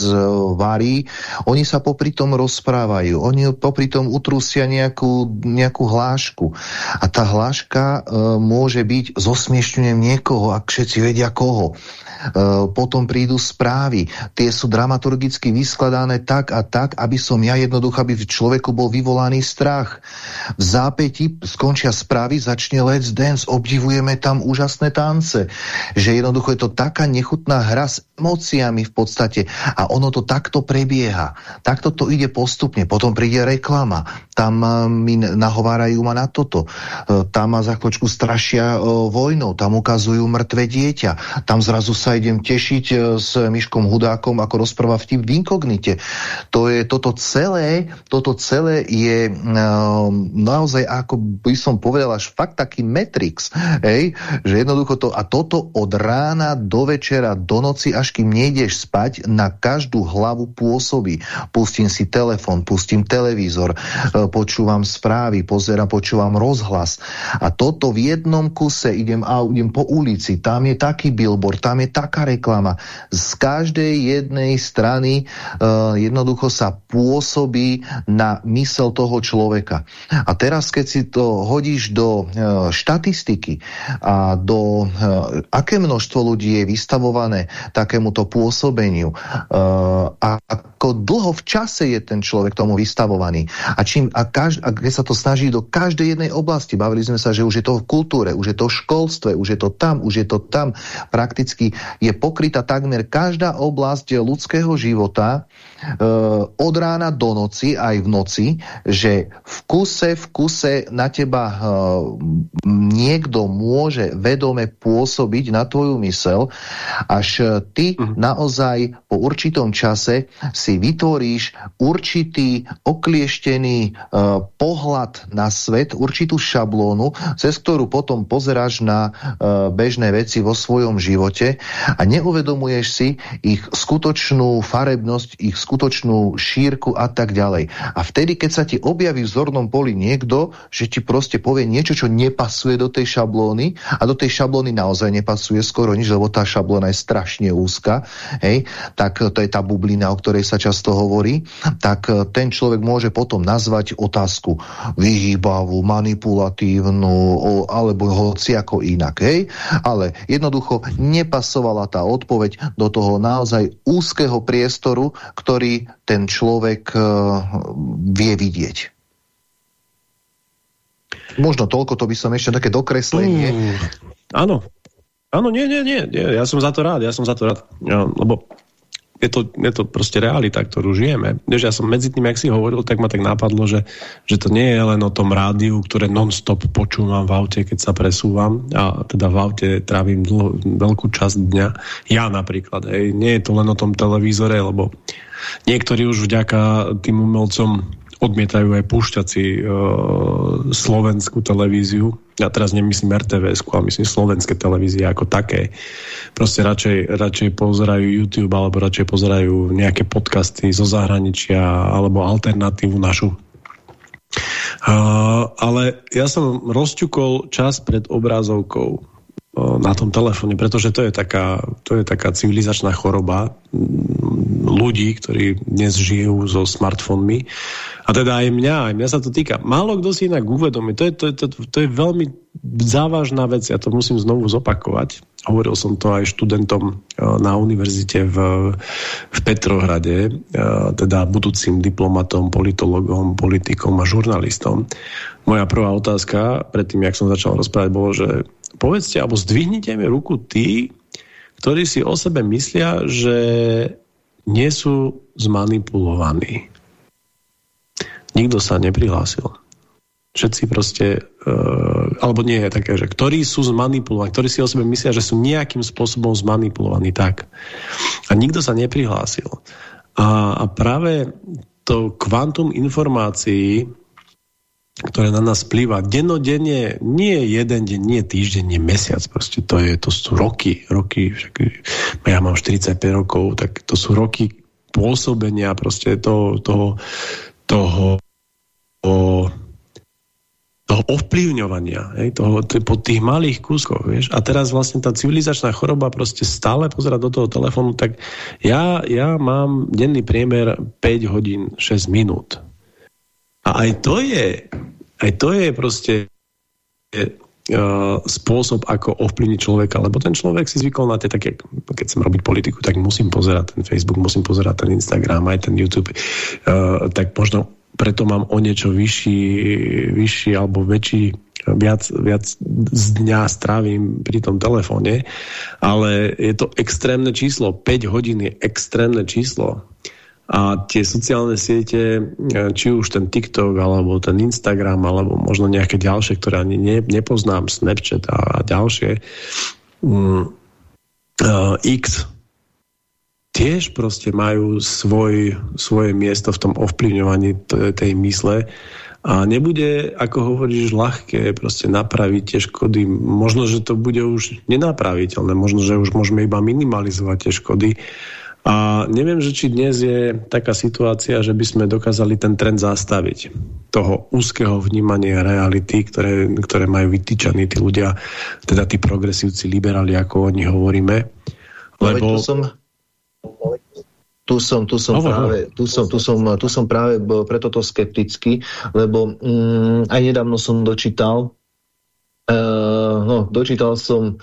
varí, oni sa popri tom rozprávajú, oni popri tom utrusia nejakú, nejakú hlášku. A tá hláška môže byť zosmiešňujem niekoho, ak všetci vedia, koho. E, potom prídu správy. Tie sú dramaturgicky vyskladané tak a tak, aby som ja jednoducho, aby v človeku bol vyvolaný strach. V zápäti skončia správy, začne Let's Dance, obdivujeme tam úžasné tance. Že jednoducho je to taká nechutná hra s emóciami v podstate a ono to takto prebieha. Takto to ide postupne. Potom príde reklama. Tam mi nahovárajú ma na toto. E, tam ma za chvíľočku strašia e, vojnou. Tam ukazujú mŕtve dieťa. Tam zrazu sa idem tešiť s Myškom Hudákom, ako rozpráva vtip v inkognite. To je toto celé, toto celé je naozaj, ako by som povedal, až fakt taký Matrix. Hej? Že jednoducho to, a toto od rána do večera, do noci, až kým nejdeš spať, na každú hlavu pôsobí. Pustím si telefon, pustím televízor, e, počúvam správy, pozerám, počúvam rozhlas. A toto v jednom kuse idem, a idem po ulici, tam je taký billboard, tam je taká reklama. Z každej jednej strany uh, jednoducho sa pôsobí na mysel toho človeka. A teraz, keď si to hodíš do uh, štatistiky a do uh, aké množstvo ľudí je vystavované takémuto pôsobeniu uh, a ako dlho v čase je ten človek tomu vystavovaný. A, čím, a, každ, a keď sa to snaží do každej jednej oblasti, bavili sme sa, že už je to v kultúre, už je to v školstve, už je to tam, už je to tam, prakticky je pokrytá takmer každá oblasť ľudského života od rána do noci, aj v noci, že v kuse, v kuse na teba e, niekto môže vedome pôsobiť na tvoju mysel, až ty uh mhm. naozaj po určitom čase si vytvoríš určitý oklieštený e, pohľad na svet, určitú šablónu, cez ktorú potom pozeráš na bežné veci vo svojom živote a neuvedomuješ si ich skutočnú farebnosť, ich skutočnú šírku a tak ďalej. A vtedy, keď sa ti objaví v zornom poli niekto, že ti proste povie niečo, čo nepasuje do tej šablóny a do tej šablóny naozaj nepasuje skoro nič, lebo tá šablóna je strašne úzka, hej, tak to je tá bublina, o ktorej sa často hovorí, tak ten človek môže potom nazvať otázku vyhýbavú, manipulatívnu alebo hoci ako inak, hej, ale jednoducho nepasovala tá odpoveď do toho naozaj úzkeho priestoru, ktorý ten človek uh, vie vidieť. Možno toľko, to by som ešte také dokreslenie. Mm, áno, áno, nie, nie, nie, nie, ja som za to rád, ja som za to rád, ja, lebo je to, je to proste realita, ktorú žijeme. Vieš, ja som medzi tým, jak si hovoril, tak ma tak napadlo, že, že to nie je len o tom rádiu, ktoré non-stop počúvam v aute, keď sa presúvam a teda v aute trávim dlho, veľkú časť dňa. Ja napríklad, hej, nie je to len o tom televízore, lebo niektorí už vďaka tým umelcom odmietajú aj púšťať si e, slovenskú televíziu. Ja teraz nemyslím RTVS, ale myslím slovenské televízie ako také. Proste radšej, radšej pozerajú YouTube alebo radšej pozerajú nejaké podcasty zo zahraničia alebo alternatívu našu. Uh, ale ja som rozťukol čas pred obrazovkou na tom telefóne, pretože to je, taká, to je taká civilizačná choroba ľudí, ktorí dnes žijú so smartfónmi. A teda aj mňa, aj mňa sa to týka. Málo kto si inak uvedomí. To je, to, to, to je veľmi závažná vec, ja to musím znovu zopakovať. Hovoril som to aj študentom na univerzite v, v Petrohrade, teda budúcim diplomatom, politologom, politikom a žurnalistom. Moja prvá otázka, predtým, jak som začal rozprávať, bolo, že povedzte, alebo zdvihnite mi ruku tí, ktorí si o sebe myslia, že nie sú zmanipulovaní. Nikto sa neprihlásil. Všetci proste, uh, alebo nie je také, že ktorí sú zmanipulovaní, ktorí si o sebe myslia, že sú nejakým spôsobom zmanipulovaní tak. A nikto sa neprihlásil. A, a práve to kvantum informácií ktoré na nás vplýva dennodenne, nie jeden deň, nie týždeň, nie mesiac, proste to, je, to sú roky, roky, však ja mám 45 rokov, tak to sú roky pôsobenia proste toho, toho, toho, toho, toho ovplyvňovania, toho, po tých malých kúskoch, vieš. A teraz vlastne tá civilizačná choroba proste stále pozera do toho telefónu, tak ja, ja mám denný priemer 5 hodín 6 minút a aj to je, aj to je proste uh, spôsob, ako ovplyvniť človeka, lebo ten človek si zvykol na tie také, keď chcem robiť politiku, tak musím pozerať ten Facebook, musím pozerať ten Instagram, aj ten YouTube, uh, tak možno preto mám o niečo vyšší, vyšší alebo väčší viac, viac z dňa strávim pri tom telefóne, ale je to extrémne číslo. 5 hodín je extrémne číslo. A tie sociálne siete, či už ten TikTok, alebo ten Instagram, alebo možno nejaké ďalšie, ktoré ani ne, nepoznám, Snapchat a, a ďalšie, mm, uh, X, tiež proste majú svoj, svoje miesto v tom ovplyvňovaní tej mysle a nebude, ako hovoríš, ľahké proste napraviť tie škody. Možno, že to bude už nenapraviteľné, možno, že už môžeme iba minimalizovať tie škody. A neviem, že či dnes je taká situácia, že by sme dokázali ten trend zastaviť. Toho úzkeho vnímania reality, ktoré, ktoré majú vytýčaní tí ľudia, teda tí progresívci, liberáli, ako o nich hovoríme. No, Lebo... som, tu som, tu som, práve, tu som, tu som, tu som práve preto to skeptický, lebo mm, aj nedávno som dočítal, uh, no, dočítal som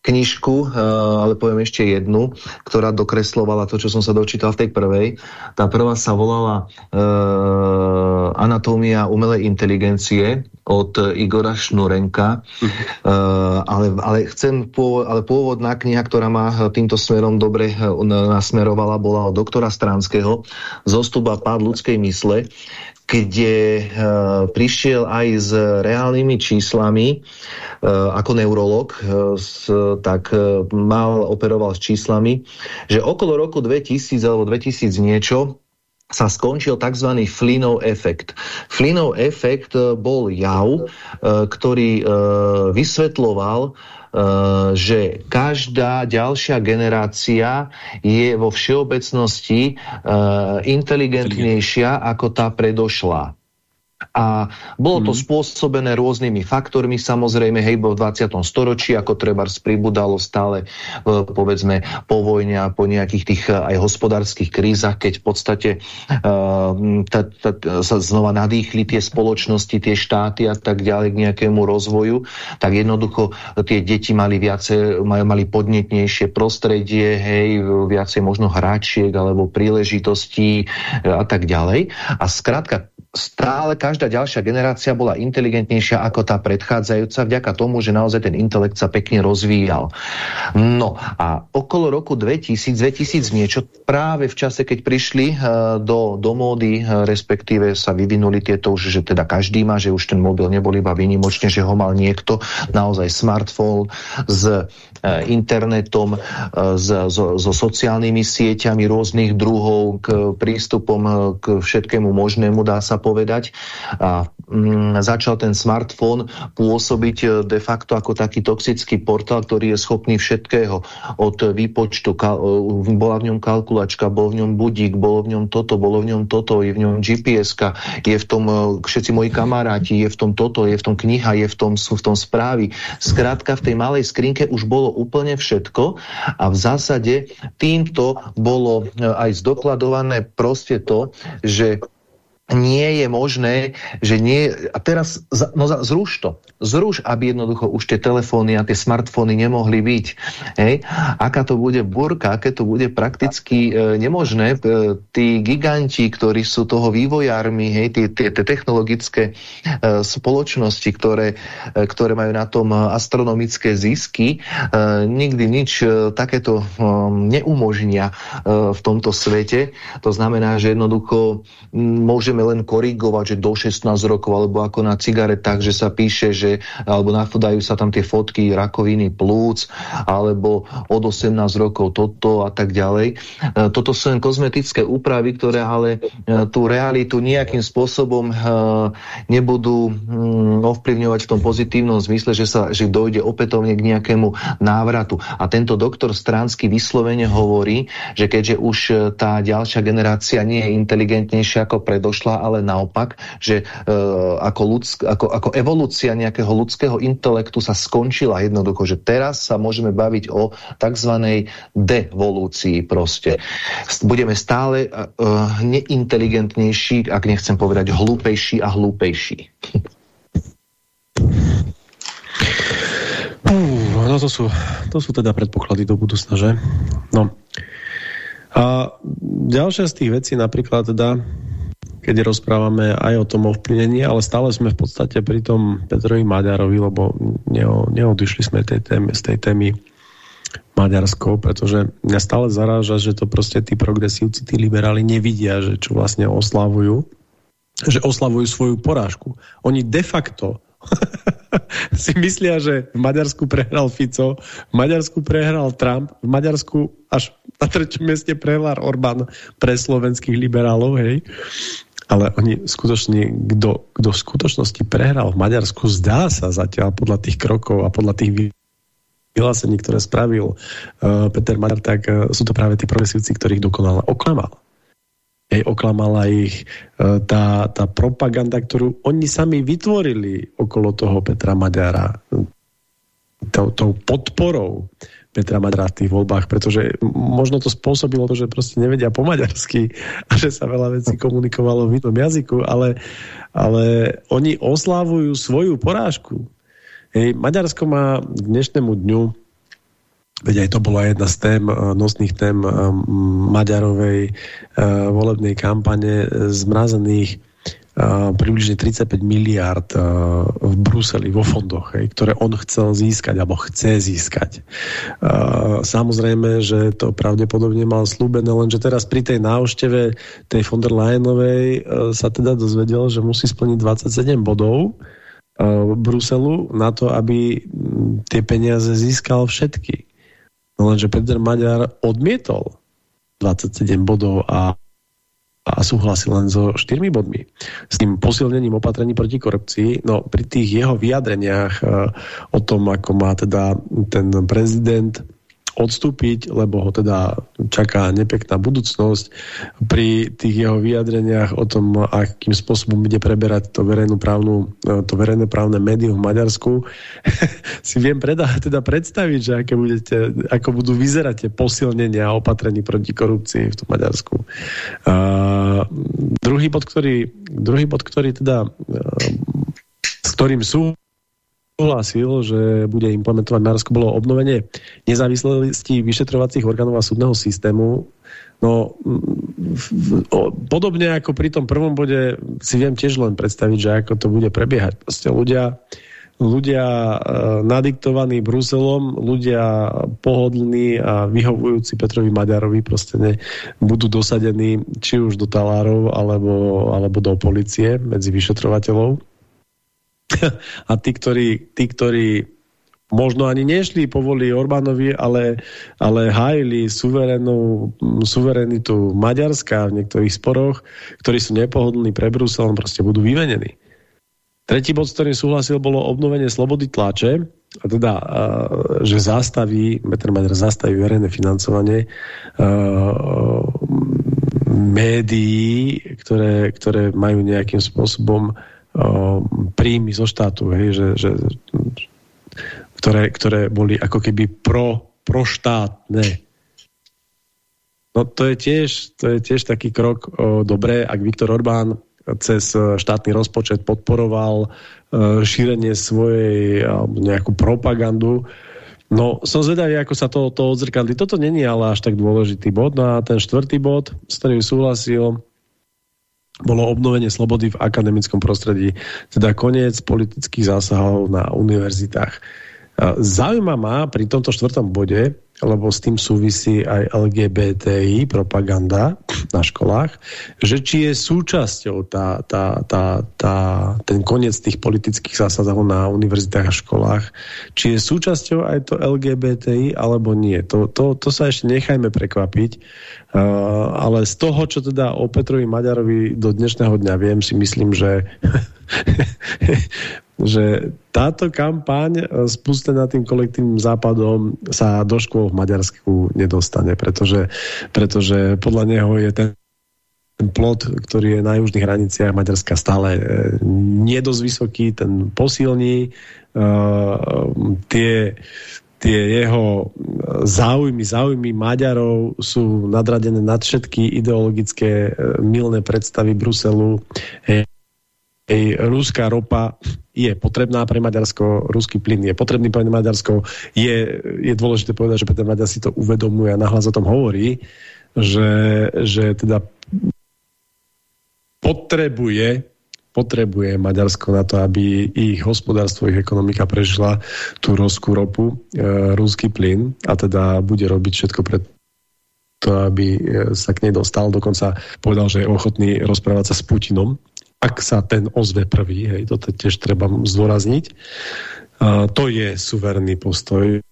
knižku, uh, ale poviem ešte jednu, ktorá dokreslovala to, čo som sa dočítal v tej prvej. Tá prvá sa volala uh, Anatómia umelej inteligencie od Igora Šnurenka, uh, ale, ale, chcem, ale pôvodná kniha, ktorá ma týmto smerom dobre nasmerovala, bola od doktora Stranského Zostupa pád ľudskej mysle, kde uh, prišiel aj s reálnymi číslami uh, ako neurolog, s, tak mal, operoval s číslami, že okolo roku 2000 alebo 2000 niečo sa skončil tzv. Flynnov efekt. Flynnov efekt e, bol jav, e, ktorý e, vysvetloval, že každá ďalšia generácia je vo všeobecnosti inteligentnejšia ako tá predošlá. A bolo to mm. spôsobené rôznymi faktormi, samozrejme, hej, v 20. storočí, ako treba pribudalo stále, e, povedzme, po vojne a po nejakých tých e, aj hospodárskych krízach, keď v podstate uh, ta, ta, sa znova nadýchli tie spoločnosti, tie štáty a tak ďalej k nejakému rozvoju, tak jednoducho tie deti mali viacej, mali podnetnejšie prostredie, hej, viacej možno hráčiek alebo príležitostí a tak ďalej. A skrátka, stále každá ďalšia generácia bola inteligentnejšia ako tá predchádzajúca vďaka tomu, že naozaj ten intelekt sa pekne rozvíjal. No a okolo roku 2000, 2000 niečo, práve v čase, keď prišli uh, do, do módy, uh, respektíve sa vyvinuli tieto že teda každý má, že už ten mobil nebol iba výnimočne, že ho mal niekto, naozaj smartfón s uh, internetom, s, so, so sociálnymi sieťami rôznych druhov, k prístupom k všetkému možnému, dá sa povedať. A mm, začal ten smartfón pôsobiť e, de facto ako taký toxický portál, ktorý je schopný všetkého. Od výpočtu, e, bola v ňom kalkulačka, bol v ňom budík, bolo v ňom toto, bolo v ňom toto, je v ňom gps je v tom e, všetci moji kamaráti, je v tom toto, je v tom kniha, je v tom, sú v tom správy. Skrátka v tej malej skrinke už bolo úplne všetko a v zásade týmto bolo aj zdokladované proste to, že nie je možné, že nie... A teraz no, zruš to. Zruš, aby jednoducho už tie telefóny a tie smartfóny nemohli byť. Hej? Aká to bude burka, aké to bude prakticky e, nemožné. E, tí giganti, ktorí sú toho vývojármi, hej, tie, tie, tie technologické e, spoločnosti, ktoré, e, ktoré majú na tom astronomické zisky, e, nikdy nič e, takéto e, neumožnia e, v tomto svete. To znamená, že jednoducho môžeme môžeme len korigovať, že do 16 rokov, alebo ako na cigaretách, že sa píše, že, alebo nafodajú sa tam tie fotky rakoviny plúc, alebo od 18 rokov toto a tak ďalej. E, toto sú len kozmetické úpravy, ktoré ale e, tú realitu nejakým spôsobom e, nebudú mm, ovplyvňovať v tom pozitívnom zmysle, že, sa, že dojde opätovne k nejakému návratu. A tento doktor Stránsky vyslovene hovorí, že keďže už tá ďalšia generácia nie je inteligentnejšia ako predošla, došla, ale naopak, že e, ako, ľudsk, ako, ako evolúcia nejakého ľudského intelektu sa skončila jednoducho, že teraz sa môžeme baviť o tzv. devolúcii proste. Budeme stále e, neinteligentnejší, ak nechcem povedať hlúpejší a hlúpejší. Uh, no to sú, to sú teda predpoklady do budúcna, že? No. A ďalšia z tých vecí napríklad teda keď rozprávame aj o tom ovplyvnení, ale stále sme v podstate pri tom Petrovi Maďarovi, lebo neodišli sme tej témy, z tej témy Maďarskou, pretože mňa stále zaráža, že to proste tí progresívci, tí liberáli nevidia, že čo vlastne oslavujú, že oslavujú svoju porážku. Oni de facto [LAUGHS] si myslia, že v Maďarsku prehral Fico, v Maďarsku prehral Trump, v Maďarsku až na treťom mieste prehral Orbán pre slovenských liberálov, hej. Ale oni skutočne, kto, kto v skutočnosti prehral v Maďarsku, zdá sa zatiaľ podľa tých krokov a podľa tých vyhlásení, ktoré spravil uh, Peter Maďar, tak uh, sú to práve tí progresívci, ktorých dokonale oklamal. Hej, oklamala ich uh, tá, tá propaganda, ktorú oni sami vytvorili okolo toho Petra Maďara. Tou, tou podporou Petra Maďara v voľbách, pretože možno to spôsobilo to, že proste nevedia po maďarsky a že sa veľa vecí komunikovalo v inom jazyku, ale, ale oni oslávujú svoju porážku. Hej, Maďarsko má k dnešnému dňu Veď aj to bola jedna z tém, eh, nosných tém eh, Maďarovej uh, volebnej kampane zmrazených približne 35 miliard v Bruseli vo fondoch, hej, ktoré on chcel získať alebo chce získať. Samozrejme, že to pravdepodobne mal slúbené, lenže teraz pri tej návšteve tej von der Leyenovej sa teda dozvedel, že musí splniť 27 bodov Bruselu na to, aby tie peniaze získal všetky. No lenže Peter Maďar odmietol 27 bodov a a súhlasil len so štyrmi bodmi. S tým posilnením opatrení proti korupcii, no pri tých jeho vyjadreniach uh, o tom, ako má teda ten prezident odstúpiť, lebo ho teda čaká nepekná budúcnosť. Pri tých jeho vyjadreniach o tom, akým spôsobom bude preberať to, právnu, to verejné právne médium v Maďarsku, [LAUGHS] si viem preda, teda predstaviť, že aké budete, ako budú vyzerať tie posilnenia a opatrení proti korupcii v tom Maďarsku. Uh, druhý, bod, ktorý, druhý bod, ktorý teda uh, s ktorým sú súhlasil, že bude implementovať Maďarsko, bolo obnovenie nezávislosti vyšetrovacích orgánov a súdneho systému. No, podobne ako pri tom prvom bode si viem tiež len predstaviť, že ako to bude prebiehať. Proste ľudia, ľudia e, nadiktovaní Bruselom, ľudia pohodlní a vyhovujúci Petrovi Maďarovi proste ne, budú dosadení či už do talárov alebo, alebo do policie medzi vyšetrovateľov [LAUGHS] a tí, ktorí, tí, ktorí možno ani nešli povoli Orbánovi, ale, ale hájili suverenitu Maďarska v niektorých sporoch, ktorí sú nepohodlní pre Brusel, proste budú vyvenení. Tretí bod, s ktorým súhlasil, bolo obnovenie slobody tlače, a teda, že zastaví, Metr Maďar zastaví verejné financovanie médií, ktoré, ktoré majú nejakým spôsobom príjmy zo štátu, hej, že, že, ktoré, ktoré boli ako keby pro, proštátne. No to je tiež, to je tiež taký krok o, dobré, ak Viktor Orbán cez štátny rozpočet podporoval e, šírenie svojej alebo nejakú propagandu. No, som zvedavý, ako sa to, to odzrkadli. Toto není ale až tak dôležitý bod. No a ten štvrtý bod, s ktorým súhlasil, bolo obnovenie slobody v akademickom prostredí, teda koniec politických zásahov na univerzitách. Zaujíma ma pri tomto štvrtom bode, lebo s tým súvisí aj LGBTI propaganda na školách, že či je súčasťou tá, tá, tá, tá, ten koniec tých politických zásadov na univerzitách a školách, či je súčasťou aj to LGBTI alebo nie. To, to, to sa ešte nechajme prekvapiť, uh, ale z toho, čo teda o Petrovi Maďarovi do dnešného dňa viem, si myslím, že [LAUGHS] že táto kampaň e, spustená tým kolektívnym západom sa do škôl v Maďarsku nedostane, pretože, pretože podľa neho je ten ten plot, ktorý je na južných hraniciach Maďarska stále e, nie vysoký, ten posilní uh, tie, tie jeho záujmy, záujmy Maďarov sú nadradené nad všetky ideologické milné predstavy Bruselu. Ruská ropa je potrebná pre Maďarsko, ruský plyn je potrebný pre Maďarsko. Je, je dôležité povedať, že Peter Maďar si to uvedomuje a nahlas o tom hovorí, že, že teda potrebuje potrebuje Maďarsko na to, aby ich hospodárstvo, ich ekonomika prežila tú ruskú ropu, e, ruský plyn a teda bude robiť všetko pre to, aby e, sa k nej dostal. Dokonca povedal, že je ochotný rozprávať sa s Putinom, ak sa ten ozve prvý, hej, to tiež treba zdôrazniť. E, to je suverénny postoj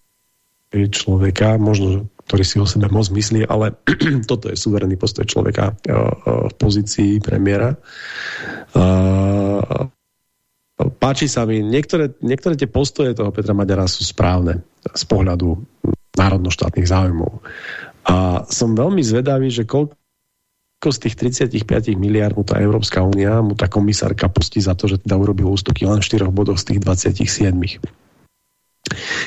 človeka, možno ktorý si o sebe moc myslí, ale [CLEARS THROAT] toto je suverénny postoj človeka v pozícii premiéra. Páči sa mi, niektoré, niektoré tie postoje toho Petra Maďara sú správne z pohľadu národnoštátnych záujmov. A som veľmi zvedavý, že koľko z tých 35 miliard mu tá Európska únia, mu tá komisárka pustí za to, že teda urobil ústupky len v 4 bodoch z tých 27.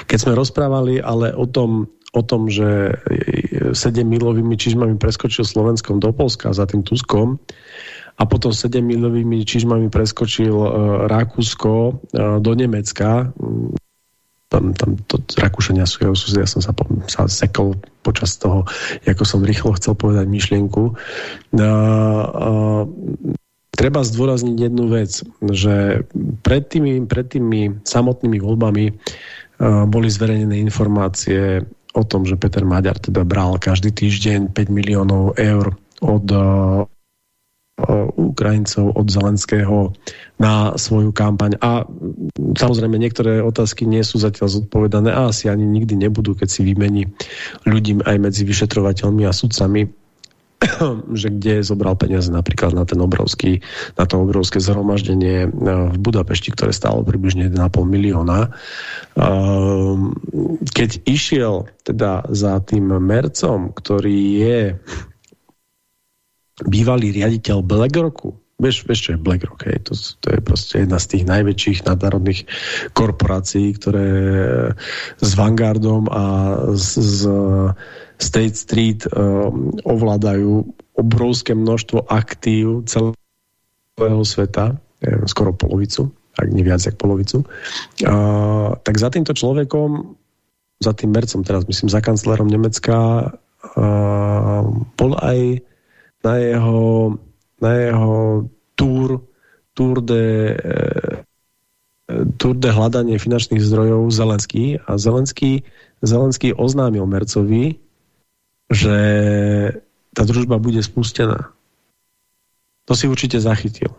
Keď sme rozprávali ale o tom, o tom, že 7 milovými čižmami preskočil Slovenskom do Polska za tým Tuskom a potom 7 milovými čižmami preskočil uh, Rakúsko uh, do Nemecka. Tam, tam to, Rakúšania sú jeho susedia, som sa, sa sekol počas toho, ako som rýchlo chcel povedať myšlienku. Uh, uh, treba zdôrazniť jednu vec, že pred tými, pred tými samotnými voľbami uh, boli zverejnené informácie o tom, že Peter Maďar teda bral každý týždeň 5 miliónov eur od Ukrajincov, od Zelenského na svoju kampaň. A samozrejme niektoré otázky nie sú zatiaľ zodpovedané a asi ani nikdy nebudú, keď si vymení ľudí aj medzi vyšetrovateľmi a sudcami [COUGHS] že kde zobral peniaze napríklad na ten obrovský, na to obrovské zhromaždenie e, v Budapešti, ktoré stálo približne 1,5 milióna. Ehm, keď išiel teda za tým Mercom, ktorý je bývalý riaditeľ BlackRocku, Vieš, vieš, čo je BlackRock, hej? To, to je proste jedna z tých najväčších nadnárodných korporácií, ktoré s Vanguardom a s, s State Street um, ovládajú obrovské množstvo aktív celého sveta, skoro polovicu, ak nie viac jak polovicu. Uh, tak za týmto človekom, za tým Mercom teraz, myslím, za kanclerom Nemecka, uh, bol aj na jeho, na jeho túr, túr de, túr de hľadanie finančných zdrojov Zelenský a Zelenský, Zelenský oznámil Mercovi, že tá družba bude spustená. To si určite zachytil.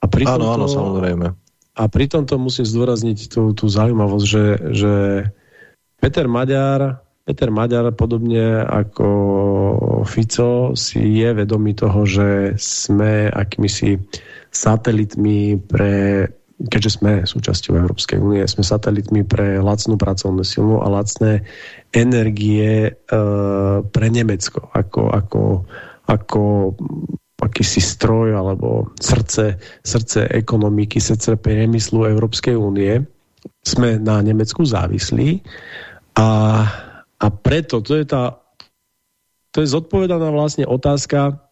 A pri áno, tomto, áno, samozrejme. A pri tomto musím zdôrazniť tú, tú zaujímavosť, že, že Peter Maďar, Peter Maďar, podobne ako Fico, si je vedomý toho, že sme akýmisi satelitmi pre keďže sme súčasťou Európskej únie, sme satelitmi pre lacnú pracovnú silu a lacné energie e, pre Nemecko ako, ako, ako akýsi stroj alebo srdce, srdce ekonomiky, srdce priemyslu Európskej únie. Sme na Nemecku závislí a, a preto to je tá to je zodpovedaná vlastne otázka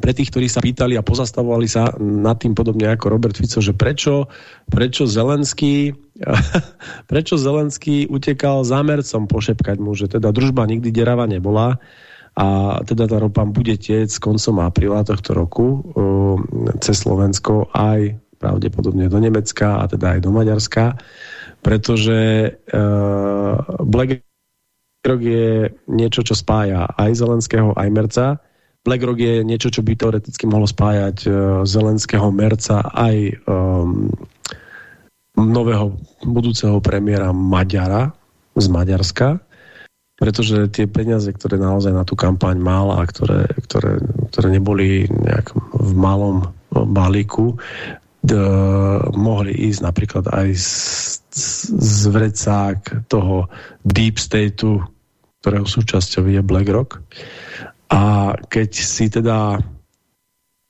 pre tých, ktorí sa pýtali a pozastavovali sa nad tým podobne ako Robert Fico, že prečo, prečo Zelenský [LAUGHS] prečo Zelenský utekal zámercom pošepkať mu, že teda družba nikdy derava nebola a teda tá ropa bude tiec koncom apríla tohto roku uh, cez Slovensko aj pravdepodobne do Nemecka a teda aj do Maďarska, pretože uh, Black Rock je niečo, čo spája aj Zelenského, aj Merca. BlackRock je niečo, čo by teoreticky mohlo spájať uh, Zelenského Merca aj um, nového budúceho premiéra Maďara z Maďarska, pretože tie peniaze, ktoré naozaj na tú kampaň mal a ktoré, ktoré, ktoré neboli nejak v malom balíku, d, mohli ísť napríklad aj z, vrecák toho deep stateu, ktorého súčasťou je BlackRock. A keď si teda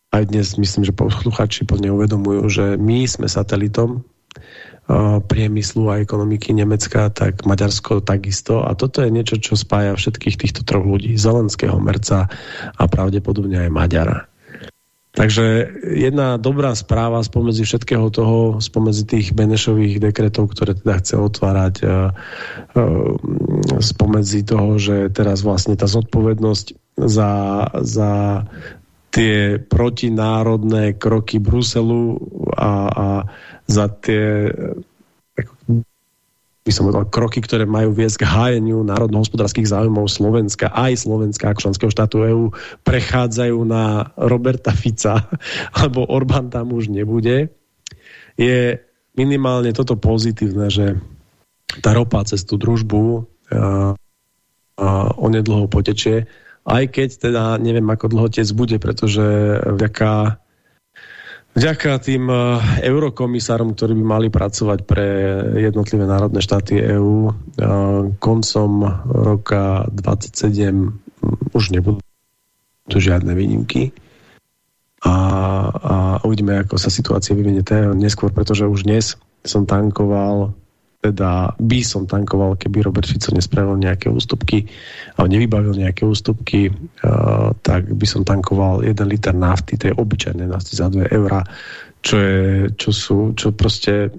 aj dnes myslím, že posluchači plne uvedomujú, že my sme satelitom uh, priemyslu a ekonomiky Nemecka, tak Maďarsko takisto. A toto je niečo, čo spája všetkých týchto troch ľudí. Zelenského, Merca a pravdepodobne aj Maďara. Takže jedna dobrá správa spomedzi všetkého toho, spomedzi tých Benešových dekretov, ktoré teda chce otvárať, uh, uh, spomedzi toho, že teraz vlastne tá zodpovednosť za, za tie protinárodné kroky Bruselu a, a za tie by som povedal, kroky, ktoré majú viesť k hájeniu národno-hospodárskych záujmov Slovenska, aj Slovenska ako členského štátu EÚ, prechádzajú na Roberta Fica, [LAUGHS] alebo Orbán tam už nebude, je minimálne toto pozitívne, že tá ropa cez tú družbu a, a onedlho potečie, aj keď teda neviem, ako dlho tec bude, pretože vďaka Vďaka tým eh, eurokomisárom, ktorí by mali pracovať pre jednotlivé národné štáty EÚ, eh, koncom roka 27 mm, už nebudú žiadne výnimky. A, a uvidíme, ako sa situácia vyvinie neskôr, pretože už dnes som tankoval teda by som tankoval, keby Robert Fico nespravil nejaké ústupky a nevybavil nejaké ústupky, uh, tak by som tankoval 1 liter nafty, tej obyčajnej nafty za 2 eurá, čo, je, čo sú, čo proste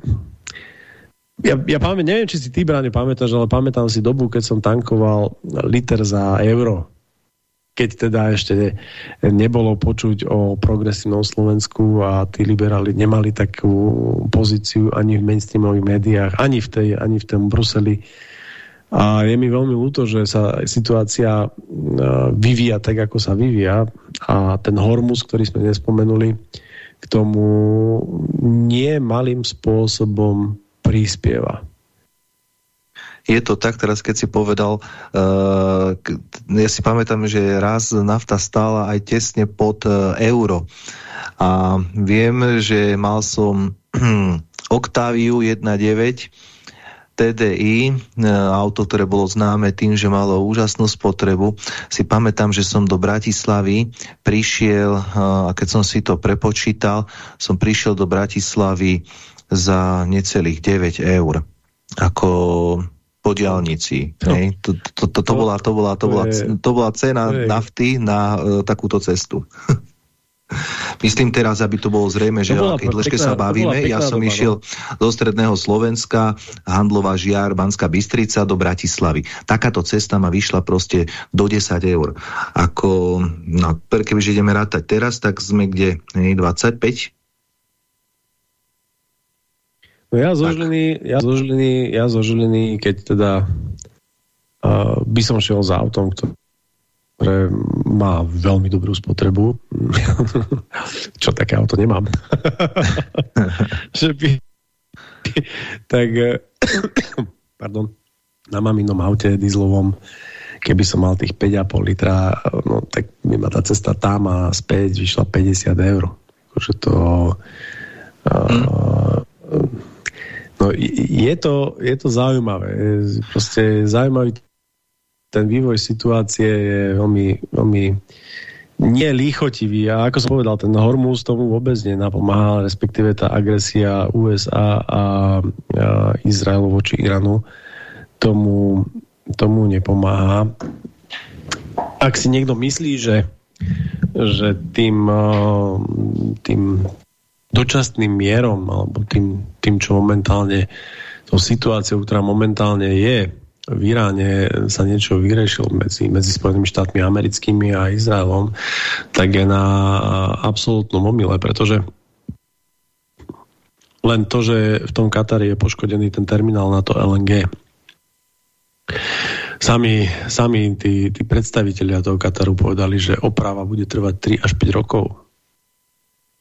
ja, ja pamätám, neviem, či si ty, Bráne, pamätáš, ale pamätám si dobu, keď som tankoval liter za euro keď teda ešte nebolo počuť o progresívnom Slovensku a tí liberáli nemali takú pozíciu ani v mainstreamových médiách, ani v, tej, ani v tom Bruseli. A je mi veľmi ľúto, že sa situácia vyvíja tak, ako sa vyvíja a ten hormus, ktorý sme nespomenuli, k tomu nie malým spôsobom prispieva je to tak, teraz keď si povedal, uh, ja si pamätám, že raz nafta stála aj tesne pod uh, euro. A viem, že mal som [CLEARS THROAT] Octaviu 1.9 TDI, auto, ktoré bolo známe tým, že malo úžasnú spotrebu. Si pamätám, že som do Bratislavy prišiel, a keď som si to prepočítal, som prišiel do Bratislavy za necelých 9 eur. Ako po diálnici. No. To, to, to, to, bola, to, bola, to, bola, to bola cena nafty na uh, takúto cestu. [LAUGHS] Myslím teraz, aby to bolo zrejme, že o akej dĺžke sa bavíme. Ja som doba, išiel no. do stredného Slovenska, Handlová žiar, Banská Bystrica do Bratislavy. Takáto cesta ma vyšla proste do 10 eur. Ako, no, kebyže ideme rátať teraz, tak sme kde? 25? No ja zo, Žiliny, ja, zo Žiliny, ja zo Žiliny, keď teda uh, by som šiel za autom, ktoré má veľmi dobrú spotrebu, [LAUGHS] čo také auto nemám, [LAUGHS] že by, tak [COUGHS] pardon, na maminom aute dieslovom, keby som mal tých 5,5 litra, no tak by ma tá cesta tam a späť vyšla 50 eur. Akože to... Uh, No, je to, je to zaujímavé. Proste zaujímavý ten vývoj situácie je veľmi, veľmi nie. A ako som povedal, ten Hormuz tomu vôbec nenapomáha, respektíve tá agresia USA a, a Izraelu voči Iránu tomu, tomu nepomáha. Ak si niekto myslí, že, že tým, tým dočasným mierom alebo tým, tým čo momentálne tou situáciou, ktorá momentálne je v Iráne sa niečo vyriešilo medzi, medzi Spojenými štátmi americkými a Izraelom, tak je na absolútnom omyle, pretože len to, že v tom Katari je poškodený ten terminál na to LNG. Sami, sami tí, tí predstavitelia toho Kataru povedali, že oprava bude trvať 3 až 5 rokov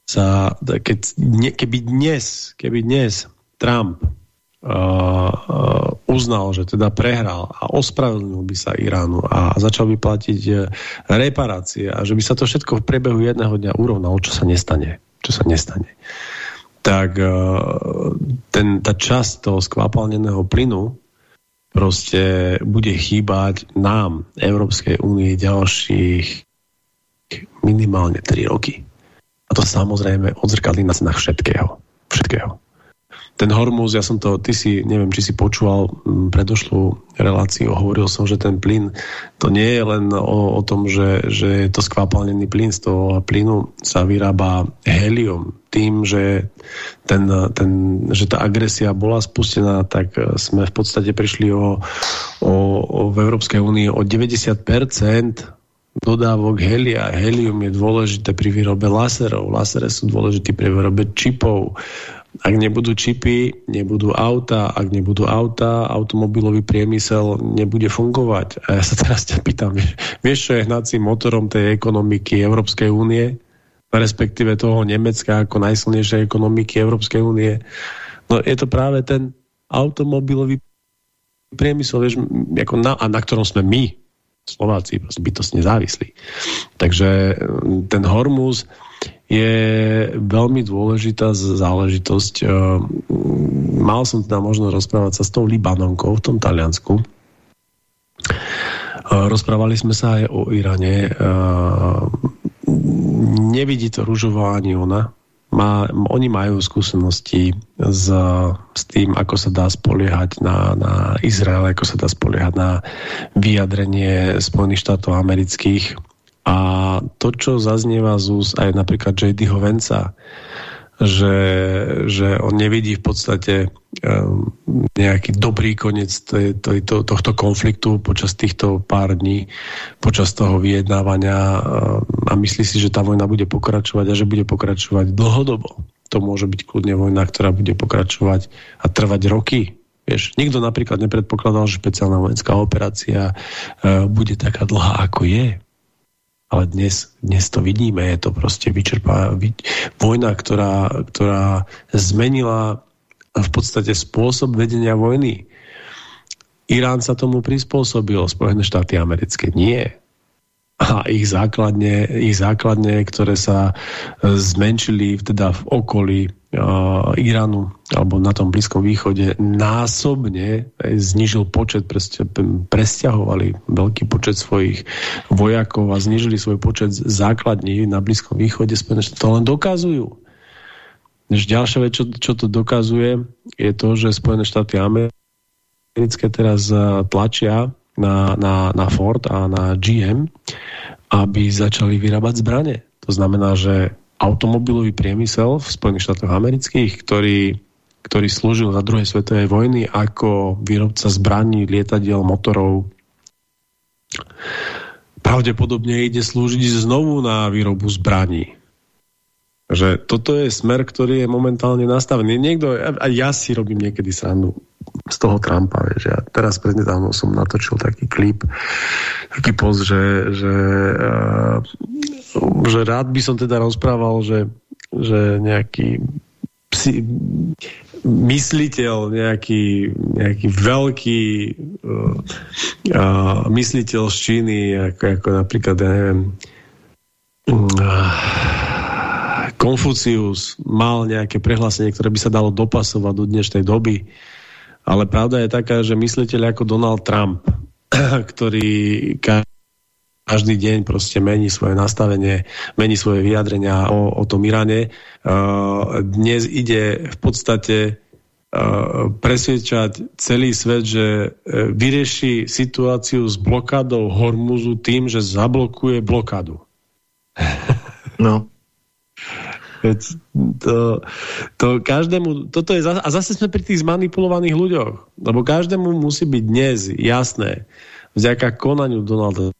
sa, keď, keby dnes, keby dnes Trump uh, uh, uznal, že teda prehral a ospravedlnil by sa Iránu a začal by platiť uh, reparácie a že by sa to všetko v priebehu jedného dňa urovnalo, čo sa nestane. Čo sa nestane. Tak uh, ten, tá časť toho skvapalneného plynu proste bude chýbať nám, Európskej únie, ďalších minimálne 3 roky. A to samozrejme odzrkadlí na cenách všetkého. Všetkého. Ten Hormuz, ja som to, ty si, neviem, či si počúval m, predošlú reláciu, hovoril som, že ten plyn, to nie je len o, o tom, že, že je to skvapalnený plyn, z toho plynu sa vyrába helium. Tým, že, ten, ten, že tá agresia bola spustená, tak sme v podstate prišli o, o, o v Európskej únii o 90% dodávok helia. Helium je dôležité pri výrobe laserov. Lasere sú dôležité pri výrobe čipov. Ak nebudú čipy, nebudú auta. Ak nebudú auta, automobilový priemysel nebude fungovať. A ja sa teraz ťa pýtam, vieš, čo je hnacím motorom tej ekonomiky Európskej únie? Respektíve toho Nemecka ako najsilnejšej ekonomiky Európskej únie. No je to práve ten automobilový priemysel, vieš, ako na, a na ktorom sme my, Slováci, bytostne závislí. Takže mm, ten Hormuz je veľmi dôležitá záležitosť. E, mal som teda možnosť rozprávať sa s tou Libanonkou v tom Taliansku. E, rozprávali sme sa aj o Iráne. E, nevidí to ružová ani ona má, oni majú skúsenosti s, s tým, ako sa dá spoliehať na, na Izrael, ako sa dá spoliehať na vyjadrenie Spojených štátov amerických. A to, čo zaznieva z aj napríklad J.D. Hovenca, že, že on nevidí v podstate um, nejaký dobrý koniec to, to, to, tohto konfliktu počas týchto pár dní, počas toho vyjednávania um, a myslí si, že tá vojna bude pokračovať a že bude pokračovať dlhodobo. To môže byť kľudne vojna, ktorá bude pokračovať a trvať roky. Vieš, nikto napríklad nepredpokladal, že špeciálna vojenská operácia uh, bude taká dlhá, ako je ale dnes, dnes to vidíme, je to proste vyčerpá, vy, vojna, ktorá, ktorá zmenila v podstate spôsob vedenia vojny. Irán sa tomu prispôsobil, Spojené štáty americké nie a ich základne, ich základne ktoré sa zmenšili teda v okolí Iránu alebo na tom Blízkom východe násobne znižil počet, presťahovali veľký počet svojich vojakov a znižili svoj počet základní na Blízkom východe. To len dokazujú. Ďalšia vec, čo, čo to dokazuje, je to, že Spojené štáty americké teraz tlačia na, na, na Ford a na GM, aby začali vyrábať zbranie. To znamená, že automobilový priemysel v Spojených štátoch amerických, ktorý, ktorý slúžil za druhej svetovej vojny ako výrobca zbraní, lietadiel, motorov, pravdepodobne ide slúžiť znovu na výrobu zbraní. Že toto je smer, ktorý je momentálne nastavený. Niekto, a ja si robím niekedy srandu z toho Trumpa, vieš. Ja teraz prednedávno som natočil taký klip, taký post, že, že, uh, že rád by som teda rozprával, že, že nejaký psi, mysliteľ, nejaký, nejaký veľký uh, uh, mysliteľ z Číny, ako, ako napríklad, ja neviem, uh, Konfucius mal nejaké prehlásenie, ktoré by sa dalo dopasovať do dnešnej doby. Ale pravda je taká, že mysliteľ ako Donald Trump, [CLEARS THROAT] ktorý každý deň proste mení svoje nastavenie, mení svoje vyjadrenia o, o tom Iráne. Uh, dnes ide v podstate uh, presvedčať celý svet, že uh, vyrieši situáciu s blokádou Hormuzu tým, že zablokuje blokádu. No. To, to každému, toto je, a zase sme pri tých zmanipulovaných ľuďoch, lebo každému musí byť dnes jasné, vďaka konaniu Donalda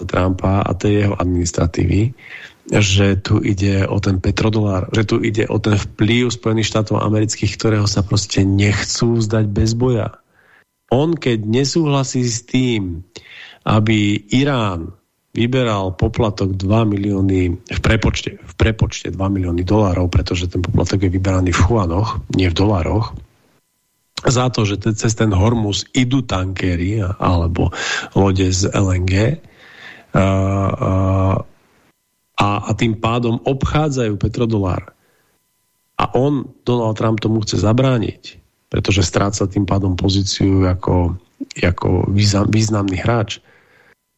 Trumpa a tej jeho administratívy, že tu ide o ten petrodolár, že tu ide o ten vplyv Spojených štátov amerických, ktorého sa proste nechcú zdať bez boja. On, keď nesúhlasí s tým, aby Irán vyberal poplatok 2 milióny, v prepočte, v prepočte 2 milióny dolárov, pretože ten poplatok je vyberaný v chuanoch, nie v dolároch, za to, že cez ten Hormus idú tankery alebo lode z LNG a, a, a tým pádom obchádzajú petrodolár. A on, Donald Trump, tomu chce zabrániť, pretože stráca tým pádom pozíciu ako, ako významný hráč,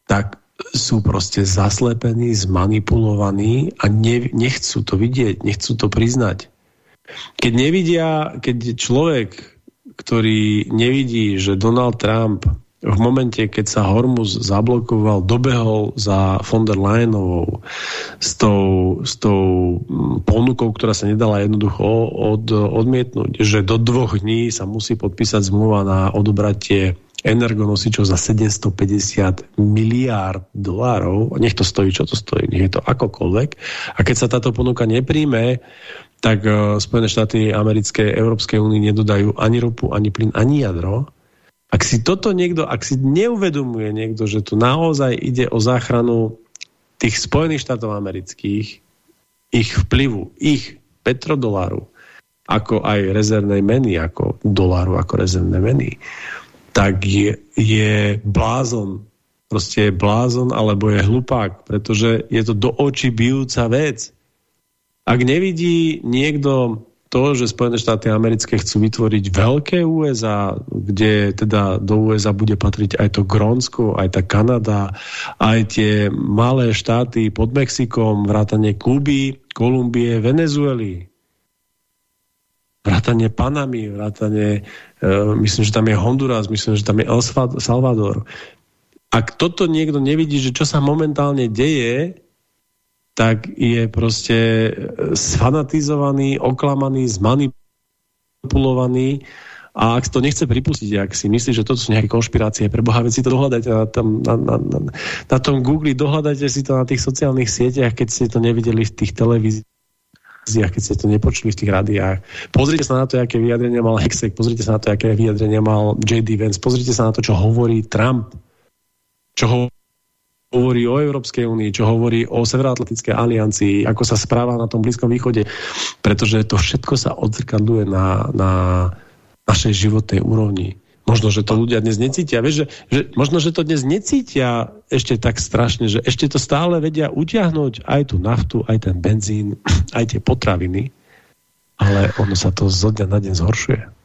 tak sú proste zaslepení, zmanipulovaní a ne, nechcú to vidieť, nechcú to priznať. Keď nevidia, keď človek, ktorý nevidí, že Donald Trump v momente, keď sa Hormuz zablokoval, dobehol za von der Leyenovou s tou, s tou mm, ponukou, ktorá sa nedala jednoducho od, odmietnúť, že do dvoch dní sa musí podpísať zmluva na odobratie energonosičov za 750 miliárd dolárov. Nech to stojí, čo to stojí, nech je to akokoľvek. A keď sa táto ponuka nepríjme, tak uh, Spojené štáty americké Európskej únie nedodajú ani ropu, ani plyn, ani jadro. Ak si toto niekto, ak si neuvedomuje niekto, že tu naozaj ide o záchranu tých Spojených štátov amerických, ich vplyvu, ich petrodoláru, ako aj rezervnej meny, ako doláru, ako rezervné meny, tak je, je blázon. Proste je blázon, alebo je hlupák, pretože je to do očí bijúca vec. Ak nevidí niekto to, že Spojené štáty americké chcú vytvoriť veľké USA, kde teda do USA bude patriť aj to Grónsko, aj tá Kanada, aj tie malé štáty pod Mexikom, vrátane Kuby, Kolumbie, Venezuely, vrátane Panamy, vrátane, myslím, že tam je Honduras, myslím, že tam je El Salvador. Ak toto niekto nevidí, že čo sa momentálne deje, tak je proste sfanatizovaný, oklamaný, zmanipulovaný a ak to nechce pripustiť, ak si myslí, že to sú nejaké konšpirácie, pre Boha, si to dohľadajte na, tom, na, na, na, na tom Google, dohľadajte si to na tých sociálnych sieťach, keď ste to nevideli v tých televíziách, keď ste to nepočuli v tých rádiách. Pozrite sa na to, aké vyjadrenia mal Hexek, pozrite sa na to, aké vyjadrenia mal J.D. Vance, pozrite sa na to, čo hovorí Trump, čo ho hovorí o Európskej únii, čo hovorí o Severoatlantickej aliancii, ako sa správa na tom Blízkom východe, pretože to všetko sa odzrkadluje na, na našej životnej úrovni. Možno, že to ľudia dnes necítia. Vieš, že, že, možno, že to dnes necítia ešte tak strašne, že ešte to stále vedia utiahnuť aj tú naftu, aj ten benzín, [CLEARS THROAT] aj tie potraviny, ale ono sa to zo dňa na deň zhoršuje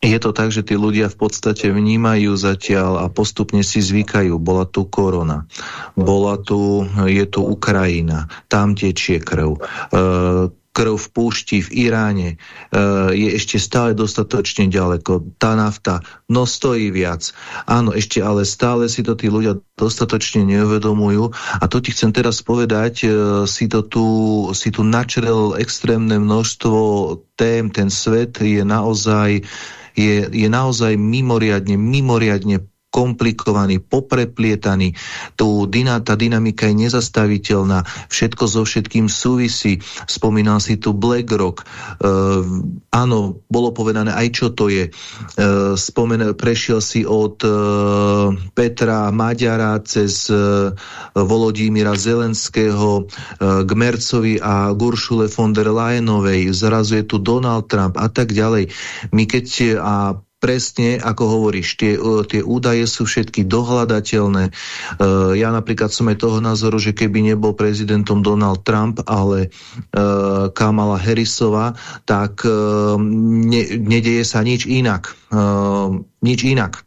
je to tak, že tí ľudia v podstate vnímajú zatiaľ a postupne si zvykajú. Bola tu korona, bola tu, je tu Ukrajina, tam tečie krv. E, krv v púšti v Iráne e, je ešte stále dostatočne ďaleko. Tá nafta, no stojí viac. Áno, ešte ale stále si to tí ľudia dostatočne neuvedomujú. A to ti chcem teraz povedať, e, si to tu, si tu načrel extrémne množstvo tém. Ten svet je naozaj je, je naozaj mimoriadne, mimoriadne komplikovaný, popreplietaný. Tá dynamika je nezastaviteľná, všetko so všetkým súvisí. Spomínal si tu BlackRock. Uh, áno, bolo povedané aj čo to je. Uh, spomen prešiel si od uh, Petra Maďara cez uh, Volodímira Zelenského uh, k Mercovi a Guršule von der Leyenovej. Zrazu je tu Donald Trump a tak ďalej. My keď a presne, ako hovoríš, tie, e, tie údaje sú všetky dohľadateľné. E, ja napríklad som aj toho názoru, že keby nebol prezidentom Donald Trump, ale e, Kamala Harrisová, tak ne, nedeje sa nič inak. Nič inak.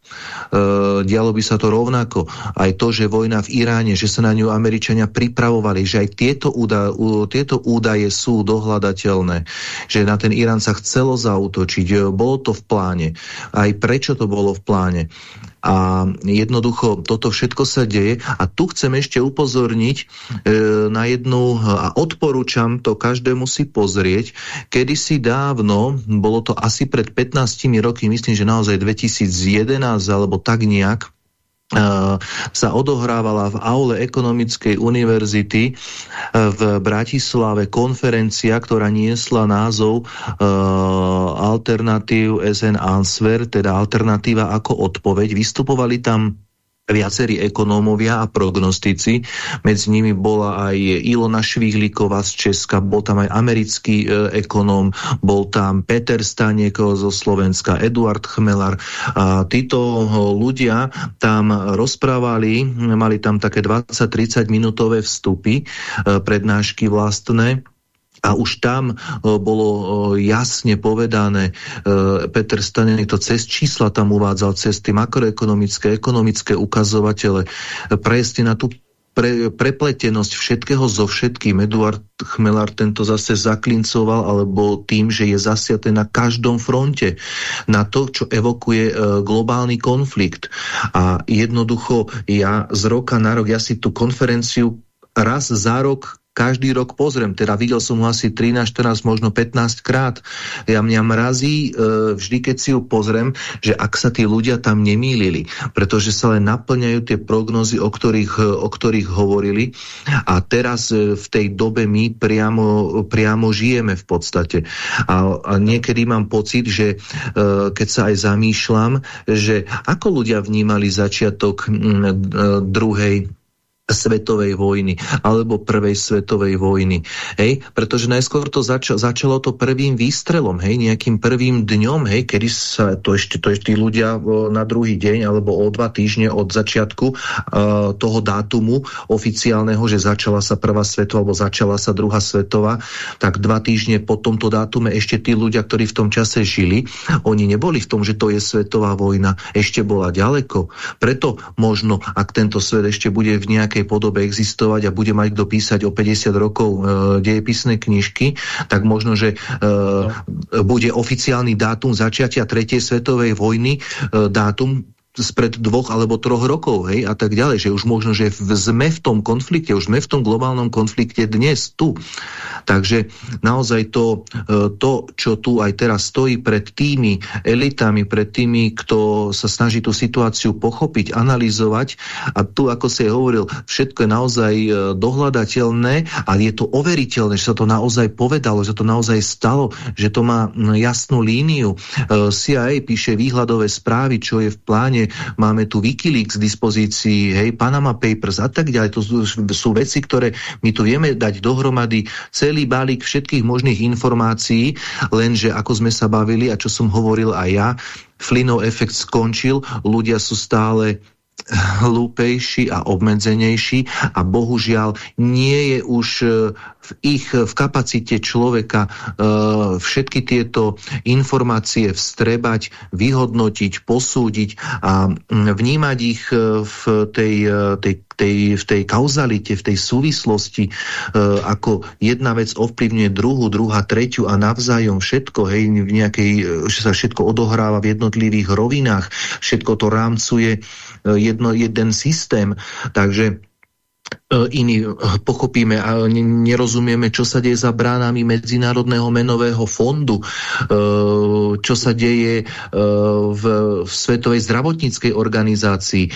Dialo by sa to rovnako. Aj to, že vojna v Iráne, že sa na ňu Američania pripravovali, že aj tieto, úda, tieto údaje sú dohľadateľné, že na ten Irán sa chcelo zautočiť, bolo to v pláne aj prečo to bolo v pláne. A jednoducho toto všetko sa deje a tu chcem ešte upozorniť e, na jednu a odporúčam to každému si pozrieť. Kedysi dávno, bolo to asi pred 15 roky, myslím, že naozaj 2011 alebo tak nejak, sa odohrávala v aule Ekonomickej univerzity v Bratislave konferencia, ktorá niesla názov Alternatív SN Answer, teda alternatíva ako odpoveď. Vystupovali tam viacerí ekonómovia a prognostici. Medzi nimi bola aj Ilona Švihlíková z Česka, bol tam aj americký e, ekonóm, bol tam Peter Staniek zo Slovenska, Eduard Chmelar. A títo e, ľudia tam rozprávali, mali tam také 20-30 minútové vstupy, e, prednášky vlastné a už tam e, bolo e, jasne povedané, e, Peter Stanený to cez čísla tam uvádzal, cez tie makroekonomické, ekonomické ukazovatele, presne na tú pre, prepletenosť všetkého so všetkým. Eduard Chmelar tento zase zaklincoval, alebo tým, že je zasiaté na každom fronte, na to, čo evokuje e, globálny konflikt. A jednoducho ja z roka na rok, ja si tú konferenciu raz za rok každý rok pozriem, teda videl som ho asi 13, 14, možno 15 krát. Ja mňa mrazí e, vždy, keď si ju pozriem, že ak sa tí ľudia tam nemýlili, pretože sa len naplňajú tie prognozy, o ktorých, o ktorých hovorili a teraz e, v tej dobe my priamo, priamo žijeme v podstate. A, a niekedy mám pocit, že e, keď sa aj zamýšľam, že ako ľudia vnímali začiatok m, e, druhej svetovej vojny alebo prvej svetovej vojny. Hej? Pretože najskôr to zača začalo to prvým výstrelom, hej? nejakým prvým dňom, hej? kedy sa to ešte, to ešte tí ľudia na druhý deň alebo o dva týždne od začiatku uh, toho dátumu oficiálneho, že začala sa prvá svetová alebo začala sa druhá svetová, tak dva týždne po tomto dátume ešte tí ľudia, ktorí v tom čase žili, oni neboli v tom, že to je svetová vojna, ešte bola ďaleko. Preto možno, ak tento svet ešte bude v nejak nejakej podobe existovať a bude mať kto písať o 50 rokov e, dejepisné knižky, tak možno, že e, no. bude oficiálny dátum začiatia tretej svetovej vojny, e, dátum spred dvoch alebo troch rokov, hej, a tak ďalej, že už možno, že sme v tom konflikte, už sme v tom globálnom konflikte dnes, tu. Takže naozaj to, e, to, čo tu aj teraz stojí pred tými elitami, pred tými, kto sa snaží tú situáciu pochopiť, analyzovať a tu, ako si hovoril, všetko je naozaj e, dohľadateľné a je to overiteľné, že sa to naozaj povedalo, že to naozaj stalo, že to má jasnú líniu. E, CIA píše výhľadové správy, čo je v pláne máme tu Wikileaks k dispozícii, hej, Panama Papers a tak ďalej. To sú, sú veci, ktoré my tu vieme dať dohromady celý balík všetkých možných informácií, lenže ako sme sa bavili a čo som hovoril aj ja, Flynnov efekt skončil, ľudia sú stále hlúpejší a obmedzenejší a bohužiaľ nie je už e, v ich v kapacite človeka e, všetky tieto informácie vstrebať, vyhodnotiť, posúdiť a vnímať ich e, v tej, tej, tej, v tej kauzalite, v tej súvislosti, ako jedna vec ovplyvňuje druhú, druhá, tretiu a navzájom všetko, hej, v nejakej, že sa všetko odohráva v jednotlivých rovinách, všetko to rámcuje jedno, jeden systém. Takže E, iní e, pochopíme a nerozumieme, čo sa deje za bránami Medzinárodného menového fondu, e, čo sa deje v Svetovej zdravotníckej organizácii.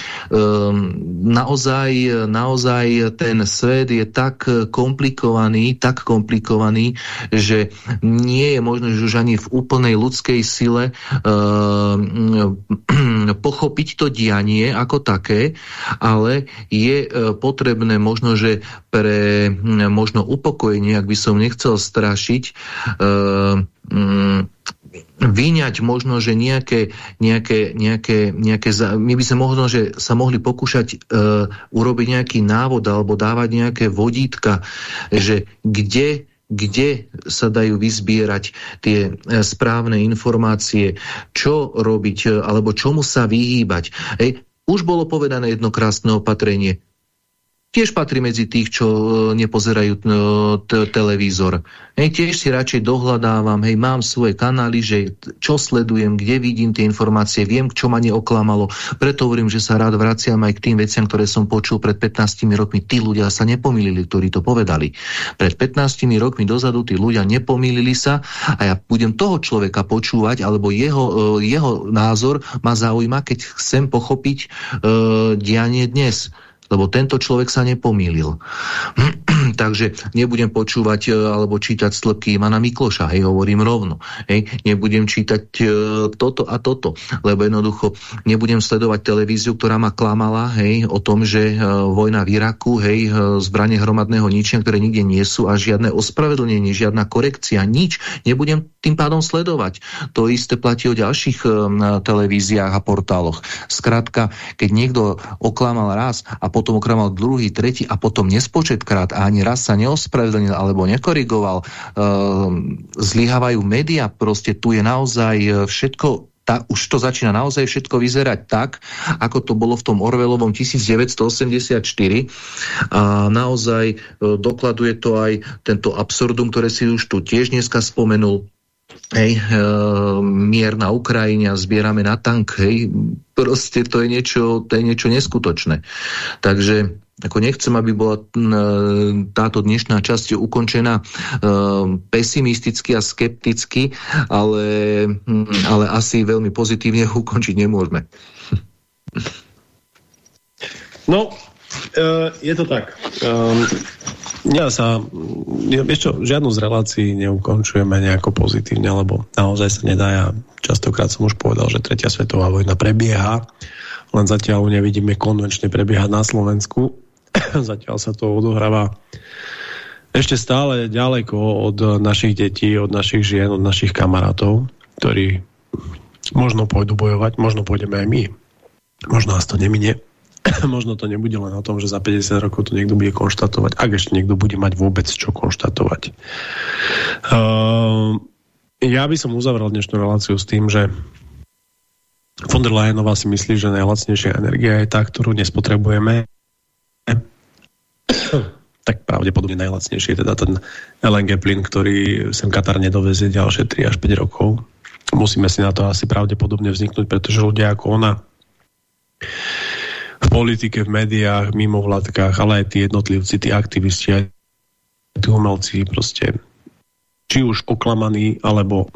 Naozaj, naozaj ten svet je tak komplikovaný, tak komplikovaný, že nie je možné, že už ani v úplnej ľudskej sile pochopiť to dianie ako také, ale je potrebné možno, že pre hm, možno upokojenie, ak by som nechcel strašiť, uh, vyňať možno, že nejaké, nejaké, nejaké, nejaké my by sme možno, že sa mohli pokúšať uh, urobiť nejaký návod alebo dávať nejaké vodítka, že kde kde sa dajú vyzbierať tie e, správne informácie, čo robiť, alebo čomu sa vyhýbať. Hej, už bolo povedané jedno krásne opatrenie tiež patrí medzi tých, čo e, nepozerajú e, televízor. Hej, tiež si radšej dohľadávam, hej, mám svoje kanály, že čo sledujem, kde vidím tie informácie, viem, čo ma neoklamalo. Preto hovorím, že sa rád vraciam aj k tým veciam, ktoré som počul pred 15 rokmi. Tí ľudia sa nepomýlili, ktorí to povedali. Pred 15 rokmi dozadu tí ľudia nepomýlili sa a ja budem toho človeka počúvať, alebo jeho, e, jeho názor ma zaujíma, keď chcem pochopiť uh, dianie dnes lebo tento človek sa nepomýlil. [CLEARS THROAT] Takže nebudem počúvať e, alebo čítať slepky Imana Mikloša, hej, hovorím rovno. Hej, nebudem čítať uh, toto a toto, lebo jednoducho nebudem sledovať televíziu, ktorá ma klamala hej, o tom, že uh, vojna v Iraku, hej, uh, zbranie hromadného ničenia, ktoré nikde nie sú a žiadne ospravedlnenie, žiadna korekcia, nič. Nebudem tým pádom sledovať. To isté platí o ďalších uh, televíziách a portáloch. Skrátka, keď niekto oklamal raz a potom okramal druhý, tretí a potom nespočetkrát a ani raz sa neospravedlnil alebo nekorigoval, e, zlyhávajú média, proste tu je naozaj e, všetko tá, už to začína naozaj všetko vyzerať tak, ako to bolo v tom Orvelovom 1984 a naozaj e, dokladuje to aj tento absurdum, ktoré si už tu tiež dneska spomenul, hej, e, mier na Ukrajine a zbierame na tank, hej, proste to je niečo, to je niečo neskutočné. Takže ako nechcem, aby bola táto dnešná časť ukončená pesimisticky a skepticky, ale, ale asi veľmi pozitívne [LAUGHS] ukončiť nemôžeme. No, je to tak. Um, ja sa, ja, vieš čo, žiadnu z relácií neukončujeme nejako pozitívne, lebo naozaj sa nedá. Ja častokrát som už povedal, že tretia svetová vojna prebieha, len zatiaľ nevidíme konvenčne prebiehať na Slovensku. [COUGHS] zatiaľ sa to odohráva ešte stále ďaleko od našich detí, od našich žien, od našich kamarátov, ktorí možno pôjdu bojovať, možno pôjdeme aj my. Možno nás to neminie. [CLEARS THROAT] možno to nebude len o tom, že za 50 rokov to niekto bude konštatovať, ak ešte niekto bude mať vôbec čo konštatovať. Uh, ja by som uzavrel dnešnú reláciu s tým, že von der Leyenová si myslí, že najlacnejšia energia je tá, ktorú nespotrebujeme. [CLEARS THROAT] tak pravdepodobne najlacnejšie je teda ten LNG plyn, ktorý sem Katar nedovezie ďalšie 3 až 5 rokov. Musíme si na to asi pravdepodobne vzniknúť, pretože ľudia ako ona v politike, v médiách, mimo vládkach, ale aj tí jednotlivci, tí aktivisti, aj tí umelci proste či už oklamaní, alebo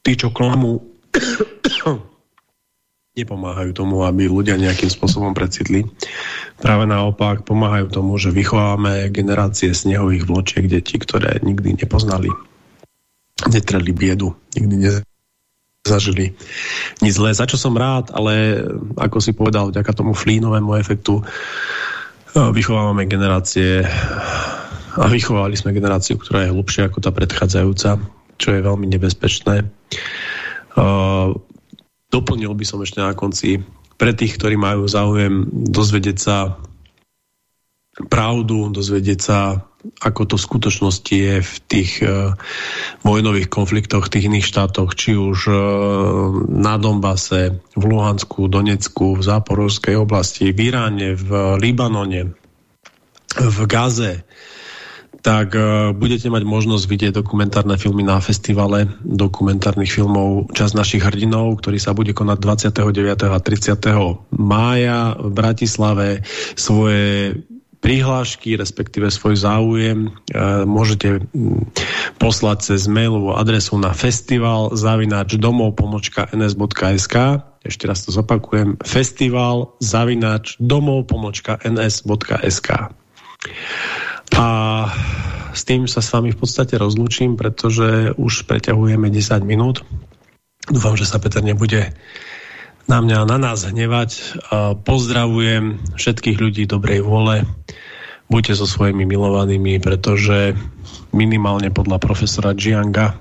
tí, čo klamú, [COUGHS] nepomáhajú tomu, aby ľudia nejakým spôsobom precitli. Práve naopak pomáhajú tomu, že vychovávame generácie snehových vločiek detí, ktoré nikdy nepoznali, netreli biedu, nikdy zažili nič zlé, za čo som rád, ale ako si povedal, vďaka tomu flínovému efektu e, vychovávame generácie a vychovali sme generáciu, ktorá je hlubšia ako tá predchádzajúca, čo je veľmi nebezpečné. E, doplnil by som ešte na konci pre tých, ktorí majú záujem dozvedieť sa pravdu, dozvedieť sa ako to v skutočnosti je v tých uh, vojnových konfliktoch v tých iných štátoch, či už uh, na Donbase, v Luhansku, Donecku, v Záporovskej oblasti, v Iráne, v Libanone, v Gaze, tak uh, budete mať možnosť vidieť dokumentárne filmy na festivale dokumentárnych filmov Čas našich hrdinov, ktorý sa bude konať 29. a 30. mája v Bratislave. Svoje prihlášky, respektíve svoj záujem e, môžete poslať cez mailovú adresu na festival zavinač domov pomočka ns.sk ešte raz to zopakujem. festival zavinač domov pomočka ns.sk a s tým sa s vami v podstate rozlúčim, pretože už preťahujeme 10 minút. Dúfam, že sa Peter nebude na mňa, na nás hnevať. Pozdravujem všetkých ľudí dobrej vole. Buďte so svojimi milovanými, pretože minimálne podľa profesora Gianga,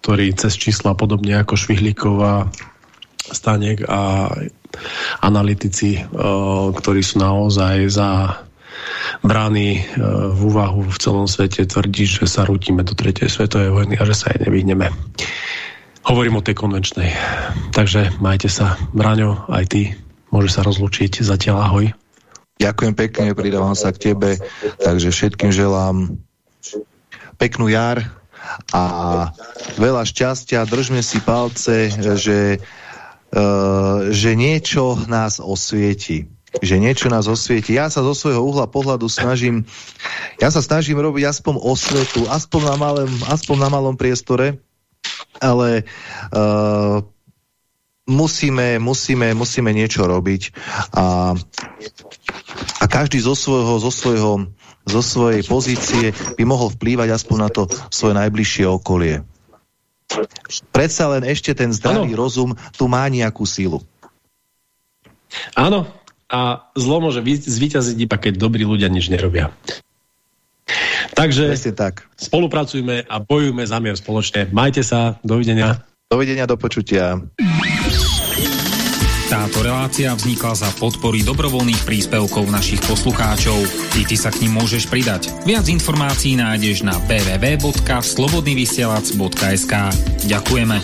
ktorý cez čísla podobne ako Švihlíková, Stanek a analytici, ktorí sú naozaj za brány v úvahu v celom svete tvrdí, že sa rútime do tretej svetovej vojny a že sa jej nevyhneme. Hovorím o tej konvenčnej. Takže majte sa. Braňo, aj ty. Môže sa rozlučiť. Zatiaľ ahoj. Ďakujem pekne, pridávam sa k tebe. Takže všetkým želám peknú jar a veľa šťastia. Držme si palce, že, uh, že niečo nás osvieti že niečo nás osvieti. Ja sa zo svojho uhla pohľadu snažím, ja sa snažím robiť aspoň osvetu, aspoň na, malém, aspoň na malom priestore, ale uh, musíme, musíme, musíme niečo robiť a, a každý zo svojho, zo svojho zo svojej pozície by mohol vplývať aspoň na to svoje najbližšie okolie. Predsa len ešte ten zdravý ano. rozum tu má nejakú sílu. Áno, a zlo môže zvíťaziť iba keď dobrí ľudia nič nerobia. Takže tak. spolupracujme a bojujme za mier spoločne. Majte sa, dovidenia. Dovidenia, do počutia. Táto relácia vznikla za podpory dobrovoľných príspevkov našich poslucháčov. Ty, ty sa k ním môžeš pridať. Viac informácií nájdeš na www.slobodnyvysielac.sk Ďakujeme.